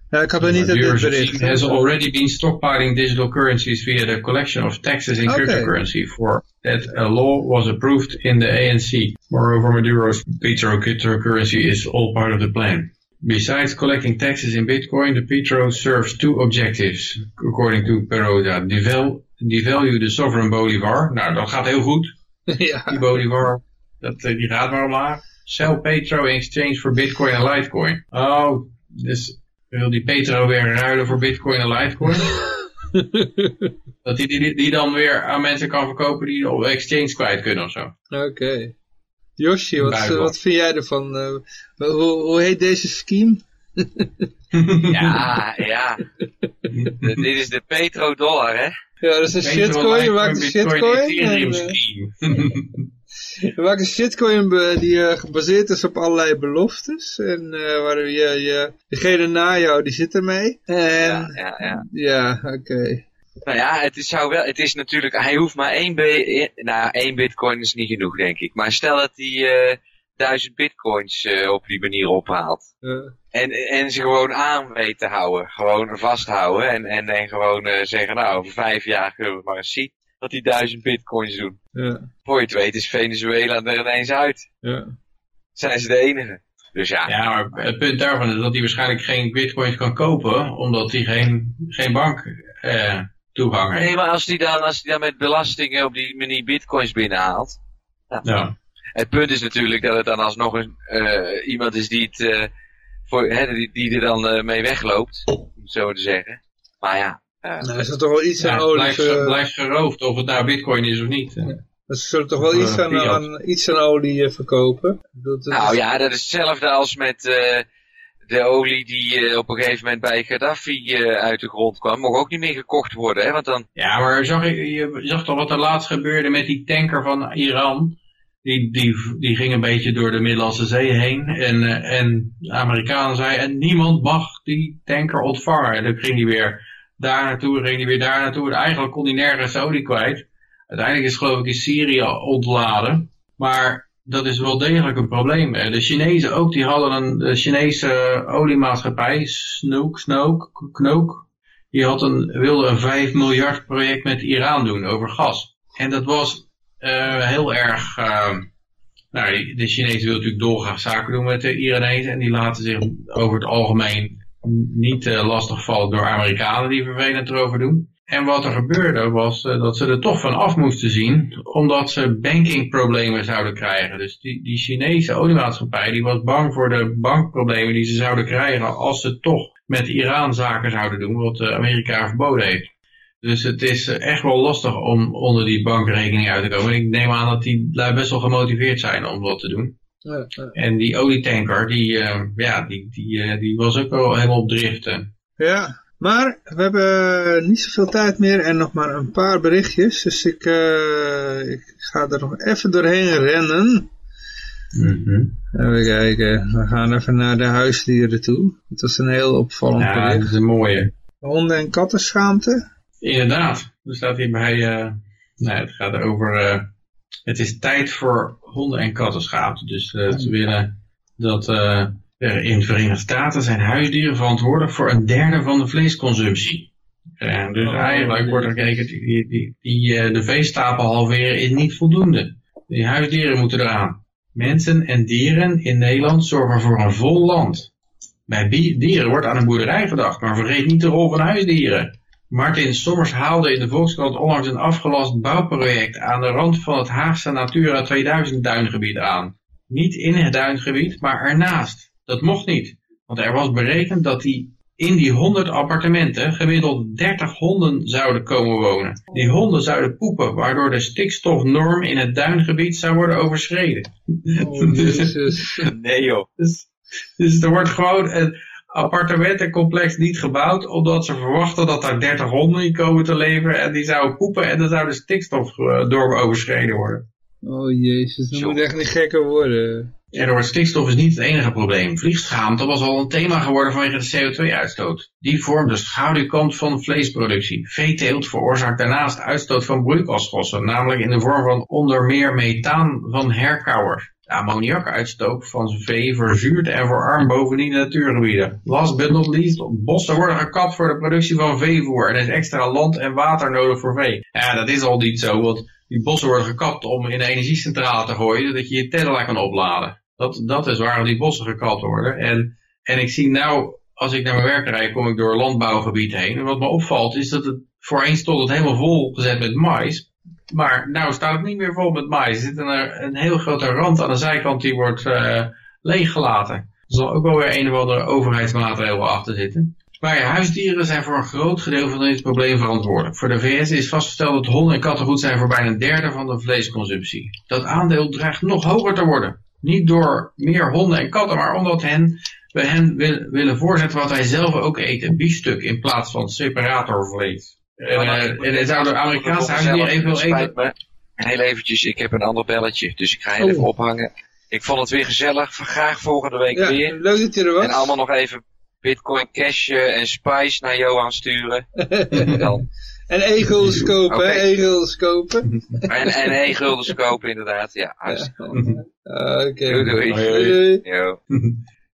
Ja, ik had er niet bericht. has already been stockpiling digital currencies via the collection of taxes in Okay. cryptocurrency for that a law was approved in the ANC. Moreover, Maduro's Petro cryptocurrency is all part of the plan. Besides collecting taxes in Bitcoin, the Petro serves two objectives, according to Peroda. Deval devalue the sovereign Bolivar. Nou, dat gaat heel goed. ja. Die Bolivar, dat, eh, die gaat maar omlaag. Sell Petro in exchange for Bitcoin en Litecoin. Oh, dus wil die Petro weer ruilen voor Bitcoin en Litecoin? Dat hij die, die, die dan weer aan mensen kan verkopen die op exchange kwijt kunnen of zo. Oké. Yoshi, wat, Buitenland. wat vind jij ervan? eh, hoe, hoe heet deze scheme? Ja, ja. Dit is de petrodollar, hè? Ja, dat is een shitcoin. Je maakt een shitcoin. en, Ethereum een shitcoin die eh, gebaseerd is op allerlei beloftes. En eh, waar je, je, degene na jou, die zit ermee. En Ja, ja, ja, ja. oké. Nou ja, het is, zou wel, het is natuurlijk, hij hoeft maar één, b- nou, één bitcoin is niet genoeg, denk ik. Maar stel dat hij eh duizend bitcoins op die manier ophaalt. En, en ze gewoon aan weet te houden. Gewoon vasthouden. En, en, en gewoon zeggen, nou, over vijf jaar kunnen we maar eens zien dat die duizend bitcoins doen. Ja, Voor je het weet is Venezuela er ineens uit. ja. Zijn ze de enige. Dus ja, Ja, maar het punt daarvan is dat hij waarschijnlijk geen bitcoins kan kopen, omdat hij geen, geen bank eh, toegang heeft. Nee, maar als die dan, als die dan met belastingen op die manier bitcoins binnenhaalt. Ja. Ja. Het punt is natuurlijk dat het dan alsnog een, eh, iemand is die, het, eh, voor, hè, die, die er dan eh, mee wegloopt. Om het zo maar te zeggen. Maar ja, eh, Nou, is toch wel iets Ja, aan het olie... blijft, eh, blijft geroofd of het nou bitcoin is of niet. Ze zullen toch wel iets eh, aan, aan, iets aan olie eh, verkopen? Dat nou is- ja, dat is hetzelfde als met eh, de olie die eh, op een gegeven moment bij Gaddafi eh, uit de grond kwam. Mocht ook niet meer gekocht worden, hè, want dan... Ja, maar zag je, je zag toch wat er laatst gebeurde met die tanker van Iran? Die, die, die ging een beetje door de Middellandse Zee heen. En, eh, en de Amerikanen zeiden, en niemand mag die tanker ontvangen. En dan ging hij weer daar naartoe, ging hij weer daar naartoe. En eigenlijk kon hij nergens olie kwijt. Uiteindelijk is geloof ik in Syrië ontladen. Maar dat is wel degelijk een probleem. De Chinezen ook, die hadden een Chinese oliemaatschappij, Snook, Snook, Knook. Die had een, wilde een 5 miljard project met Iran doen over gas. En dat was eh, heel erg... eh, nou, de Chinezen willen natuurlijk dolgraag zaken doen met de Iranezen. En die laten zich over het algemeen niet eh, lastigvallen door Amerikanen die vervelend erover doen. En wat er gebeurde was eh, dat ze er toch van af moesten zien, omdat ze bankingproblemen zouden krijgen. Dus die, die Chinese oliemaatschappij die was bang voor de bankproblemen die ze zouden krijgen als ze toch met Iran zaken zouden doen, wat eh, Amerika verboden heeft. Dus het is echt wel lastig om onder die bankrekening uit te komen. En ik neem aan dat die best wel gemotiveerd zijn om dat te doen. Ja, ja. En die olietanker, die, eh, ja, die, die, eh, die was ook wel helemaal op driften. Ja, maar we hebben niet zoveel tijd meer en nog maar een paar berichtjes. Dus ik, eh, ik ga er nog even doorheen rennen. Even kijken, we gaan even naar de huisdieren toe. Het was een heel opvallend Ja, dat bericht. is een mooie. Honden- en kattenschaamte. Inderdaad, er staat hier bij, eh nou, het gaat over, eh, het is tijd voor honden- en kattenschaamte. Dus eh, ze willen dat eh, er in de Verenigde Staten zijn huisdieren verantwoordelijk voor een derde van de vleesconsumptie. En dus Oh, eigenlijk wordt er gekeken, die, die, die, eh, de veestapel halveren is niet voldoende. Die huisdieren moeten eraan. Mensen en dieren in Nederland zorgen voor een vol land. Bij bi- dieren wordt aan een boerderij gedacht, maar vergeet niet de rol van huisdieren. Martin Sommers haalde in de Volkskrant onlangs een afgelast bouwproject aan de rand van het Haagse Natura 2000 duingebied aan. Niet in het duingebied, maar ernaast. Dat mocht niet, want er was berekend dat die in die 100 appartementen gemiddeld 30 honden zouden komen wonen. Die honden zouden poepen, waardoor de stikstofnorm in het duingebied zou worden overschreden. Oh, jezus. Nee joh. Dus, dus er wordt gewoon een appartementencomplex niet gebouwd, omdat ze verwachten dat daar 30 honden in komen te leven en die zouden poepen en dan zou de stikstofnorm overschreden worden. Oh jezus, dat Zo. moet echt niet gekker worden. En door stikstof is niet het enige probleem. Vliegschaamte was al een thema geworden vanwege de CO2-uitstoot. Die vormt de schaduwkant van vleesproductie. Veeteelt veroorzaakt daarnaast uitstoot van broeikasgassen, namelijk in de vorm van onder meer methaan van herkauwers. Ammoniakuitstoot van vee verzuurt en verarmt bovendien de natuurgebieden. Last but not least, bossen worden gekapt voor de productie van veevoer en er is extra land en water nodig voor vee. Ja, dat is al niet zo, want die bossen worden gekapt om in de energiecentrale te gooien, zodat je je Tesla kan opladen. Dat, dat is waarom die bossen gekapt worden. En, en ik zie nou, als ik naar mijn werk rijd, kom ik door landbouwgebied heen. En wat me opvalt is dat het voorheen stond het helemaal vol gezet met mais. Maar nou staat het niet meer vol met mais. Er zit een, een heel grote rand aan de zijkant die wordt eh, leeggelaten. Er zal ook wel weer een of andere overheidsmaatregel achter zitten. Maar huisdieren zijn voor een groot gedeelte van dit probleem verantwoordelijk. Voor de VS is vastgesteld dat honden en katten goed zijn voor bijna een derde van de vleesconsumptie. Dat aandeel dreigt nog hoger te worden. Niet door meer honden en katten, maar omdat hen, we hen wil- willen voorzetten wat wij zelf ook eten. Biefstuk in plaats van separatorvlees. En, eh, en, en zouden Amerikaanse Spijt eten? me. Heel eventjes, ik heb een ander belletje, dus ik ga heel Oh. even ophangen. Ik vond het weer gezellig, graag volgende week Ja, weer. leuk dat je er En was. allemaal nog even Bitcoin Cash en Spice naar Johan sturen. Dan. En egels kopen, Oké. hè? Egels kopen. En, en één guldens kopen inderdaad, ja. hartstikke goed. Ah, Oké. Doei, doei. Doei, doei. Yo.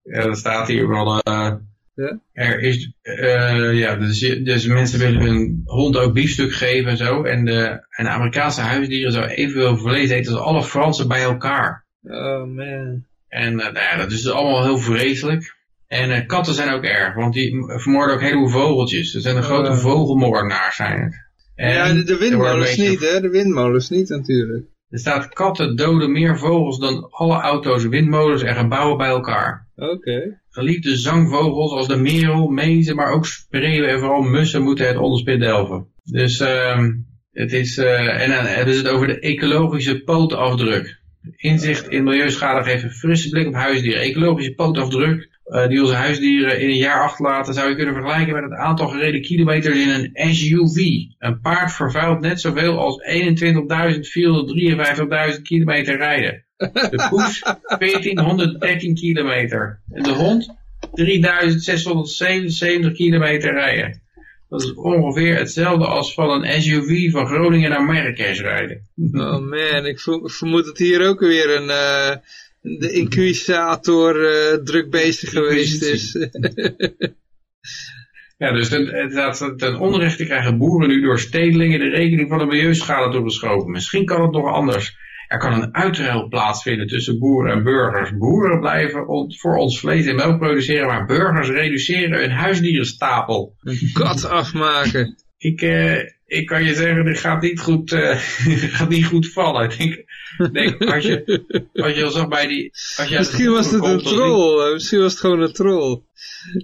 Ja, dat staat hier wel. eh, Ja? Er is, eh, ja, dus, dus mensen willen hun hond ook biefstuk geven en zo. En de, en de Amerikaanse huisdieren zouden evenveel vlees eten als alle Fransen bij elkaar. Oh man. En eh, nou ja, dat is dus allemaal heel vreselijk. En eh, katten zijn ook erg, want die vermoorden ook een heleboel vogeltjes. Ze zijn een grote Oh. vogelmoordenaars zijn het. En ja, de, windmolens beetje- niet, hè? De windmolens niet natuurlijk. Er staat katten doden meer vogels dan alle auto's, windmolens en gebouwen bij elkaar. Oké. Geliefde zangvogels als de merel, mezen, maar ook spreeuwen en vooral mussen moeten het onderspit delven. Dus ehm het is, eh, en dan hebben ze het over de ecologische pootafdruk. Inzicht in milieuschade geeft een frisse blik op huisdieren. Ecologische pootafdruk eh, die onze huisdieren in een jaar achterlaten zou je kunnen vergelijken met het aantal gereden kilometers in een SUV. Een paard vervuilt net zoveel als 21.453.000 kilometer rijden. De poes 1413 kilometer. En de hond 3677 kilometer rijden. Dat is ongeveer hetzelfde als van een SUV van Groningen naar Marrakesh rijden. Oh man, ik ver- vermoed dat hier ook weer een... eh, de inquisitor eh, druk bezig geweest is. Ja, dus ten, het staat ten onrechte krijgen boeren nu door stedelingen de rekening van de milieuschade toegeschoven. Misschien kan het nog anders. Er kan een uitruil plaatsvinden tussen boeren en burgers. Boeren blijven voor ons vlees en melk produceren, maar burgers reduceren hun huisdierenstapel. een kat afmaken. Ik, eh, ik kan je zeggen, dit gaat niet goed, eh, gaat niet goed vallen. Ik denk, als, je, als je al zag bij die... Als je Misschien was het een troll. Misschien was het gewoon een troll.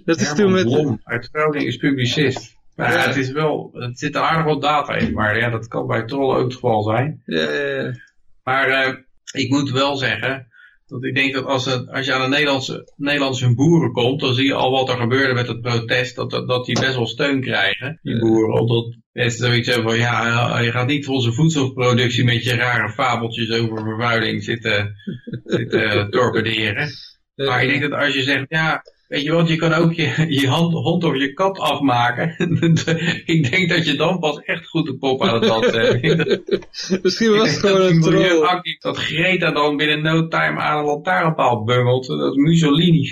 Dat is toen met... Blom uit is publicist. Nou, ja, Ja. het, is wel, het zit er aardig wat data in, maar ja, dat kan bij trollen ook het geval zijn. Ja, ja, ja. Maar eh, ik moet wel zeggen, dat ik denk dat als, het, als je aan de Nederlandse, Nederlandse boeren komt, dan zie je al wat er gebeurde met het protest, dat, dat, dat die best wel steun krijgen, die boeren. Omdat mensen zoiets hebben van, ja, eh, je gaat niet onze voedselproductie met je rare fabeltjes over vervuiling zitten, zitten torpederen. Maar ik denk dat als je zegt, ja, weet je wat, je kan ook je, je hand, hond of je kat afmaken. ik denk dat je dan pas echt goed de pop aan het dat- Misschien was het gewoon een troll. milieuactief- Dat Greta dan binnen no time aan een lantaarnpaal bungelt. Dat is Mussolini.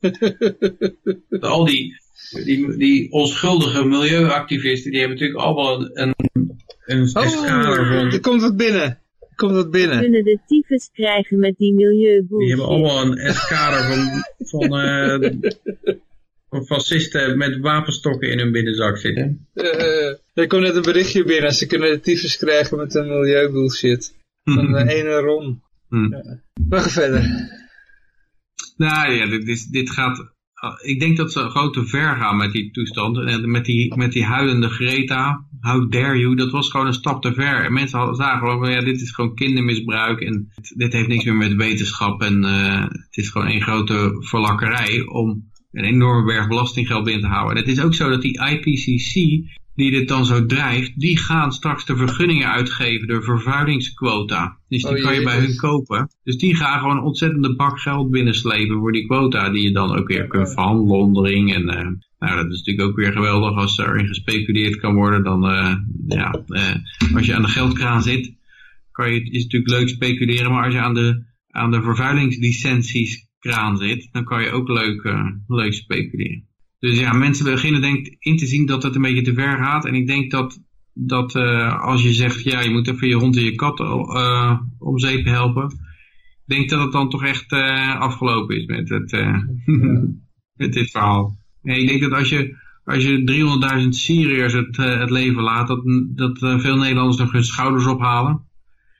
Al die, die, die onschuldige milieuactivisten, die hebben natuurlijk allemaal een, een, een Oh, er komt wat binnen. Komt wat binnen. kunnen de tyfus krijgen met die Die hebben allemaal een eskader van, van, eh, van fascisten met wapenstokken in hun binnenzak zitten. Eh, er komt net een berichtje binnen. Ze kunnen de tyfus krijgen met een milieubullshit. Van de ene Ron. Hm. Maar ga verder. Nou ja, dit, is, dit gaat... Ik denk dat ze gewoon te ver gaan met die toestand. En met die, met die huilende Greta, how dare you, dat was gewoon een stap te ver. En mensen hadden- zagen van, ja, dit is gewoon kindermisbruik. En dit, dit heeft niks meer met wetenschap. En eh, het is gewoon een grote verlakkerij om een enorme berg belastinggeld binnen te houden. En het is ook zo dat die IPCC, die dit dan zo drijft, die gaan straks de vergunningen uitgeven, de vervuilingsquota. Dus die Oh, kan je bij hun kopen. Dus die gaan gewoon een ontzettende bak geld binnenslepen voor die quota, die je dan ook weer kunt verhandelen. En eh, nou, dat is natuurlijk ook weer geweldig als erin gespeculeerd kan worden. Dan, eh, ja, eh, als je aan de geldkraan zit, kan je, is het natuurlijk leuk speculeren, maar als je aan de, aan de vervuilingslicenties kraan zit, dan kan je ook leuk, leuk speculeren. Dus ja, mensen beginnen denk ik in te zien dat het een beetje te ver gaat. En ik denk dat, dat eh, als je zegt, ja, je moet even je hond en je kat eh, om zeep helpen. Ik denk dat het dan toch echt eh, afgelopen is met, het, met dit verhaal. En ik denk dat als je, als je 300.000 Syriërs het, het leven laat, dat, dat veel Nederlanders nog hun schouders ophalen.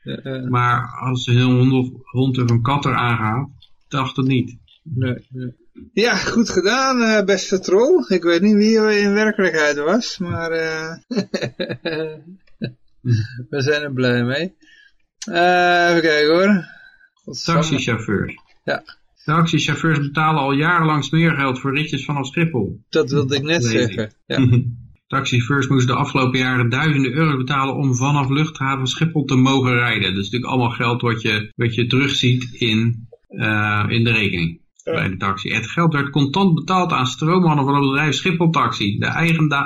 Ja, Maar als een hond of, hond of een kat eraan gaat, dacht het niet. nee, nee. Ja, goed gedaan, eh, beste troll. Ik weet niet wie je in werkelijkheid was, maar eh, we zijn er blij mee. Eh, even kijken hoor. Taxichauffeurs. Ja. Taxichauffeurs betalen al jarenlang smeergeld voor ritjes vanaf Schiphol. Dat wilde ik net zeggen. Ja. Taxichauffeurs moesten de afgelopen jaren duizenden euro's betalen om vanaf luchthaven Schiphol te mogen rijden. Dat is natuurlijk allemaal geld wat je, wat je terugziet in, in de rekening bij de taxi. Het geld werd contant betaald aan stroommannen van het bedrijf Schiphol Taxi, de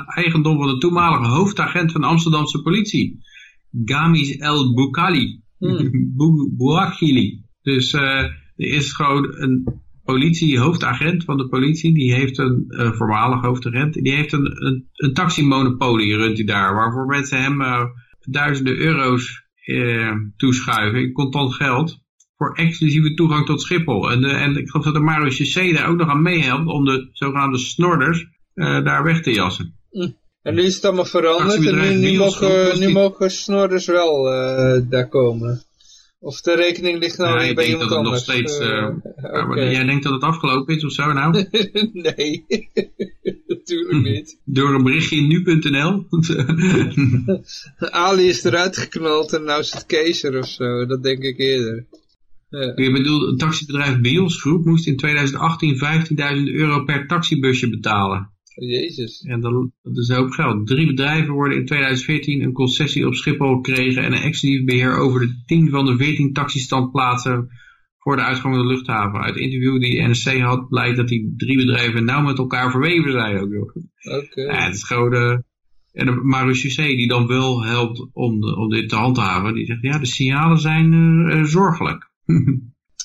eigendom van de toenmalige hoofdagent van de Amsterdamse politie, Gamis El Boukali. Bou- Bouakhili. Dus eh, er is gewoon een politie, hoofdagent van de politie, die heeft een eh, voormalig hoofdagent, die heeft een, een, een taximonopolie runt hij daar, waarvoor mensen hem eh, duizenden euro's eh, toeschuiven in contant geld voor exclusieve toegang tot Schiphol. En, eh, en ik geloof dat de Mario CC daar ook nog aan meehelpt om de zogenaamde snorders eh, daar weg te jassen. En nu is het allemaal veranderd en nu, mogen, nu mogen snorders wel eh, daar komen. Of de rekening ligt nou Ja, weer ik bij denk iemand dat het nog anders. steeds... Maar. Jij denkt dat het afgelopen is of zo nou? nee, natuurlijk niet. Door een berichtje in nu.nl? Ali is eruit geknald en nou is het keizer of zo. Dat denk ik eerder. Je bedoelt, het taxibedrijf Groep moest in 2018 15.000 euro per taxibusje betalen. Jezus. En dat, dat is een hoop geld. Drie bedrijven worden in 2014 een concessie op Schiphol gekregen en een exclusief beheer over de 10 van de 14 taxistandplaatsen voor de uitgang van de luchthaven. Uit interview die NSC had blijkt dat die drie bedrijven nauw met elkaar verweven zijn. Oké. Ja, het is gewoon de... En de Marius die dan wel helpt om, de, om dit te handhaven, die zegt ja, de signalen zijn eh, eh, zorgelijk.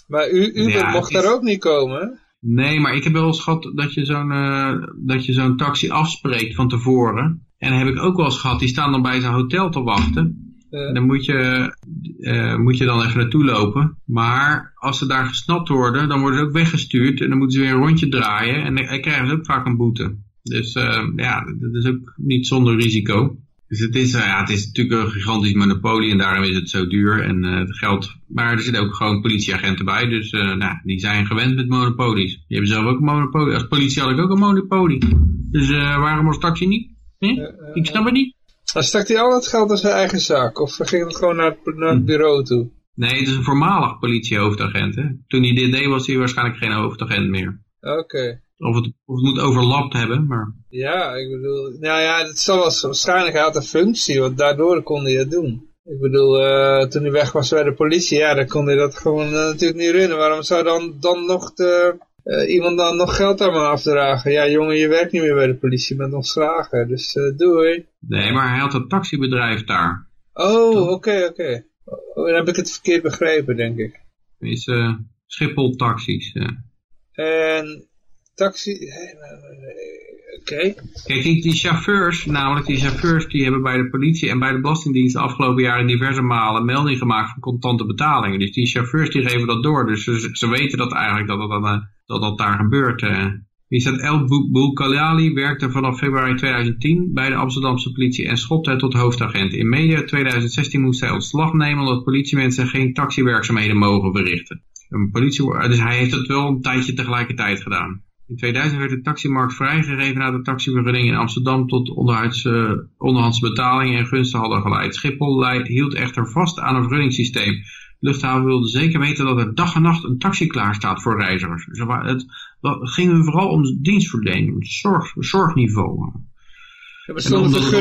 Maar u, Uber Ja, mocht is- daar ook niet komen? Nee, maar ik heb wel eens gehad dat je zo'n eh, dat je zo'n taxi afspreekt van tevoren. En dan heb ik ook wel eens gehad, die staan dan bij zijn hotel te wachten. Dan moet je, eh, moet je dan even naartoe lopen. Maar als ze daar gesnapt worden, dan worden ze ook weggestuurd. En dan moeten ze weer een rondje draaien. En dan krijgen ze ook vaak een boete. Dus eh, ja, dat is ook niet zonder risico. Dus het is, eh, ja, het is natuurlijk een gigantisch monopolie en daarom is het zo duur en eh, het geld. Maar er zitten ook gewoon politieagenten bij, dus eh, nou, die zijn gewend met monopolies. Die hebben zelf ook een monopolie. Als politie had ik ook een monopolie. Dus eh, waarom als taxi niet? Hm? Ik snap het niet. Dan stak hij al het geld in zijn eigen zak? Of ging het gewoon naar het, naar Hm. het bureau toe? Nee, het is een voormalig politiehoofdagent. Hè? Toen hij dit deed was hij waarschijnlijk geen hoofdagent meer. Oké. Of het, of het moet overlapt hebben, maar... Ja, ik bedoel... Nou ja, het zal wel, waarschijnlijk hij had een functie, want daardoor kon hij dat doen. Ik bedoel, eh, toen hij weg was bij de politie, ja, dan kon hij dat gewoon eh, natuurlijk niet runnen. Waarom zou dan, dan nog de, eh, iemand dan nog geld aan me afdragen? Ja, jongen, je werkt niet meer bij de politie, je bent ontslagen, dus doei. Nee, maar hij had een taxibedrijf daar. Oh, oké, oké. Oh, dan heb ik het verkeerd begrepen, denk ik. is Schiphol taxis. En taxi... eh, Kijk, die, chauffeurs, namelijk die chauffeurs, die hebben bij de politie en bij de Belastingdienst de afgelopen jaren diverse malen melding gemaakt van contante betalingen. Dus die chauffeurs die geven dat door. Dus ze, ze weten dat eigenlijk dat dat, dan, eh, dat, dat daar gebeurt. eh. Wie staat El Boulkalali werkte vanaf februari 2010 bij de Amsterdamse politie en schopte het tot hoofdagent. In medio 2016 moest hij ontslag nemen omdat politiemensen geen taxiwerkzaamheden mogen verrichten. Een politie, dus hij heeft het wel een tijdje tegelijkertijd gedaan. In 2000 werd de taximarkt vrijgegeven na de taxivergunning in Amsterdam tot onderhuidse, onderhandse betalingen en gunsten hadden geleid. Schiphol hield echter vast aan een vergunningssysteem. De luchthaven wilde zeker weten dat er dag en nacht een taxi klaar staat voor reizigers. Dus het, het ging vooral om dienstverlening, zorg, zorgniveau. Ja,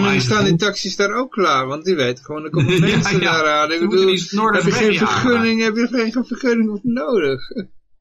maar staan die taxis daar ook klaar, want die weten gewoon, er komen Ja, mensen ja. daar aan. Ik bedoel, heb je geen vergunning, heb je geen vergunning nodig.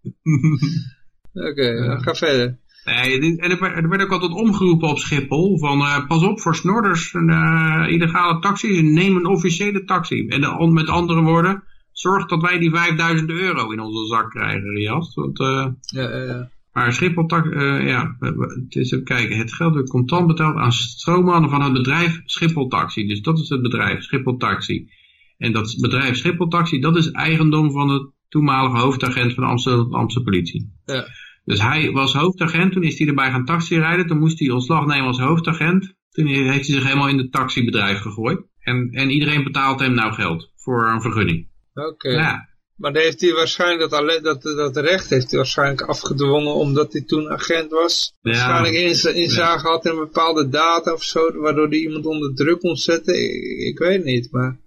Oké, ga verder. Nee, en er werd, er ook altijd omgeroepen op Schiphol van eh, pas op voor snorders en eh, illegale taxis, neem een officiële taxi. En de, met andere woorden, zorg dat wij die 5000 euro in onze zak krijgen, Rias. Want, eh, Ja, ja, ja. maar Schiphol, eh, ja, het is even kijken, het geld wordt contant betaald aan stroommannen van het bedrijf Schiphol Taxi. Dus dat is het bedrijf, Schiphol Taxi. En dat bedrijf Schiphol Taxi, dat is eigendom van de toenmalige hoofdagent van de Amsterdamse politie. Ja. Dus hij was hoofdagent, toen is hij erbij gaan taxirijden. Toen moest hij ontslag nemen als hoofdagent. Toen heeft hij zich helemaal in het taxibedrijf gegooid. En, en iedereen betaalt hem nou geld voor een vergunning. Oké. Ja, Maar heeft hij waarschijnlijk dat, dat, dat recht heeft hij waarschijnlijk afgedwongen omdat hij toen agent was. Ja. Waarschijnlijk inza- inzage had in een bepaalde data of zo, waardoor hij iemand onder druk kon zetten. Ik, ik weet niet, maar...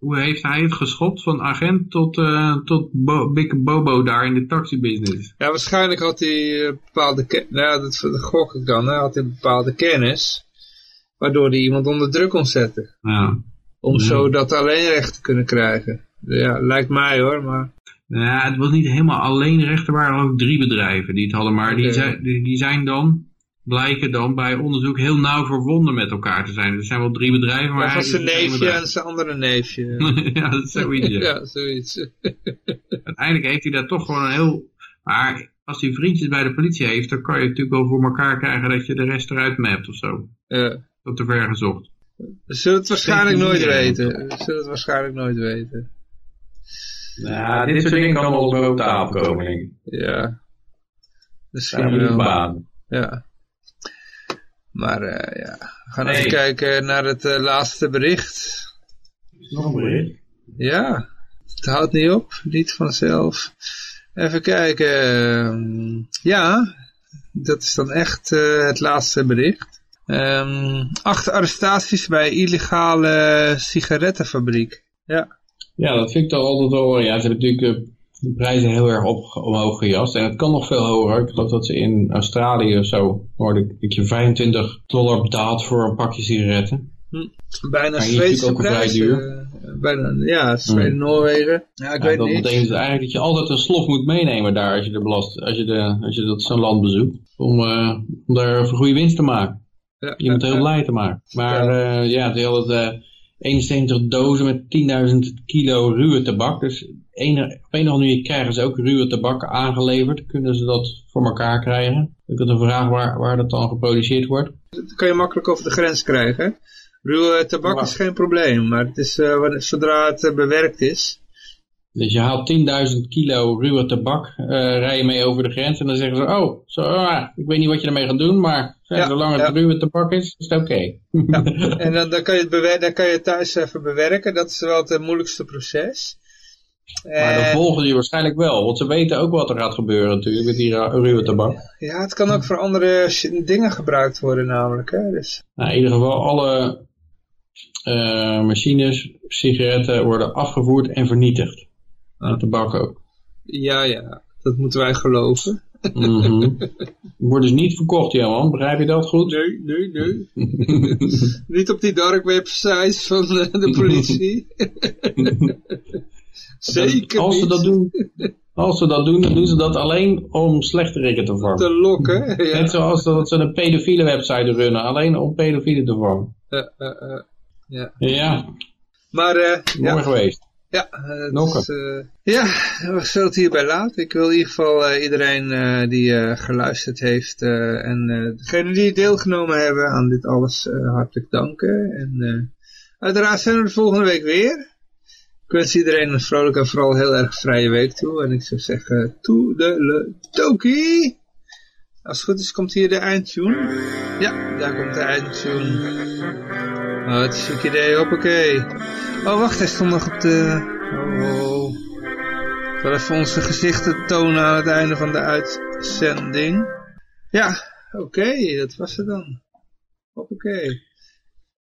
Hoe heeft hij het geschopt van agent tot, eh, tot Bo Big Bobo daar in de taxibusiness? Ja, waarschijnlijk had hij eh, bepaalde kennis, nou dat, dat gok ik dan, hè, had hij bepaalde kennis, waardoor hij iemand onder druk kon zetten. Ja. Om Ja. zo dat alleenrecht te kunnen krijgen. Ja, lijkt mij hoor, maar... Ja, het was niet helemaal alleen recht. Er waren ook drie bedrijven die het hadden. Maar die, zijn, die zijn dan, blijken dan bij onderzoek heel nauw verbonden met elkaar te zijn. Er zijn wel drie bedrijven, maar Maar van zijn neefje en zijn andere neefje. ja, dat is zoiets. ja. ja, zoiets. Uiteindelijk heeft hij daar toch gewoon een heel... Maar als hij vriendjes bij de politie heeft, dan kan je natuurlijk wel voor elkaar krijgen dat je de rest eruit mapt of zo. Ja. Tot te ver gezocht. We zullen het waarschijnlijk nooit weten. We zullen het waarschijnlijk nooit weten. Ja, dit soort dingen kan wel boven tafel komen, denk ik. Ja. Misschien wel. baan. Ja. Maar eh, ja, we gaan Hey. even kijken naar het eh, laatste bericht. Nog een bericht. Ja, het houdt niet op, niet vanzelf. Even kijken. ehm, Ja, dat is dan echt eh, het laatste bericht. Ehm, acht arrestaties bij illegale sigarettenfabriek. Ja, Ja, dat vind ik toch altijd wel... Ja, ze hebben natuurlijk de prijzen heel erg op, omhoog gejast. En het kan nog veel hoger. Ik geloof dat ze in Australië of zo... hoorde ik dat je 25 dollar betaalt voor een pakje sigaretten. bijna is het Zweedse prijzen. duur. eh, Bijna, ja, Zweden, Hmm. Noorwegen. Ja, ik Ja, weet dat niet. betekent dus eigenlijk dat je altijd een slof moet meenemen daar als je de belast, als je, de, als je dat zo'n land bezoekt. Om, eh, om daar een goede winst te maken. Ja, Iemand ja, heel ja. blij te maken. Maar ja, ja ze hadden eh 71 dozen met 10.000 kilo ruwe tabak. Dus op een of andere manier krijgen ze ook ruwe tabak aangeleverd. Kunnen ze dat voor elkaar krijgen? Ik had een vraag waar, waar dat dan geproduceerd wordt. Dat kan je makkelijk over de grens krijgen. Ruwe tabak is geen probleem, maar het is, eh, zodra het eh, bewerkt is. Dus je haalt 10.000 kilo ruwe tabak, eh rij je mee over de grens en dan zeggen ze, oh, zo, ah, ik weet niet wat je ermee gaat doen, maar Ja, zolang het ja. ruwe tabak is, is het oké. Ja. en dan, dan, kan je het dan kan je het thuis even bewerken. Dat is wel het moeilijkste proces. Maar dan En- volgen die waarschijnlijk wel, want ze weten ook wat er gaat gebeuren natuurlijk met die ruwe tabak. ja, het kan ook voor andere dingen gebruikt worden namelijk. Hè? Dus, Nou, in ieder geval, alle eh, machines, sigaretten worden afgevoerd en vernietigd. En tabak ook. ja, ja, dat moeten wij geloven. Mhm. Wordt dus niet verkocht, Johan, begrijp je dat goed? Nee, nee, nee. Niet op die dark websites van eh, de politie. Zeker als ze niet. dat doen, als ze dat doen, dan doen ze dat alleen om slechterikken te vangen. Te lokken. Ja. Net zoals dat ze een pedofiele website runnen, alleen om pedofielen te eh. Ja. Ja, Maar eh, mooi ja, geweest. Ja, Nokken. is, eh, ja, we zullen het hierbij laten. Ik wil in ieder geval eh, iedereen die geluisterd heeft en degenen die deelgenomen hebben aan dit alles hartelijk danken. En uiteraard zijn we er volgende week weer. Ik wens iedereen een vrolijke en vooral heel erg vrije week toe. En ik zou zeggen, toe de le toki. Als het goed is, komt hier de eindtune. Ja, daar komt de eindtune. Oh, het is een idee, hoppakee. Oh, wacht, hij stond nog op de... Oh. Ik wil even onze gezichten tonen aan het einde van de uitzending. Ja, oké, dat was het dan. Hoppakee.